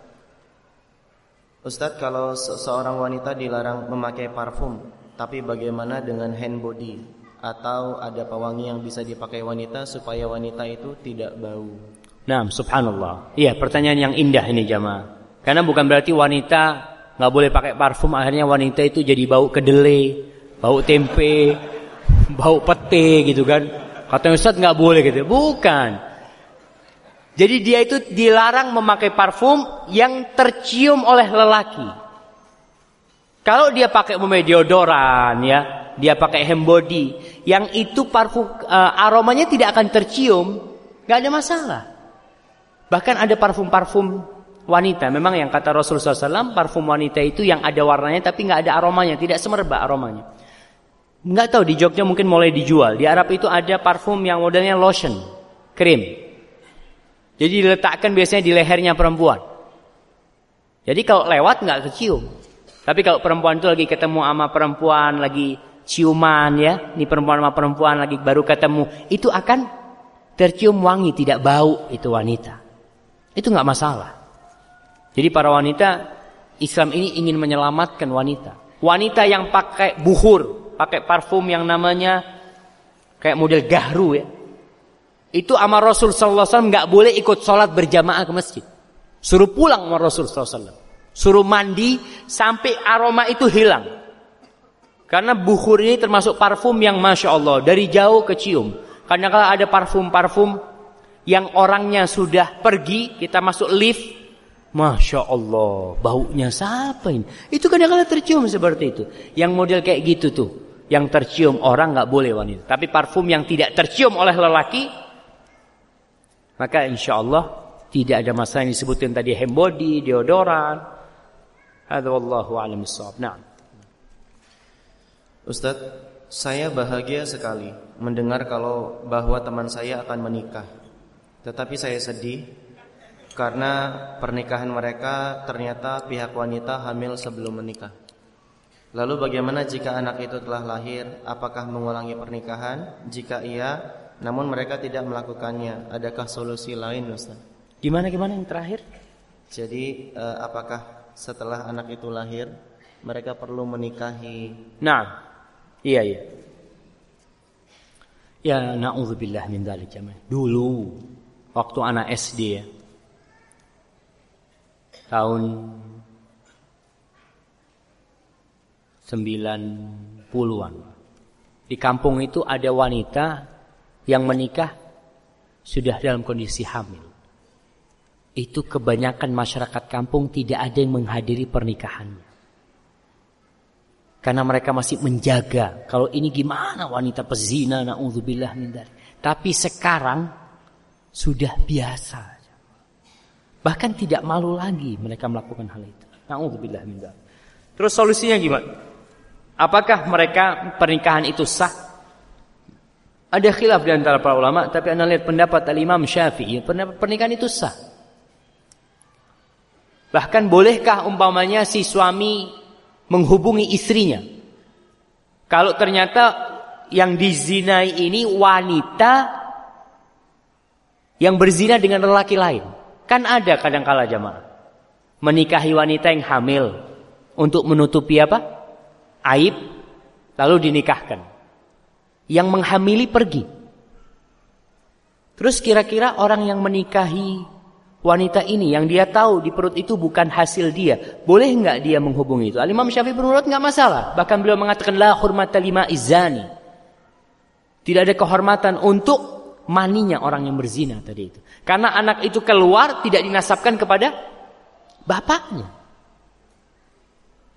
Ustadz kalau seorang wanita dilarang memakai parfum Tapi bagaimana dengan hand body? Atau ada pewangi yang bisa dipakai wanita Supaya wanita itu tidak bau? Nah subhanallah. Iya pertanyaan yang indah ini jamaah. Karena bukan berarti wanita nggak boleh pakai parfum Akhirnya wanita itu jadi bau kedelai Bau tempe Bau pete gitu kan. Kata Ustadz nggak boleh gitu. Bukan jadi dia itu dilarang memakai parfum yang tercium oleh lelaki. Kalau dia pakai umumnya deodoran ya, dia pakai hand body, yang itu parfum uh, aromanya tidak akan tercium, nggak ada masalah. Bahkan ada parfum-parfum wanita, memang yang kata Rasulullah SAW, parfum wanita itu yang ada warnanya tapi nggak ada aromanya, tidak semerbak aromanya. Nggak tahu di Jogja mungkin mulai dijual. Di Arab itu ada parfum yang modelnya lotion, krim. Jadi diletakkan biasanya di lehernya perempuan. Jadi kalau lewat nggak kecium. Tapi kalau perempuan itu lagi ketemu sama perempuan, lagi ciuman ya, ini perempuan sama perempuan lagi baru ketemu, itu akan tercium wangi, tidak bau itu wanita. Itu nggak masalah. Jadi para wanita, Islam ini ingin menyelamatkan wanita. Wanita yang pakai buhur, pakai parfum yang namanya kayak model gahru ya. Itu sama Rasul sallallahu alaihi wasallam enggak boleh ikut sholat berjamaah ke masjid. Suruh pulang sama Rasul sallallahu alaihi wasallam. Suruh mandi sampai aroma itu hilang. Karena bukhur ini termasuk parfum yang Masya Allah. Dari jauh kecium. Karena kalau ada parfum-parfum yang orangnya sudah pergi. Kita masuk lift. Masya Allah. Baunya siapa ini? Itu kadang-kadang tercium seperti itu. Yang model kayak gitu tuh. Yang tercium orang nggak boleh wanita. Tapi parfum yang tidak tercium oleh lelaki. Maka insya Allah tidak ada masalah yang disebutkan tadi hembody, deodoran, Hadza wallahu a'lam bissawab. Nah. Ustaz, saya bahagia sekali mendengar kalau bahwa teman saya akan menikah. Tetapi saya sedih karena pernikahan mereka ternyata pihak wanita hamil sebelum menikah. Lalu bagaimana jika anak itu telah lahir? Apakah mengulangi pernikahan? Jika iya, namun mereka tidak melakukannya, adakah solusi lain, Ustaz? Gimana gimana yang terakhir? Jadi, eh, apakah setelah anak itu lahir mereka perlu menikahi. Nah, iya iya. Ya naudzubillah min dzalik Dulu waktu anak SD ya. Tahun 90-an. Di kampung itu ada wanita yang menikah sudah dalam kondisi hamil itu kebanyakan masyarakat kampung tidak ada yang menghadiri pernikahannya. Karena mereka masih menjaga kalau ini gimana wanita pezina naudzubillah min Tapi sekarang sudah biasa. Bahkan tidak malu lagi mereka melakukan hal itu. Naudzubillah min Terus solusinya gimana? Apakah mereka pernikahan itu sah? Ada khilaf di antara para ulama, tapi anda lihat pendapat Al-Imam Syafi'i, pernikahan itu sah. Bahkan bolehkah umpamanya si suami menghubungi istrinya? Kalau ternyata yang dizinai ini wanita yang berzina dengan lelaki lain. Kan ada kadang-kala jamaah. Menikahi wanita yang hamil untuk menutupi apa? Aib lalu dinikahkan. Yang menghamili pergi. Terus kira-kira orang yang menikahi wanita ini yang dia tahu di perut itu bukan hasil dia, boleh nggak dia menghubungi itu? Al-Imam Syafi'i berurut nggak masalah. Bahkan beliau mengatakan la hurmata lima izani. Tidak ada kehormatan untuk maninya orang yang berzina tadi itu. Karena anak itu keluar tidak dinasabkan kepada bapaknya.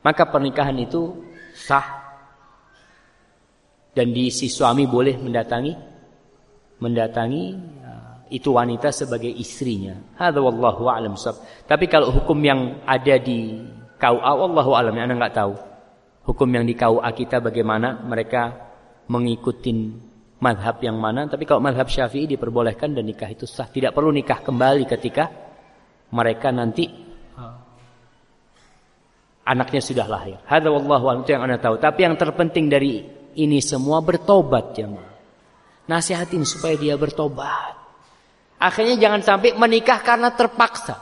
Maka pernikahan itu sah. Dan di si suami boleh mendatangi mendatangi itu wanita sebagai istrinya. Hadza wallahu a'lam Tapi kalau hukum yang ada di KUA wallahu a'lam, Anda enggak tahu. Hukum yang di KUA kita bagaimana mereka mengikuti madhab yang mana. Tapi kalau madhab syafi'i diperbolehkan dan nikah itu sah. Tidak perlu nikah kembali ketika mereka nanti anaknya sudah lahir. Hadza wallahu a'lam itu yang Anda tahu. Tapi yang terpenting dari ini semua bertobat ya Nasihatin supaya dia bertobat. Akhirnya jangan sampai menikah karena terpaksa.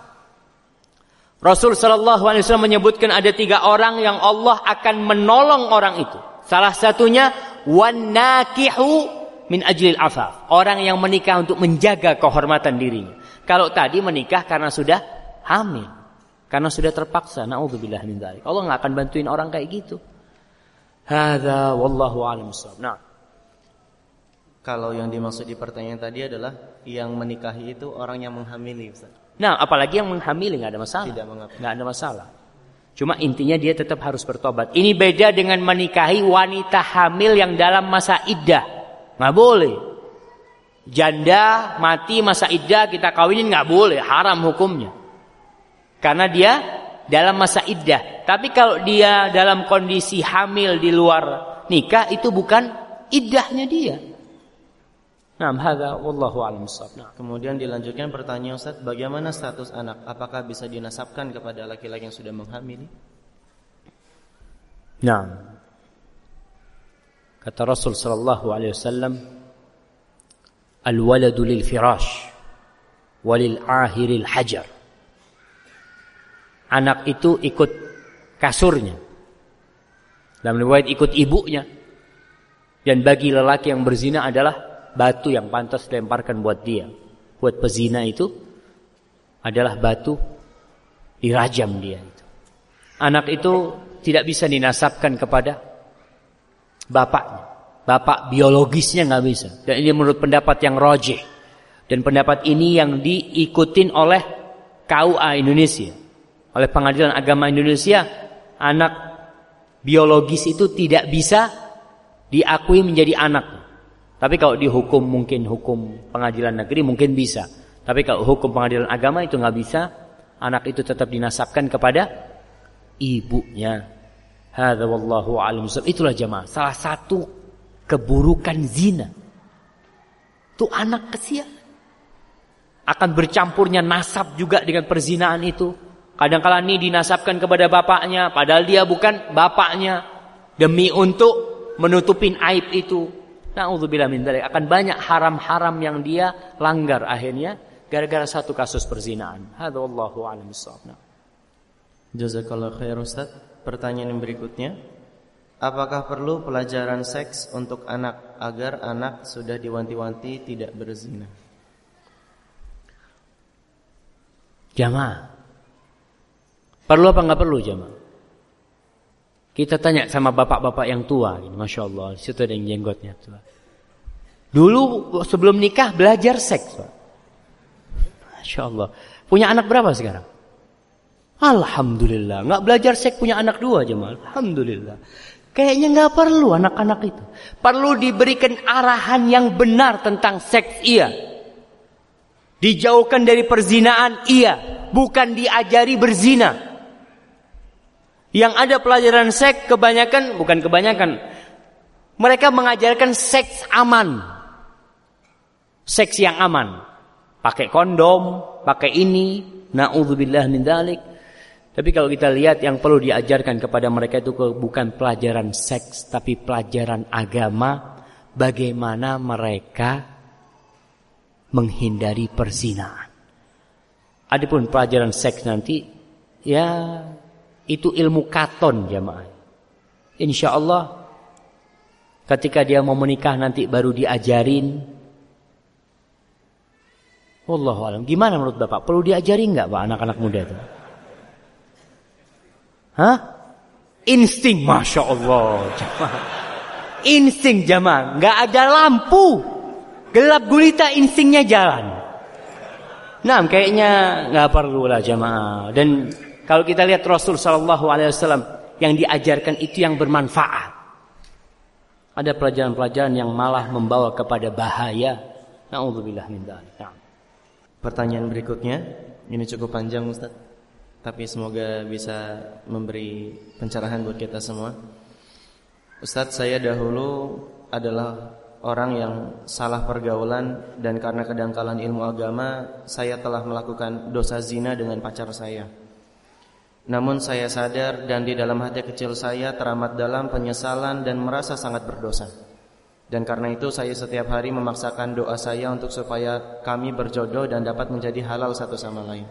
Rasul Shallallahu Alaihi Wasallam menyebutkan ada tiga orang yang Allah akan menolong orang itu. Salah satunya wanakihu min ajlil afaf. Orang yang menikah untuk menjaga kehormatan dirinya. Kalau tadi menikah karena sudah hamil, karena sudah terpaksa. Nauzubillah min dzalik. Allah nggak akan bantuin orang kayak gitu. Hada wallahu a'lam Nah. Kalau yang dimaksud di pertanyaan tadi adalah yang menikahi itu orang yang menghamili, Ustaz. Nah, apalagi yang menghamili nggak ada masalah. Tidak mengapa. Nggak ada masalah. Cuma intinya dia tetap harus bertobat. Ini beda dengan menikahi wanita hamil yang dalam masa iddah. Nggak boleh. Janda mati masa iddah kita kawinin nggak boleh, haram hukumnya. Karena dia dalam masa iddah. Tapi kalau dia dalam kondisi hamil di luar nikah itu bukan iddahnya dia. Nah, hadza wallahu a'lam nah. Kemudian dilanjutkan pertanyaan Ustaz, bagaimana status anak? Apakah bisa dinasabkan kepada laki-laki yang sudah menghamili? Nah. Kata Rasul sallallahu alaihi wasallam, "Al-waladu lil firash walil ahiril hajar." Anak itu ikut kasurnya. Dalam riwayat ikut ibunya. Dan bagi lelaki yang berzina adalah batu yang pantas dilemparkan buat dia. Buat pezina itu adalah batu dirajam dia itu. Anak itu tidak bisa dinasabkan kepada bapaknya. Bapak biologisnya nggak bisa. Dan ini menurut pendapat yang rojih. Dan pendapat ini yang diikutin oleh KUA Indonesia. Oleh pengadilan agama Indonesia. Anak biologis itu tidak bisa diakui menjadi anak. Tapi kalau dihukum mungkin hukum pengadilan negeri mungkin bisa. Tapi kalau hukum pengadilan agama itu nggak bisa, anak itu tetap dinasabkan kepada ibunya. Hadza wallahu alim. Itulah jemaah. Salah satu keburukan zina. Itu anak kesian. Akan bercampurnya nasab juga dengan perzinaan itu. Kadang-kala ini dinasabkan kepada bapaknya, padahal dia bukan bapaknya. Demi untuk menutupin aib itu. Nauzubillah min dzalik akan banyak haram-haram yang dia langgar akhirnya gara-gara satu kasus perzinaan. Hadza wallahu a'lam bissawab. Jazakallahu khair Ustaz. Pertanyaan yang berikutnya, apakah perlu pelajaran seks untuk anak agar anak sudah diwanti-wanti tidak berzina? Jamaah. Perlu apa enggak perlu jamaah? Kita tanya sama bapak-bapak yang tua, masya Allah, situ ada yang jenggotnya tua. Dulu sebelum nikah belajar seks. Masya Allah. Punya anak berapa sekarang? Alhamdulillah. Nggak belajar seks punya anak dua mal. Alhamdulillah. Kayaknya nggak perlu anak-anak itu. Perlu diberikan arahan yang benar tentang seks iya. Dijauhkan dari perzinaan iya. Bukan diajari berzina. Yang ada pelajaran seks kebanyakan, bukan kebanyakan. Mereka mengajarkan seks aman. Seks yang aman. Pakai kondom, pakai ini, naudzubillah min dalik. Tapi kalau kita lihat yang perlu diajarkan kepada mereka itu bukan pelajaran seks, tapi pelajaran agama. Bagaimana mereka menghindari perzinaan. Adapun pelajaran seks nanti, ya itu ilmu katon jamaah. Insya Allah ketika dia mau menikah nanti baru diajarin. Wallahu alam. Gimana menurut Bapak? Perlu diajari nggak Pak anak-anak muda itu? Hah? Insting, masya Allah, jamaah. Insting jamaah, nggak ada lampu, gelap gulita instingnya jalan. Nah, kayaknya nggak perlu lah jamaah. Dan kalau kita lihat Rasul Shallallahu Alaihi Wasallam yang diajarkan itu yang bermanfaat. Ada pelajaran-pelajaran yang malah membawa kepada bahaya. Nauzubillah min dzalik. Pertanyaan berikutnya, ini cukup panjang Ustaz. Tapi semoga bisa memberi pencerahan buat kita semua. Ustadz saya dahulu adalah orang yang salah pergaulan dan karena kedangkalan ilmu agama saya telah melakukan dosa zina dengan pacar saya. Namun saya sadar dan di dalam hati kecil saya teramat dalam penyesalan dan merasa sangat berdosa. Dan karena itu saya setiap hari memaksakan doa saya untuk supaya kami berjodoh dan dapat menjadi halal satu sama lain.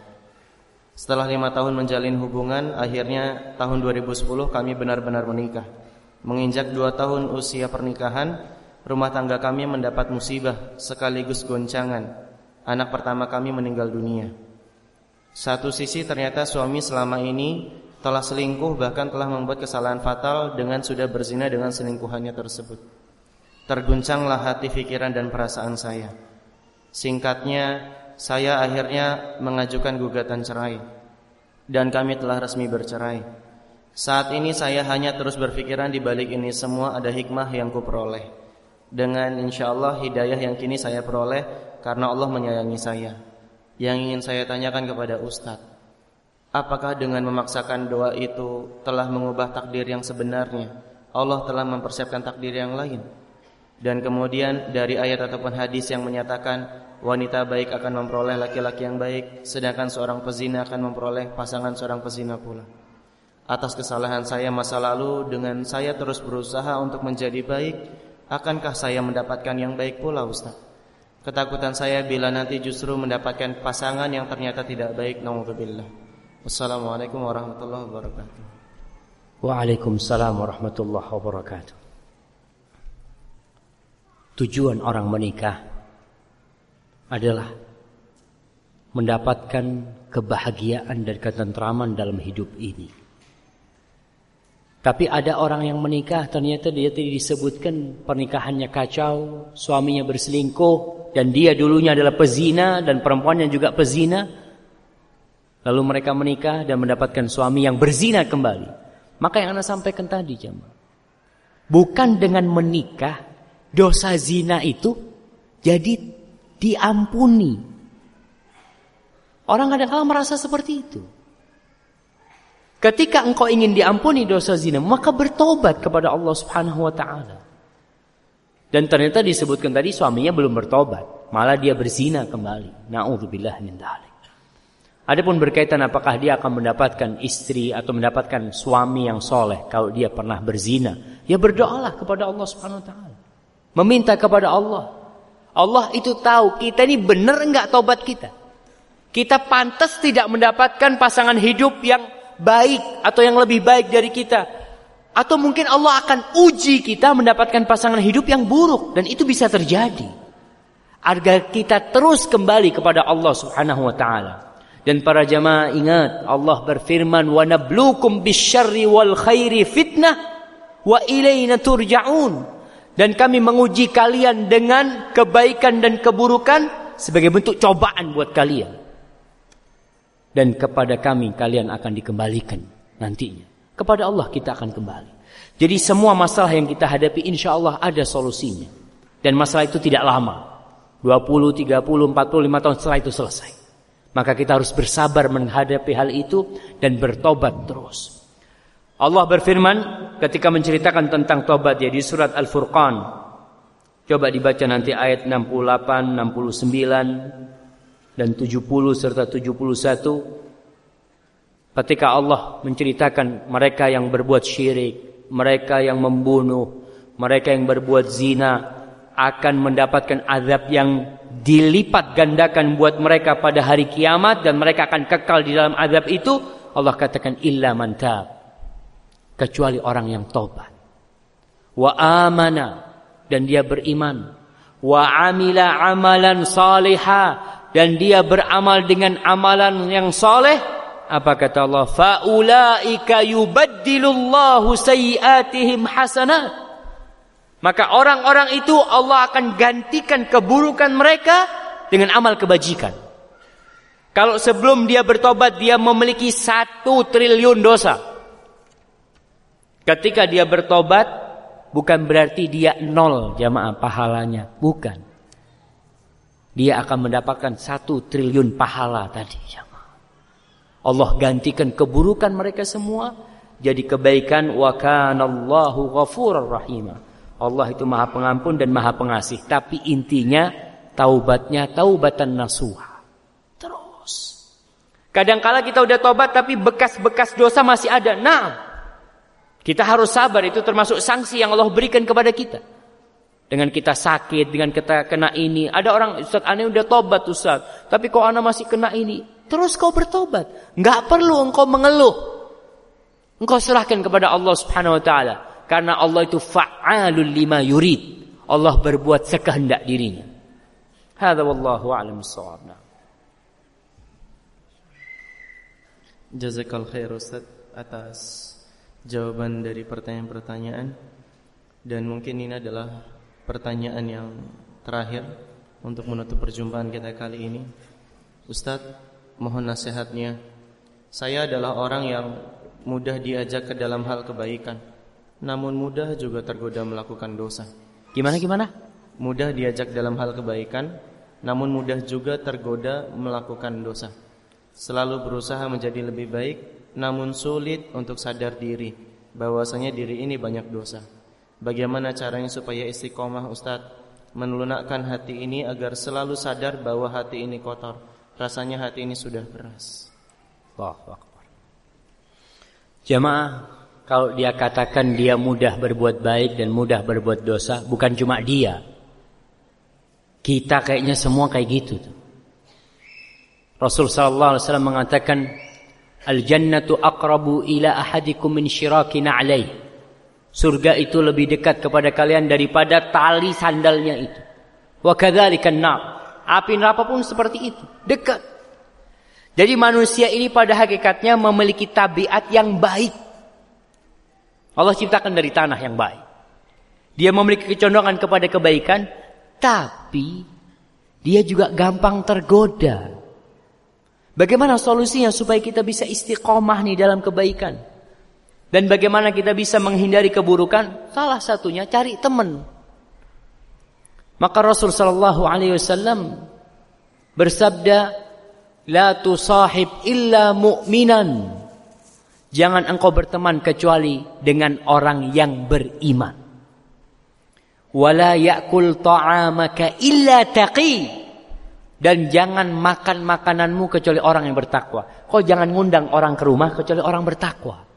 Setelah lima tahun menjalin hubungan, akhirnya tahun 2010 kami benar-benar menikah. Menginjak dua tahun usia pernikahan, rumah tangga kami mendapat musibah sekaligus goncangan. Anak pertama kami meninggal dunia. Satu sisi ternyata suami selama ini telah selingkuh bahkan telah membuat kesalahan fatal dengan sudah berzina dengan selingkuhannya tersebut. Terguncanglah hati pikiran dan perasaan saya. Singkatnya, saya akhirnya mengajukan gugatan cerai dan kami telah resmi bercerai. Saat ini saya hanya terus berpikiran di balik ini semua ada hikmah yang kuperoleh. Dengan insya Allah hidayah yang kini saya peroleh karena Allah menyayangi saya. Yang ingin saya tanyakan kepada Ustadz Apakah dengan memaksakan doa itu telah mengubah takdir yang sebenarnya Allah telah mempersiapkan takdir yang lain. Dan kemudian dari ayat ataupun hadis yang menyatakan wanita baik akan memperoleh laki-laki yang baik, sedangkan seorang pezina akan memperoleh pasangan seorang pezina pula. Atas kesalahan saya masa lalu dengan saya terus berusaha untuk menjadi baik, akankah saya mendapatkan yang baik pula Ustaz? Ketakutan saya bila nanti justru mendapatkan pasangan yang ternyata tidak baik, naudzubillah. Wassalamualaikum warahmatullahi wabarakatuh. Waalaikumsalam warahmatullahi wabarakatuh. Tujuan orang menikah adalah mendapatkan kebahagiaan dan ketentraman dalam hidup ini. Tapi ada orang yang menikah ternyata dia tidak disebutkan pernikahannya kacau, suaminya berselingkuh dan dia dulunya adalah pezina dan perempuannya juga pezina. Lalu mereka menikah dan mendapatkan suami yang berzina kembali. Maka yang Anda sampaikan tadi jemaah. Bukan dengan menikah dosa zina itu jadi diampuni. Orang kadang-kadang merasa seperti itu. Ketika engkau ingin diampuni dosa zina, maka bertobat kepada Allah Subhanahu wa taala. Dan ternyata disebutkan tadi suaminya belum bertobat, malah dia berzina kembali. Nauzubillah min dzalik. Adapun berkaitan apakah dia akan mendapatkan istri atau mendapatkan suami yang soleh kalau dia pernah berzina, ya berdoalah kepada Allah Subhanahu Wa Taala, meminta kepada Allah. Allah itu tahu kita ini benar enggak tobat kita. Kita pantas tidak mendapatkan pasangan hidup yang baik atau yang lebih baik dari kita. Atau mungkin Allah akan uji kita mendapatkan pasangan hidup yang buruk dan itu bisa terjadi. Agar kita terus kembali kepada Allah Subhanahu wa taala. Dan para jamaah ingat Allah berfirman wa nabluukum bisyarri wal khairi fitnah wa ilaina turja'un. Dan kami menguji kalian dengan kebaikan dan keburukan sebagai bentuk cobaan buat kalian. Dan kepada kami kalian akan dikembalikan nantinya. Kepada Allah kita akan kembali. Jadi semua masalah yang kita hadapi insya Allah ada solusinya. Dan masalah itu tidak lama. 20, 30, 45 tahun setelah itu selesai. Maka kita harus bersabar menghadapi hal itu dan bertobat terus. Allah berfirman ketika menceritakan tentang tobat ya di surat Al-Furqan. Coba dibaca nanti ayat 68, 69 dan 70 serta 71. Ketika Allah menceritakan mereka yang berbuat syirik, mereka yang membunuh, mereka yang berbuat zina, akan mendapatkan azab yang dilipat gandakan buat mereka pada hari kiamat dan mereka akan kekal di dalam azab itu Allah katakan illa mantab kecuali orang yang tobat wa amana dan dia beriman wa amila amalan salihah dan dia beramal dengan amalan yang saleh apa kata Allah faulaika yubaddilullahu sayiatihim hasanat maka orang-orang itu Allah akan gantikan keburukan mereka dengan amal kebajikan. Kalau sebelum dia bertobat dia memiliki satu triliun dosa. Ketika dia bertobat bukan berarti dia nol jamaah pahalanya. Bukan. Dia akan mendapatkan satu triliun pahala tadi jamaah. Allah gantikan keburukan mereka semua jadi kebaikan wa kanallahu ghafurur rahimah. Allah itu maha pengampun dan maha pengasih. Tapi intinya taubatnya taubatan nasuha. Terus. Kadangkala kita udah tobat tapi bekas-bekas dosa masih ada. Nah, kita harus sabar itu termasuk sanksi yang Allah berikan kepada kita. Dengan kita sakit, dengan kita kena ini. Ada orang, Ustaz, aneh udah tobat Ustaz. Tapi kok aneh masih kena ini? Terus kau bertobat. Nggak perlu engkau mengeluh. Engkau serahkan kepada Allah subhanahu wa ta'ala. Karena Allah itu fa'alul lima yurid. Allah berbuat sekehendak dirinya. Hadza wallahu a'lam bissawab. Jazakal khair Ustaz atas jawaban dari pertanyaan-pertanyaan dan mungkin ini adalah pertanyaan yang terakhir untuk menutup perjumpaan kita kali ini. Ustadz, mohon nasihatnya. Saya adalah orang yang mudah diajak ke dalam hal kebaikan namun mudah juga tergoda melakukan dosa. Gimana gimana? Mudah diajak dalam hal kebaikan, namun mudah juga tergoda melakukan dosa. Selalu berusaha menjadi lebih baik, namun sulit untuk sadar diri bahwasanya diri ini banyak dosa. Bagaimana caranya supaya istiqomah Ustadz menelunakkan hati ini agar selalu sadar bahwa hati ini kotor. Rasanya hati ini sudah keras. Jamaah, kalau dia katakan dia mudah berbuat baik dan mudah berbuat dosa, bukan cuma dia. Kita kayaknya semua kayak gitu Rasul sallallahu alaihi mengatakan Al-jannatu aqrabu ila ahadikum min syiraki na'lai. Surga itu lebih dekat kepada kalian daripada tali sandalnya itu. Wa kadzalika nar. Api neraka pun seperti itu, dekat. Jadi manusia ini pada hakikatnya memiliki tabiat yang baik. Allah ciptakan dari tanah yang baik. Dia memiliki kecondongan kepada kebaikan, tapi dia juga gampang tergoda. Bagaimana solusinya supaya kita bisa istiqomah nih dalam kebaikan? Dan bagaimana kita bisa menghindari keburukan? Salah satunya cari teman. Maka Rasul sallallahu alaihi wasallam bersabda, "La tusahib illa mu'minan." Jangan engkau berteman kecuali dengan orang yang beriman. Wala ya'kul ta'amaka illa taqi. Dan jangan makan makananmu kecuali orang yang bertakwa. Kau jangan ngundang orang ke rumah kecuali orang bertakwa.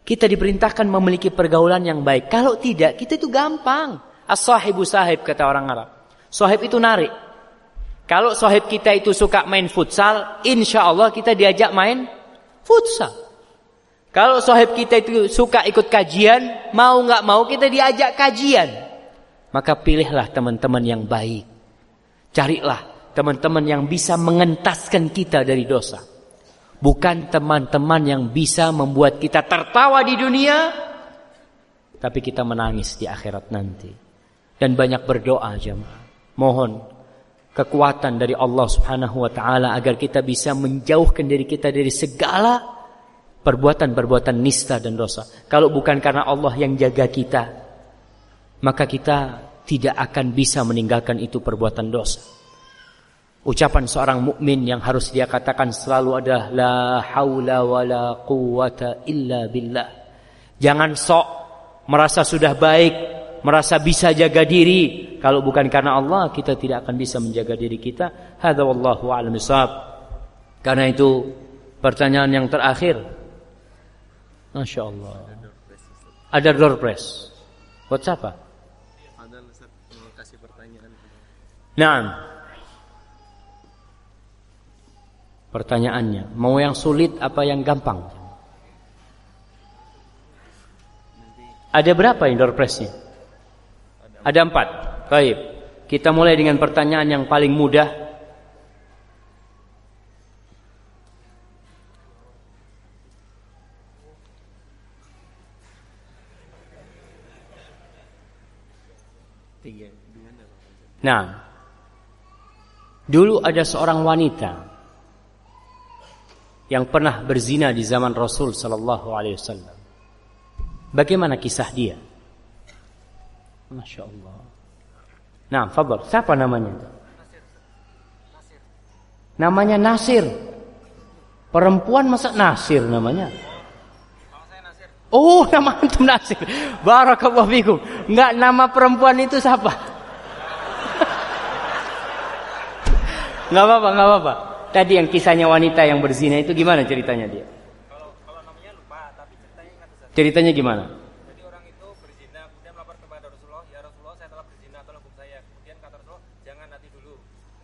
Kita diperintahkan memiliki pergaulan yang baik. Kalau tidak, kita itu gampang. As-sahibu sahib kata orang Arab. Sahib itu narik. Kalau sahib kita itu suka main futsal, insya Allah kita diajak main futsal. Kalau sahib kita itu suka ikut kajian, mau nggak mau kita diajak kajian. Maka pilihlah teman-teman yang baik. Carilah teman-teman yang bisa mengentaskan kita dari dosa. Bukan teman-teman yang bisa membuat kita tertawa di dunia, tapi kita menangis di akhirat nanti. Dan banyak berdoa jemaah. Mohon kekuatan dari Allah Subhanahu wa taala agar kita bisa menjauhkan diri kita dari segala perbuatan-perbuatan nista dan dosa. Kalau bukan karena Allah yang jaga kita, maka kita tidak akan bisa meninggalkan itu perbuatan dosa. Ucapan seorang mukmin yang harus dia katakan selalu adalah la haula wala quwata illa billah. Jangan sok merasa sudah baik, merasa bisa jaga diri. Kalau bukan karena Allah, kita tidak akan bisa menjaga diri kita. Hadza wallahu a'lam Karena itu pertanyaan yang terakhir. Masya Allah. Ada door press. Buat siapa? Nah, Pertanyaannya, mau yang sulit apa yang gampang? Ada berapa indoor pressnya? Ada empat. Baik. Kita mulai dengan pertanyaan yang paling mudah. Nah, dulu ada seorang wanita yang pernah berzina di zaman Rasul sallallahu alaihi wasallam. Bagaimana kisah dia? Masya Allah. Nah, Fadl, siapa namanya? Namanya Nasir. Perempuan masa Nasir namanya? Oh, nama antum Nasir. Barakallahu fikum. Enggak nama perempuan itu siapa? Enggak apa-apa, enggak apa-apa. Tadi yang kisahnya wanita yang berzina itu gimana ceritanya dia? Kalau, kalau namanya lupa, tapi ceritanya. Ceritanya gimana? Jadi orang itu berzina, kemudian melapor kepada Rasulullah, ya Rasulullah saya telah berzina, tolong hukum saya. Kemudian kata Rasulullah, jangan nanti dulu.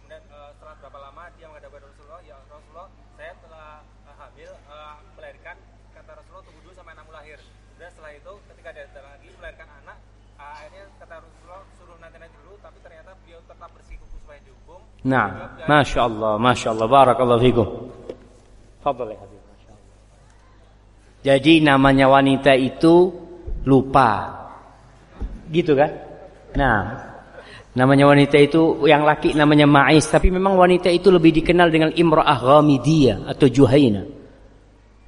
Kemudian uh, setelah berapa lama dia menghadap kepada Rasulullah, ya Rasulullah saya telah uh, hamil, uh, melahirkan, kata Rasulullah tunggu dulu sampai anakmu lahir. Dan setelah itu ketika dia datang lagi melahirkan anak, uh, akhirnya kata Rasulullah suruh nanti-nanti dulu, tapi ternyata beliau tetap bersih kuku supaya dihukum. Nah, Masya Allah, Masya Allah, Barakallahu fikum. Fadal ya Habib. Jadi namanya wanita itu lupa. Gitu kan? Nah, namanya wanita itu yang laki namanya Ma'is, tapi memang wanita itu lebih dikenal dengan Imra'ah Ghamidiyah atau Juhaina.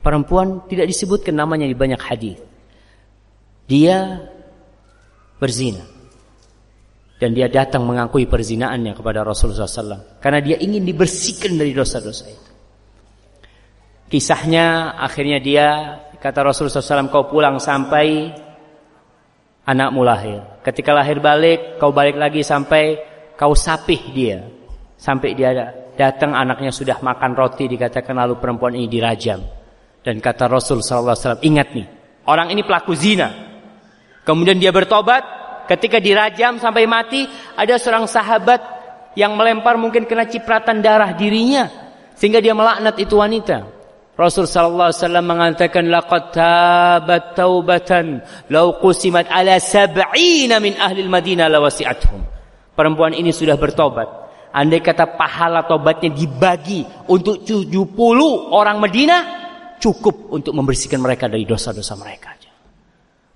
Perempuan tidak disebutkan namanya di banyak hadis. Dia berzina dan dia datang mengakui perzinaannya kepada Rasulullah SAW karena dia ingin dibersihkan dari dosa-dosa itu. Kisahnya akhirnya dia kata Rasulullah SAW kau pulang sampai anakmu lahir. Ketika lahir balik, kau balik lagi sampai kau sapih dia. Sampai dia datang anaknya sudah makan roti dikatakan lalu perempuan ini dirajam. Dan kata Rasul SAW, ingat nih, orang ini pelaku zina. Kemudian dia bertobat, ketika dirajam sampai mati, ada seorang sahabat yang melempar mungkin kena cipratan darah dirinya. Sehingga dia melaknat itu wanita. Rasul sallallahu alaihi wasallam mengatakan laqad tabat taubatan law qusimat ala sab'ina min ahli al-Madinah lawasi'atuhum. Perempuan ini sudah bertobat. Andai kata pahala tobatnya dibagi untuk 70 orang Madinah cukup untuk membersihkan mereka dari dosa-dosa mereka.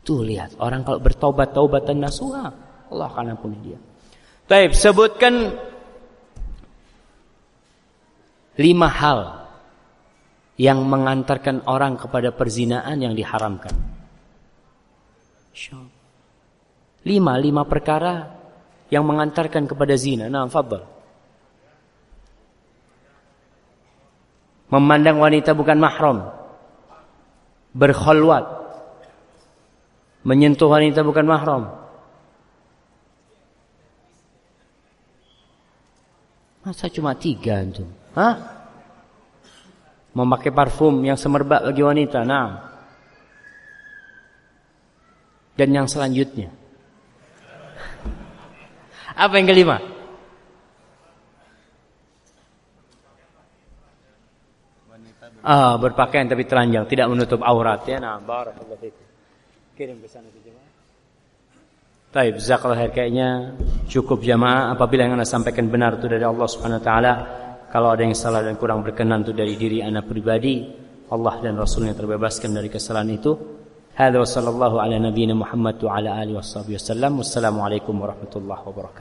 Tuh lihat, orang kalau bertobat taubatan nasuha, Allah akan ampuni dia. Baik, sebutkan lima hal yang mengantarkan orang kepada perzinaan yang diharamkan. Lima, lima perkara yang mengantarkan kepada zina. Nah, fadal. Memandang wanita bukan mahram. Berkholwat. Menyentuh wanita bukan mahram. Masa cuma tiga itu? Hah? Memakai parfum yang semerbak bagi wanita. Nah. Dan yang selanjutnya. Apa yang kelima? Ah, berpakaian tapi telanjang, tidak menutup aurat ya. Nah, barakallahu. Kirim ke sana jemaah. Jazakallahu khair kayaknya cukup jamaah apabila yang Anda sampaikan benar itu dari Allah Subhanahu wa taala kalau ada yang salah dan kurang berkenan itu dari diri anak pribadi, Allah dan Rasulnya terbebaskan dari kesalahan itu. Hada wa sallallahu ala nabiyina Muhammad wa ala alihi wasallam. Wassalamualaikum warahmatullahi wabarakatuh.